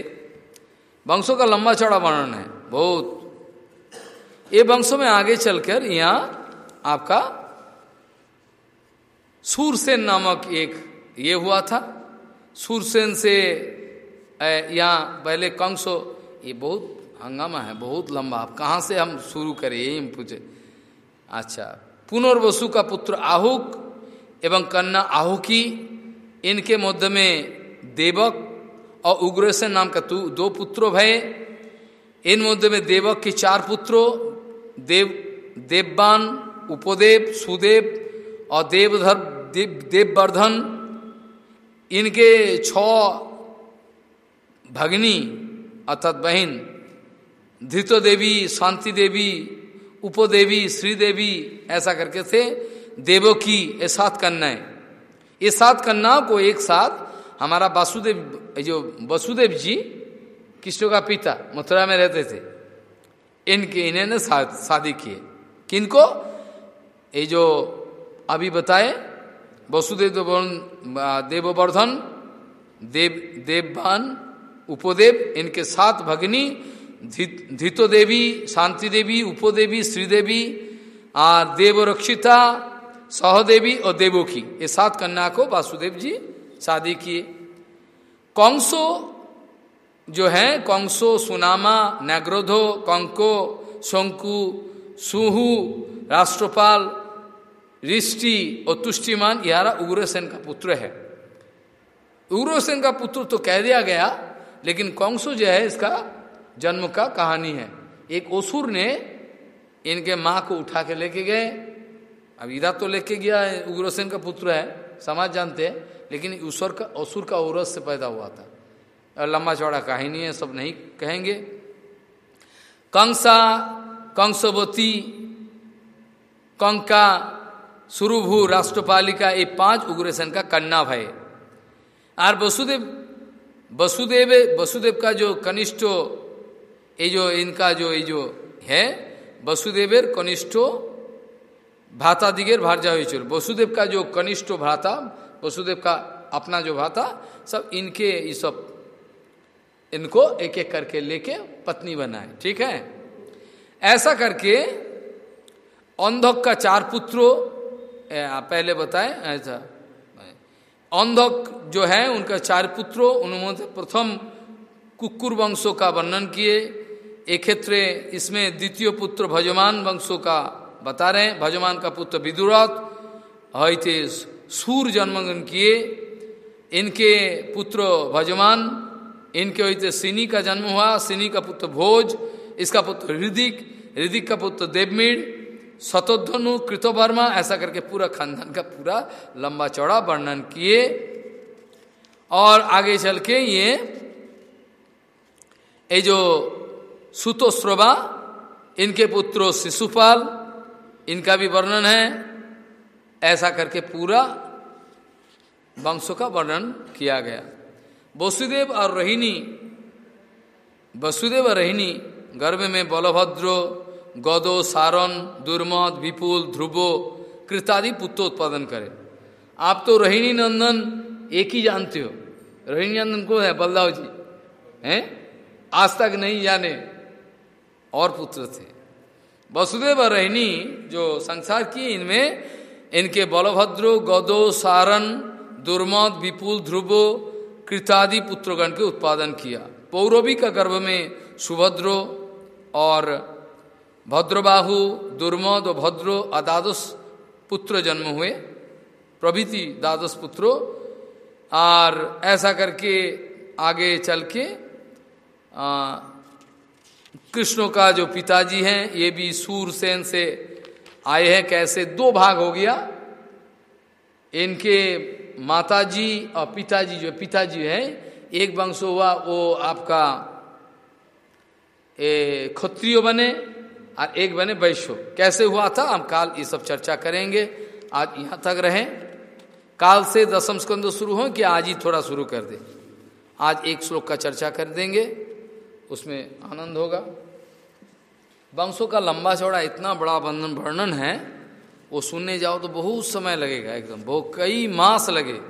वंशों का लंबा चौड़ा वर्णन है। बहुत। ये वंशों में आगे चलकर यहाँ आपका सूरसेन नामक एक ये हुआ था। सूरसेन से यहाँ पहले कंसो, ये बहुत हंगामा है, बहुत लंबा। अब कहाँ से हम शुरू करें, यही पूछे। अच्छा पुनर्वसु का पुत्र आहुक एवं कन्या आहुकी, इनके मध्य में देवक और उग्रसेन नाम का दो पुत्रों भय इन मध्य में देवक के चार पुत्रों, देव, देवबान, उपदेव, सुदेव और देवधर, देव, देववर्धन, इनके छ भगनी अर्थात बहन, धृतो देवी, शांति देवी, उपदेवी श्रीदेवी ऐसा करके थे, देवों की ये सात कन्याएँ ये सात कन्याओं को एक साथ हमारा वासुदेव जो वसुदेव जी कृष्ण का पिता? मथुरा में रहते थे। इनके, इन्हें शादी किए। किनको? ये जो अभी बताए, वसुदेव देववर्धन, देव देववान उपदेव, इनके सात भगनी धितो देवी, शांति देवी, उपदेवी, श्रीदेवी और देवरक्षिता, सहदेवी और देवोखी। ये सात कन्या को वासुदेव जी शादी किए। कौंसो जो है कंसो सुनामा, नग्रोधो कंको शंकु सुहु, राष्ट्रपाल, रिष्टि और तुष्टिमान, यारा उग्रसेन का पुत्र है। उग्रसेन का पुत्र तो कह दिया गया, लेकिन कंसो जो है, इसका जन्म का कहानी है। एक ओसुर ने इनके माँ को उठा के लेके गए। अब इधर तो लेके गया उग्रसेन का पुत्र है, समाज जानते हैं, लेकिन ईश्वर का असुर का औरस से पैदा हुआ था। लंबा चौड़ा कहानी है, सब नहीं कहेंगे। कंसा कंसवती कंका, सुरुभु, राष्ट्रपालिका, ये पाँच उग्रसेन का कन्या भय और वसुदेव वसुदेव वसुदेव का जो कनिष्ठ, ये जो इनका जो, ये जो है, वसुदेवेर कनिष्ठो भाता दिगेर भारजा हुई चल वसुदेव का जो कनिष्ठ भ्राता, वसुदेव का अपना जो भाता सब इनके ये सब इनको एक एक करके लेके पत्नी बनाए, ठीक है? ऐसा करके अंधक का चार पुत्रों पहले बताए, ऐसा। अंधक जो है, उनका चार पुत्रों, उन्होंने प्रथम कुकुर वंशों का वर्णन किए। एक क्षेत्र इसमें द्वितीय पुत्र भजमान वंशों का बता रहे हैं। भजमान का पुत्र विदुरथ थे सूर जन्मग्रहण किए। इनके पुत्र भजमान इनके वजह सिनी का जन्म हुआ, सिनी का पुत्र भोज, इसका पुत्र हृदिक हृदिक का पुत्र देवमीर शतोधनु कृतवर्मा, ऐसा करके पूरा खानदान का पूरा लंबा चौड़ा वर्णन किए। और आगे चल के ये ये जो सुतोश्रवा, इनके पुत्रों शिशुपाल इनका भी वर्णन है, ऐसा करके पूरा वंशों का वर्णन किया गया। वसुदेव और रोहिणी, वसुदेव और रोहिणी, गर्भ में बलभद्र, गदो सारण दुर्मद, विपुल, ध्रुवो, कृतादि पुत्र उत्पादन करे। आप तो रोहिणी नंदन एक ही जानते हो। रोहिणी नंदन को है? बलदाव जी। हैं? आज तक नहीं जाने। और पुत्र थे। वसुदेव और रोहिणी जो संसार की इनमें, इनके बलभद्रो, गदो सारण दुर्मद, विपुल, ध्रुवो कृतादि पुत्रगण के उत्पादन किया। पौरवी का गर्भ में सुभद्रो और भद्रबाहु, दुर्मद भद्रो अदादुस पुत्र जन्म हुए। प्रभृति द्वादश पुत्रों। और ऐसा करके आगे चल के कृष्ण का जो पिताजी हैं, ये भी सूरसेन से आए हैं, कैसे दो भाग हो गया। इनके माताजी और पिताजी जो पिताजी है, एक वंश हुआ, वो आपका क्षत्रिय बने और एक बने वैश्य। कैसे हुआ था? हम काल ये सब चर्चा करेंगे। आज यहाँ तक रहें। काल से दसम स्कंद शुरू हो कि आज ही थोड़ा शुरू कर दे। आज एक श्लोक का चर्चा कर देंगे। उसमें आनंद होगा। वंशों का लंबा चौड़ा इतना बड़ा वर्णन है वो सुनने जाओ तो बहुत समय लगेगा एकदम, बहुत कई मास लगे।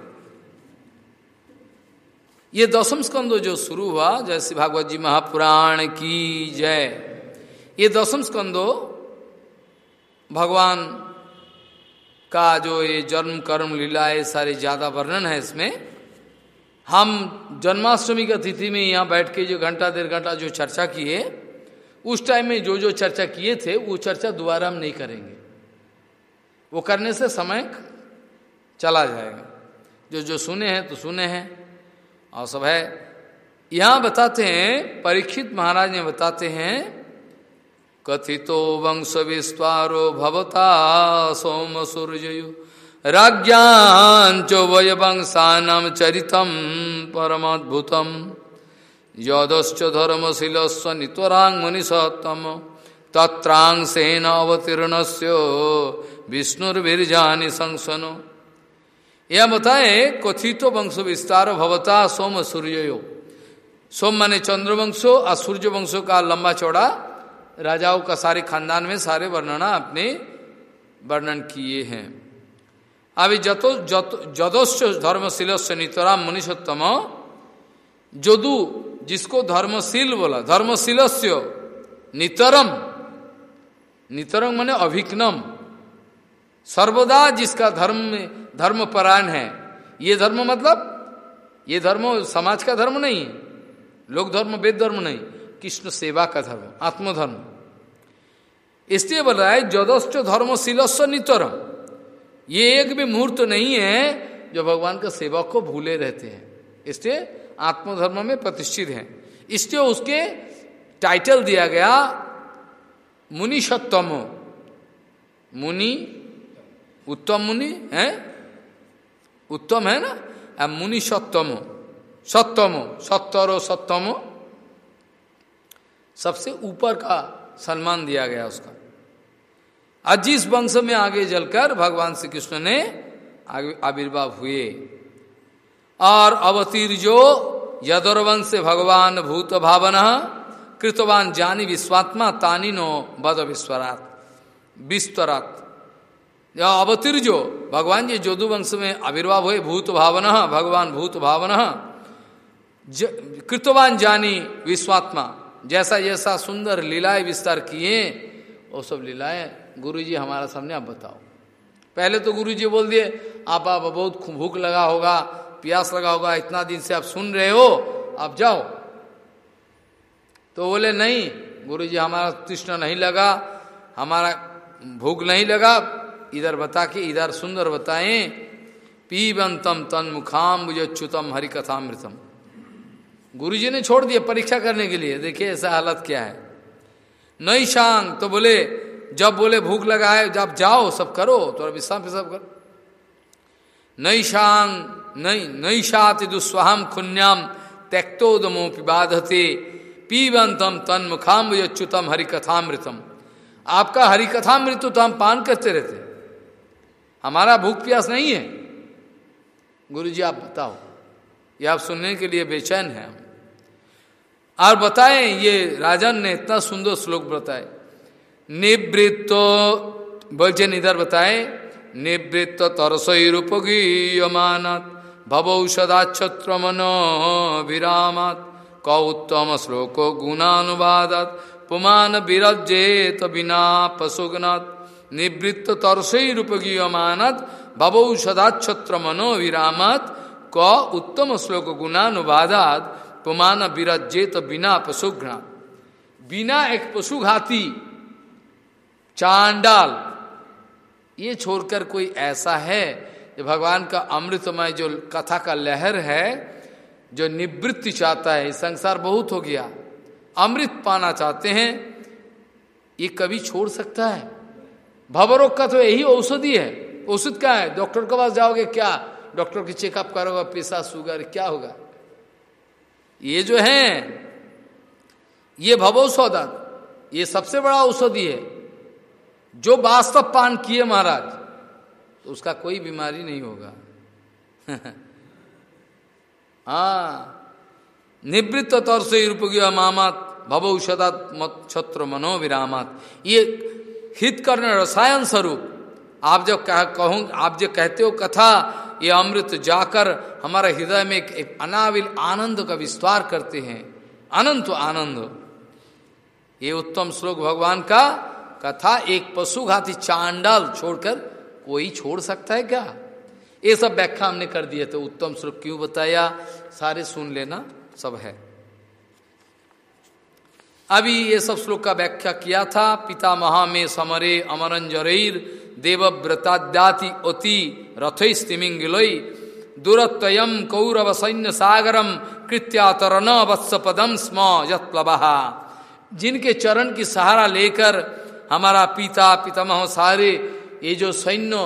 ये दसम स्कंदो जो शुरू हुआ, जैसे भागवत जी महापुराण की जय, ये दसम स्कंदो भगवान का जो ये जन्म, कर्म, लीला है सारे ज़्यादा वर्णन है इसमें। हम जन्माष्टमी की तिथि में यहाँ बैठ के जो घंटा, डेढ़ घंटा जो चर्चा किए, उस टाइम में जो जो चर्चा किए थे, वो चर्चा दोबारा हम नहीं करेंगे। वो करने से समय चला जाएगा। जो जो सुने हैं तो सुने हैं। और सब है। यहाँ बताते हैं, परीक्षित महाराज ने बताते हैं, कथितो वंश विस्तारो भवता सोम सूर्य राज्ञाच वय वंशानम चरितम परमाद्भुतम। यदश्च धर्मशीलस्व नितरांग मनीषतम तत्रांसेन अवतीर्ण से विष्णुर्वीरजानी संसनो यह बताए कथित वंश विस्तार भवता सोम सूर्यो सोम माने चंद्रवंशो और सूर्य वंशो का लंबा चौड़ा राजाओं का सारे खानदान में सारे वर्णना अपने वर्णन किए हैं। अभी जतो जदोश्च धर्मशील नितराम मनीषोत्तम जदु जिसको धर्मशील बोला धर्मशील नितरम नितरम माने अभिक्नम सर्वदा जिसका धर्म में धर्मपरायण है। ये धर्म मतलब ये धर्म समाज का धर्म नहीं है। लोक धर्म, वेद धर्म नहीं। कृष्ण सेवा का धर्म, आत्मधर्म। इसलिए बोल रहा है, जदश्च धर्मशीलस्व नितर। ये एक भी मुहूर्त नहीं है जो भगवान का सेवा को भूले रहते हैं। इसलिए आत्मधर्म में प्रतिष्ठित हैं। इसलिए उसके टाइटल दिया गया मुनि सत्तमो मुनि उत्तम मुनि, है? उत्तम है ना? मुनि सत्तमो सत्तमो सत्तरो सत्तमो सबसे ऊपर का सम्मान दिया गया उसका। आज जिस वंश में आगे जलकर भगवान श्री कृष्ण ने आविर्भाव हुए। और अवतीर जो यदुर्वंश भगवान भूत भावना कृतवान जानी विश्वात्मा तानी नो बद विश्वरात। विस्तरात अवतीर जो भगवान जी जोदुवंश में आविर्भाव हुए, भूत भावना, भगवान भूत भावना। कृतवान जानी विश्वात्मा, जैसा जैसा सुंदर लीलाएँ विस्तार किए, वो सब लीलाएँ गुरु जी हमारा सामने आप बताओ। पहले तो गुरु जी बोल दिए, आप आप बहुत भूख लगा होगा, प्यास लगा होगा, इतना दिन से आप सुन रहे हो, आप जाओ। तो बोले, नहीं गुरु जी हमारा तृष्ण नहीं लगा, हमारा भूख नहीं लगा इधर बता के इधर सुंदर बताएँ, पीबंतम तन मुखाम मुझच्युतम हरिकथामृतम। गुरु जी ने छोड़ दिया परीक्षा करने के लिए। देखिए ऐसा हालत क्या है। नई शांग तो बोले, जब बोले भूख लगा है जब जाओ, सब करो थोड़ा विश्राम सब करो। नई शांग नई नई शात दुस्वाहम खुन्याम त्यक्तोदमो पिबाधते पीबंतम तन मुखाम युतम हरिकथामृतम। आपका हरिकथामृत तो हम पान करते रहते हमारा भूख प्यास नहीं है। गुरु जी आप बताओ, ये आप सुनने के लिए बेचैन है और बताएँ, ये राजन ने इतना सुंदर श्लोक बताए निवृत्त बोलचे इधर बताए। निवृत्त तरसैरूपगीयमानात भवौषदाक्षत्र मनो विरामात क उत्तम श्लोको गुणानुवादत, पुमान विरजेत बिना पशुगनाथ निवृत्त तरसैरूपगीयमानात भवौषदाक्षत्र मनो विरामात, क उत्तम श्लोक गुणानुवादात, पुमान विरजेत बिना पशुघ्नाथ बिना एक पशुघाती, चांडाल, ये छोड़कर कोई ऐसा है जो भगवान का अमृतमय जो कथा का लहर है, जो निवृत्ति चाहता है संसार बहुत हो गया। अमृत पाना चाहते हैं, ये कभी छोड़ सकता है? भवरोग का तो यही औषधि है। औषध क्या है? डॉक्टर के पास जाओगे, क्या? डॉक्टर की चेकअप करोगे पेशा शुगर, क्या होगा? ये जो है, ये भवौषधा ये सबसे बड़ा औषधि है। जो वास्तव पान किए महाराज तो उसका कोई बीमारी नहीं होगा। हाँ निवृत्त तौर से रूपगिया मामात भवौषदात छत्र मनोविरामात। ये हित करने रसायन स्वरूप। आप जब कह कहूँ आप जो कहते हो कथा ये अमृत जाकर हमारे हृदय में एक, अनाविल आनंद का विस्तार करते हैं। अनंत आनंद। ये उत्तम श्लोक भगवान का कथा एक पशु घाती चांडाल छोड़कर कोई छोड़ सकता है क्या? ये सब व्याख्या हमने कर दिए तो उत्तम श्लोक क्यों बताया? सारे सुन लेना सब है। अभी ये सब श्लोक का व्याख्या किया था पिता महा में समरे अमरंजरीर देवव्रताद्याति अति रथस्तिमिंगिलोई दुरत्वयम कौरव सैन्य सागरम कृत्यातरन वत्सपदम स्म यत्प्लबहा जिनके चरण की सहारा लेकर हमारा पिता, पितामह सारे ये जो सैन्य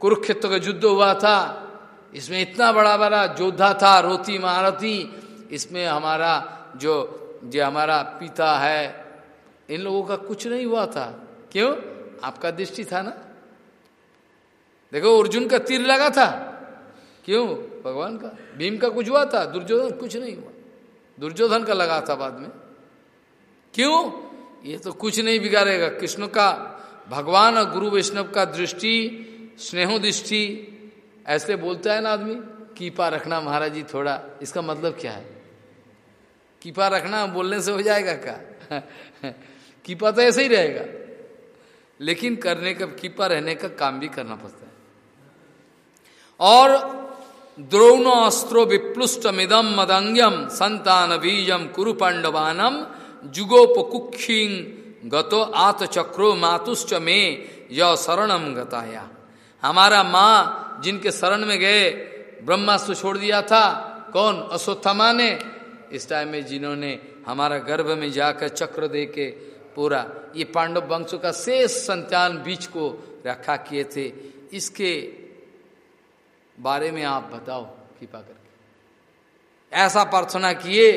कुरुक्षेत्र का युद्ध हुआ था, इसमें इतना बड़ा बड़ा योद्धा था, रोती, महारथी, इसमें हमारा जो जो हमारा पिता है, इन लोगों का कुछ नहीं हुआ था। क्यों? आपका दृष्टि था ना? देखो, अर्जुन का तीर लगा था। क्यों? भगवान का। भीम का कुछ हुआ था, दुर्योधन कुछ नहीं हुआ। दुर्योधन का लगा था बाद में। क्यों? ये तो कुछ नहीं बिगाड़ेगा। कृष्ण का, भगवान और गुरु वैष्णव का दृष्टि, स्नेहो दृष्टि, ऐसे बोलता है ना आदमी कीपा रखना महाराज जी थोड़ा। इसका मतलब क्या है? कीपा रखना, बोलने से हो जाएगा क्या? कीपा तो ऐसे ही रहेगा। लेकिन करने का, कीपा रहने का काम भी करना पड़ता है। और द्रोण अस्त्रो विप्लुष्टमिदम मदंग्यम संतान बीजम कुरु पांडवानम जुगोपकुक्षिंग गतो आत चक्रो मातुश्च में य शरणम गताया। हमारा माँ जिनके शरण में गए, ब्रह्मास्त्र छोड़ दिया था, कौन? अश्वत्थमा ने इस टाइम में जिन्होंने हमारा गर्भ में जाकर चक्र दे के पूरा ये पांडव वंश का शेष संतान बीच को रखा किए थे, इसके बारे में आप बताओ, कृपा करके। ऐसा प्रार्थना किए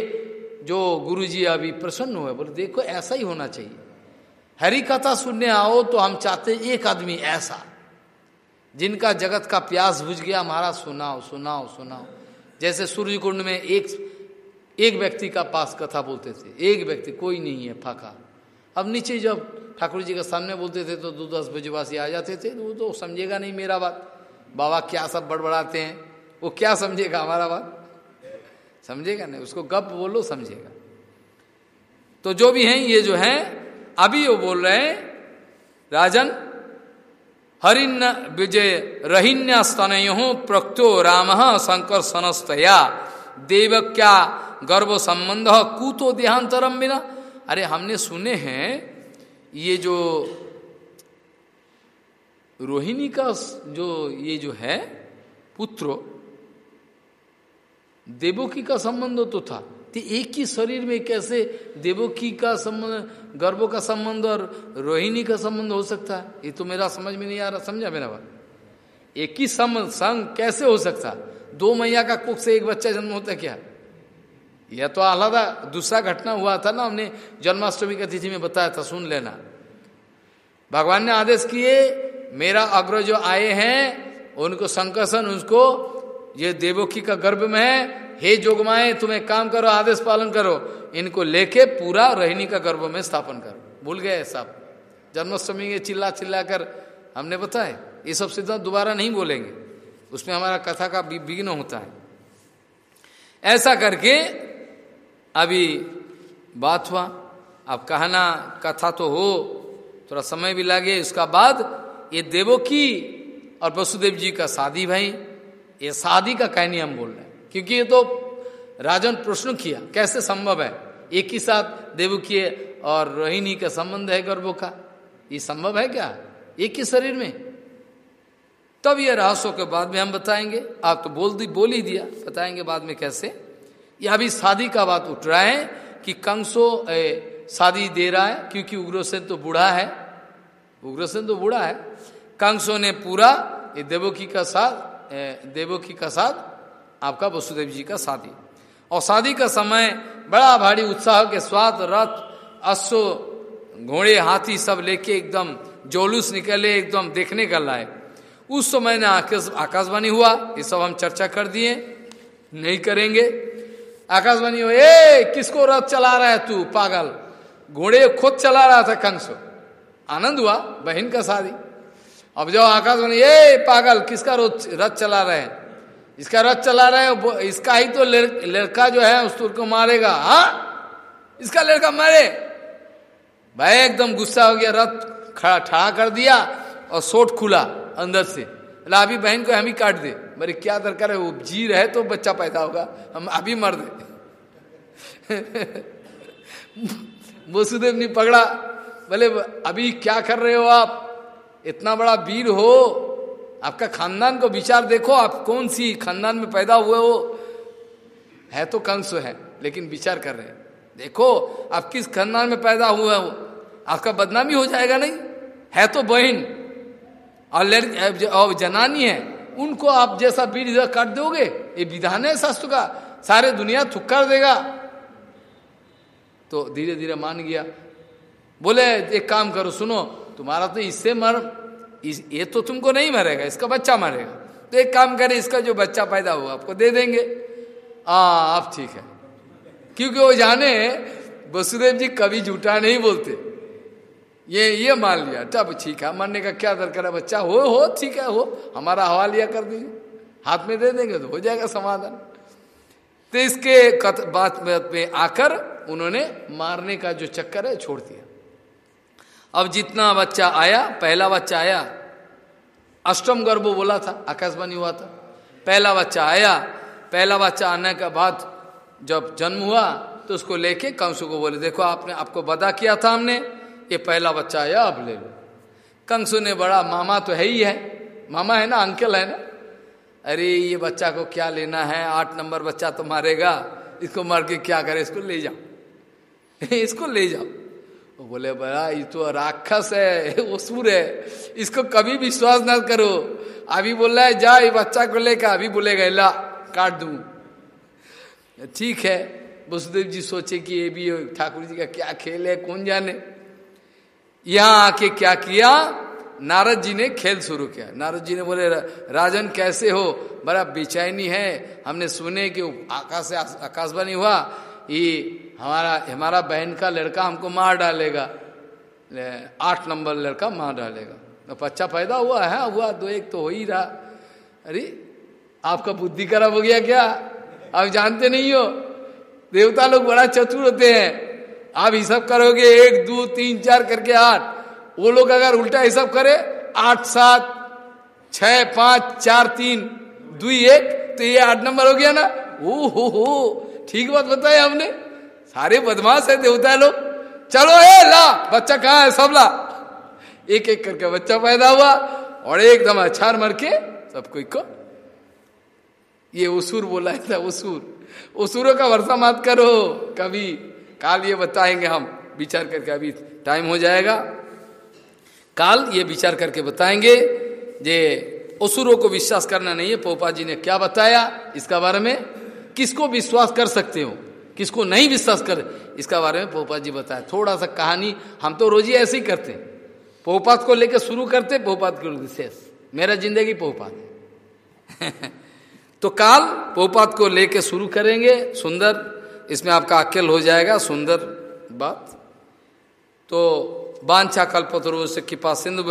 जो गुरुजी अभी प्रसन्न हुए, बोले, देखो, ऐसा ही होना चाहिए। हरी कथा सुनने आओ तो हम चाहते एक आदमी ऐसा, जिनका जगत का प्यास बुझ गया हमारा सुनाओ सुनाओ सुनाओ। जैसे सूर्य कुंड में एक एक व्यक्ति का पास कथा बोलते थे, एक व्यक्ति, कोई नहीं है, फाका। अब नीचे जब ठाकुर जी के सामने बोलते थे तो दो दस बजेवासी आ जाते थे वो तो समझेगा नहीं मेरा बात। बाबा क्या सब बड़बड़ाते हैं, वो क्या समझेगा हमारा बात? समझेगा नहीं, उसको गप बोलो, समझेगा। तो जो भी हैं, ये जो है, अभी वो बोल रहे हैं, राजन, हरिण्य विजय रहिन्या स्तनयो प्रक्तो राम शंकर सनस्तया देव गर्भ संबंध कूतो देहांतरम बिना। अरे, हमने सुने हैं, ये जो रोहिणी का जो ये जो है, पुत्र, देवकी का संबंध तो था। तो एक ही शरीर में कैसे देवकी का संबंध, गर्भों का संबंध और रोहिणी का संबंध हो सकता है? ये तो मेरा समझ में नहीं आ रहा, समझा मेरा बात? एक ही संबंध, संग कैसे हो सकता? दो मैया का कुक से एक बच्चा जन्म होता है क्या? यह तो आह्लादा दूसरा घटना हुआ था ना, हमने जन्माष्टमी की तिथि में बताया था, सुन लेना। भगवान ने आदेश किए, मेरा अग्र जो आए हैं, उनको संकर्षण उसको ये देवोकी का गर्भ में है, हे जोगमाए तुम्हें काम करो, आदेश पालन करो, इनको लेके पूरा रहनी का गर्भ में स्थापन करो। भूल गए सब। जन्माष्टमी के चिल्ला चिल्ला कर हमने बताया, ये सब सिद्धांत दोबारा नहीं बोलेंगे। उसमें हमारा कथा का विघ्न होता है। ऐसा करके अभी बात हुआ। अब कहना कथा तो हो, थोड़ा समय भी लगे, उसका बाद ये देवो की और वसुदेव जी का शादी भाई, ये शादी का कहनी हम बोल रहे हैं। क्योंकि ये तो राजन प्रश्न किया, कैसे संभव है? एक ही साथ देवकी और रोहिणी का संबंध है गर्भों का? ये संभव है क्या? एक ही शरीर में? तब ये रहस्यों के बाद में हम बताएँगे। आप तो बोल दी, बोल ही दिया। बताएँगे बाद में कैसे? यह अभी शादी का बात उठ रहा है कि कंसो शादी दे रहा है, क्योंकि उग्रसेन तो बूढ़ा है। उग्रसेन तो बूढ़ा है। कंसो ने पूरा, ये देवकी का साथ देवकी का साथ, आपका वसुदेव जी का शादी और शादी का समय, बड़ा भारी उत्साह के स्वाद रथ अश्व घोड़े, हाथी सब लेके एकदम जोलूस निकले, एकदम देखने का लायक। उस समय ने आकाशवाणी हुआ, ये सब हम चर्चा कर दिए, नहीं करेंगे। आकाशवाणी हो, ए, किसको रथ चला रहा है तू, पागल? घोड़े खुद चला रहा था कंस आनंद हुआ, बहन का शादी। अब जाओ आकाशवाणी, ए, पागल, किसका रथ चला रहे हैं? इसका रथ चला रहे हैं इसका ही तो लड़का जो है उस तुर को मारेगा। हा? इसका लड़का मारे? भाई, एकदम गुस्सा हो गया, रथ खड़ा ठड़ा कर दिया और सोट खुला अंदर से। अभी बहन को हम ही काट दे। मेरे, क्या दरकार है? वो जी रहे तो बच्चा पैदा होगा। हम अभी मर दे। वसुदेव ने पकड़ा। बोले, अभी क्या कर रहे हो आप? इतना बड़ा वीर हो। आपका खानदान को विचार देखो, आप कौन सी खानदान में पैदा हुए हो? है तो कंस है, लेकिन विचार कर रहे हैं। देखो, आप किस खानदान में पैदा हुए हो? आपका बदनामी हो जाएगा नहीं? है तो बहन और लड़की और जनानी है उनको आप जैसा वीर काट दोगे ये विधान है शास्त्र का। सारे दुनिया थुक्कर देगा। तो धीरे धीरे मान गया। बोले एक काम करो सुनो तुम्हारा तो इससे मर इस, ये तो तुमको नहीं मरेगा इसका बच्चा मरेगा। तो एक काम करे इसका जो बच्चा पैदा हुआ आपको दे देंगे। आ आप ठीक है। क्योंकि वो जाने वसुदेव जी कभी झूठा नहीं बोलते। ये ये मान लिया। तब ठीक है मरने का क्या दरकार है बच्चा हो हो ठीक है हो। हमारा हवा लिया कर दीजिए। हाथ में दे देंगे तो हो जाएगा समाधान। तो इसके कत, बात में आकर उन्होंने मारने का जो चक्कर है छोड़ दिया। अब जितना बच्चा आया पहला बच्चा आया अष्टम गर्भ बोला था आकाशवाणी हुआ था। पहला बच्चा आया पहला बच्चा आने के बाद जब जन्म हुआ तो उसको लेके कंसु को बोले देखो आपने आपको बदा किया था हमने ये पहला बच्चा आया अब ले लो। कंसु ने बड़ा, मामा तो है ही है। मामा है ना, अंकल है ना? अरे, ये बच्चा को क्या लेना है? आठ नंबर बच्चा तो मारेगा। इसको मार के क्या करे? इसको ले जाओ। इसको ले जाओ। वो बोले, बड़ा, ये तो राक्षस है, वो सुर है। इसको कभी विश्वास ना करो। अभी बोल रहा है, जा, ये बच्चा को लेकर। अभी बोलेगा, ला, काट दू। ठीक है। वसुदेव जी सोचे कि ये भी ठाकुर जी का क्या खेल है, कौन जाने? यहाँ आके क्या किया? नारद जी ने खेल शुरू किया। नारद जी ने बोले राजन कैसे हो? बड़ा बेचैनी है। हमने सुने कि आकाश से आकाशवाणी हुआ ये हमारा हमारा बहन का लड़का हमको मार डालेगा। आठ नंबर लड़का मार डालेगा। तो अच्छा पैदा हुआ है, हुआ दो एक तो हो ही रहा। अरे, आपका बुद्धि खराब हो गया क्या? आप जानते नहीं हो। देवता लोग बड़ा चतुर होते हैं। आप हिसाब करोगे, एक, दो, तीन, चार करके आठ। वो लोग अगर उल्टा हिसाब करे, आठ, सात छ पाँच, चार, तीन दुई एक तो ये आठ नंबर हो गया ना? ओ हो हो ठीक बात बताया हमने सारे बदमाश है, देवता लोग। चलो, ए, ला, बच्चा कहाँ है? सब ला। एक एक करके बच्चा पैदा हुआ और एकदम अछार मर के सब कोई को ये उसूर बोला था उसूर। उसूरों का वर्षा मत करो, कभी काल ये बताएँगे हम, विचार करके अभी टाइम हो जाएगा। काल ये विचार करके बताएँगे जे असुरों को विश्वास करना नहीं है, पोपा जी ने क्या बताया इसका बारे में? किसको विश्वास कर सकते हो? किसको नहीं विश्वास कर? इसका बारे में पोपा जी बताया। थोड़ा सा कहानी हम तो रोज ही ऐसे ही करते हैं। पोपात को लेकर शुरू करते पोपात को शेष। मेरा ज़िंदगी पोपात तो काल पोपात को लेकर शुरू करेंगे, सुंदर। इसमें आपका अकेल हो जाएगा, सुंदर बात। तो बांछा कल्पतरु से कृपा सिंधु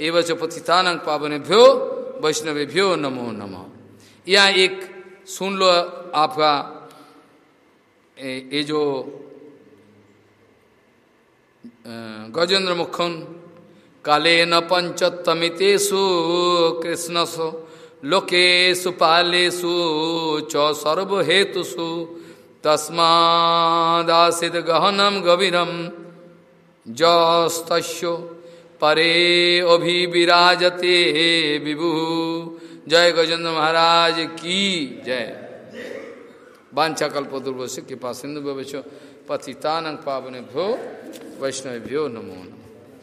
एवं पावन भ्यो वैष्णव भ्यो नमो नमो। यहाँ एक सुन लो आपका ये जो गजेंद्र मुखन काले न पंचतमितेषु कृष्णसु लोकेशु पालेशु च सर्वहेतुषु तस्मादासित गहनम गभीरम जस्तस्यो परे अभिविराजते विभु। जय गजेंद्र महाराज की जय। वाछा कल्पदुर्व से कृपा सिंधु पतितानंग पावन भ्यो वैष्णव भ्यो नमो नमो।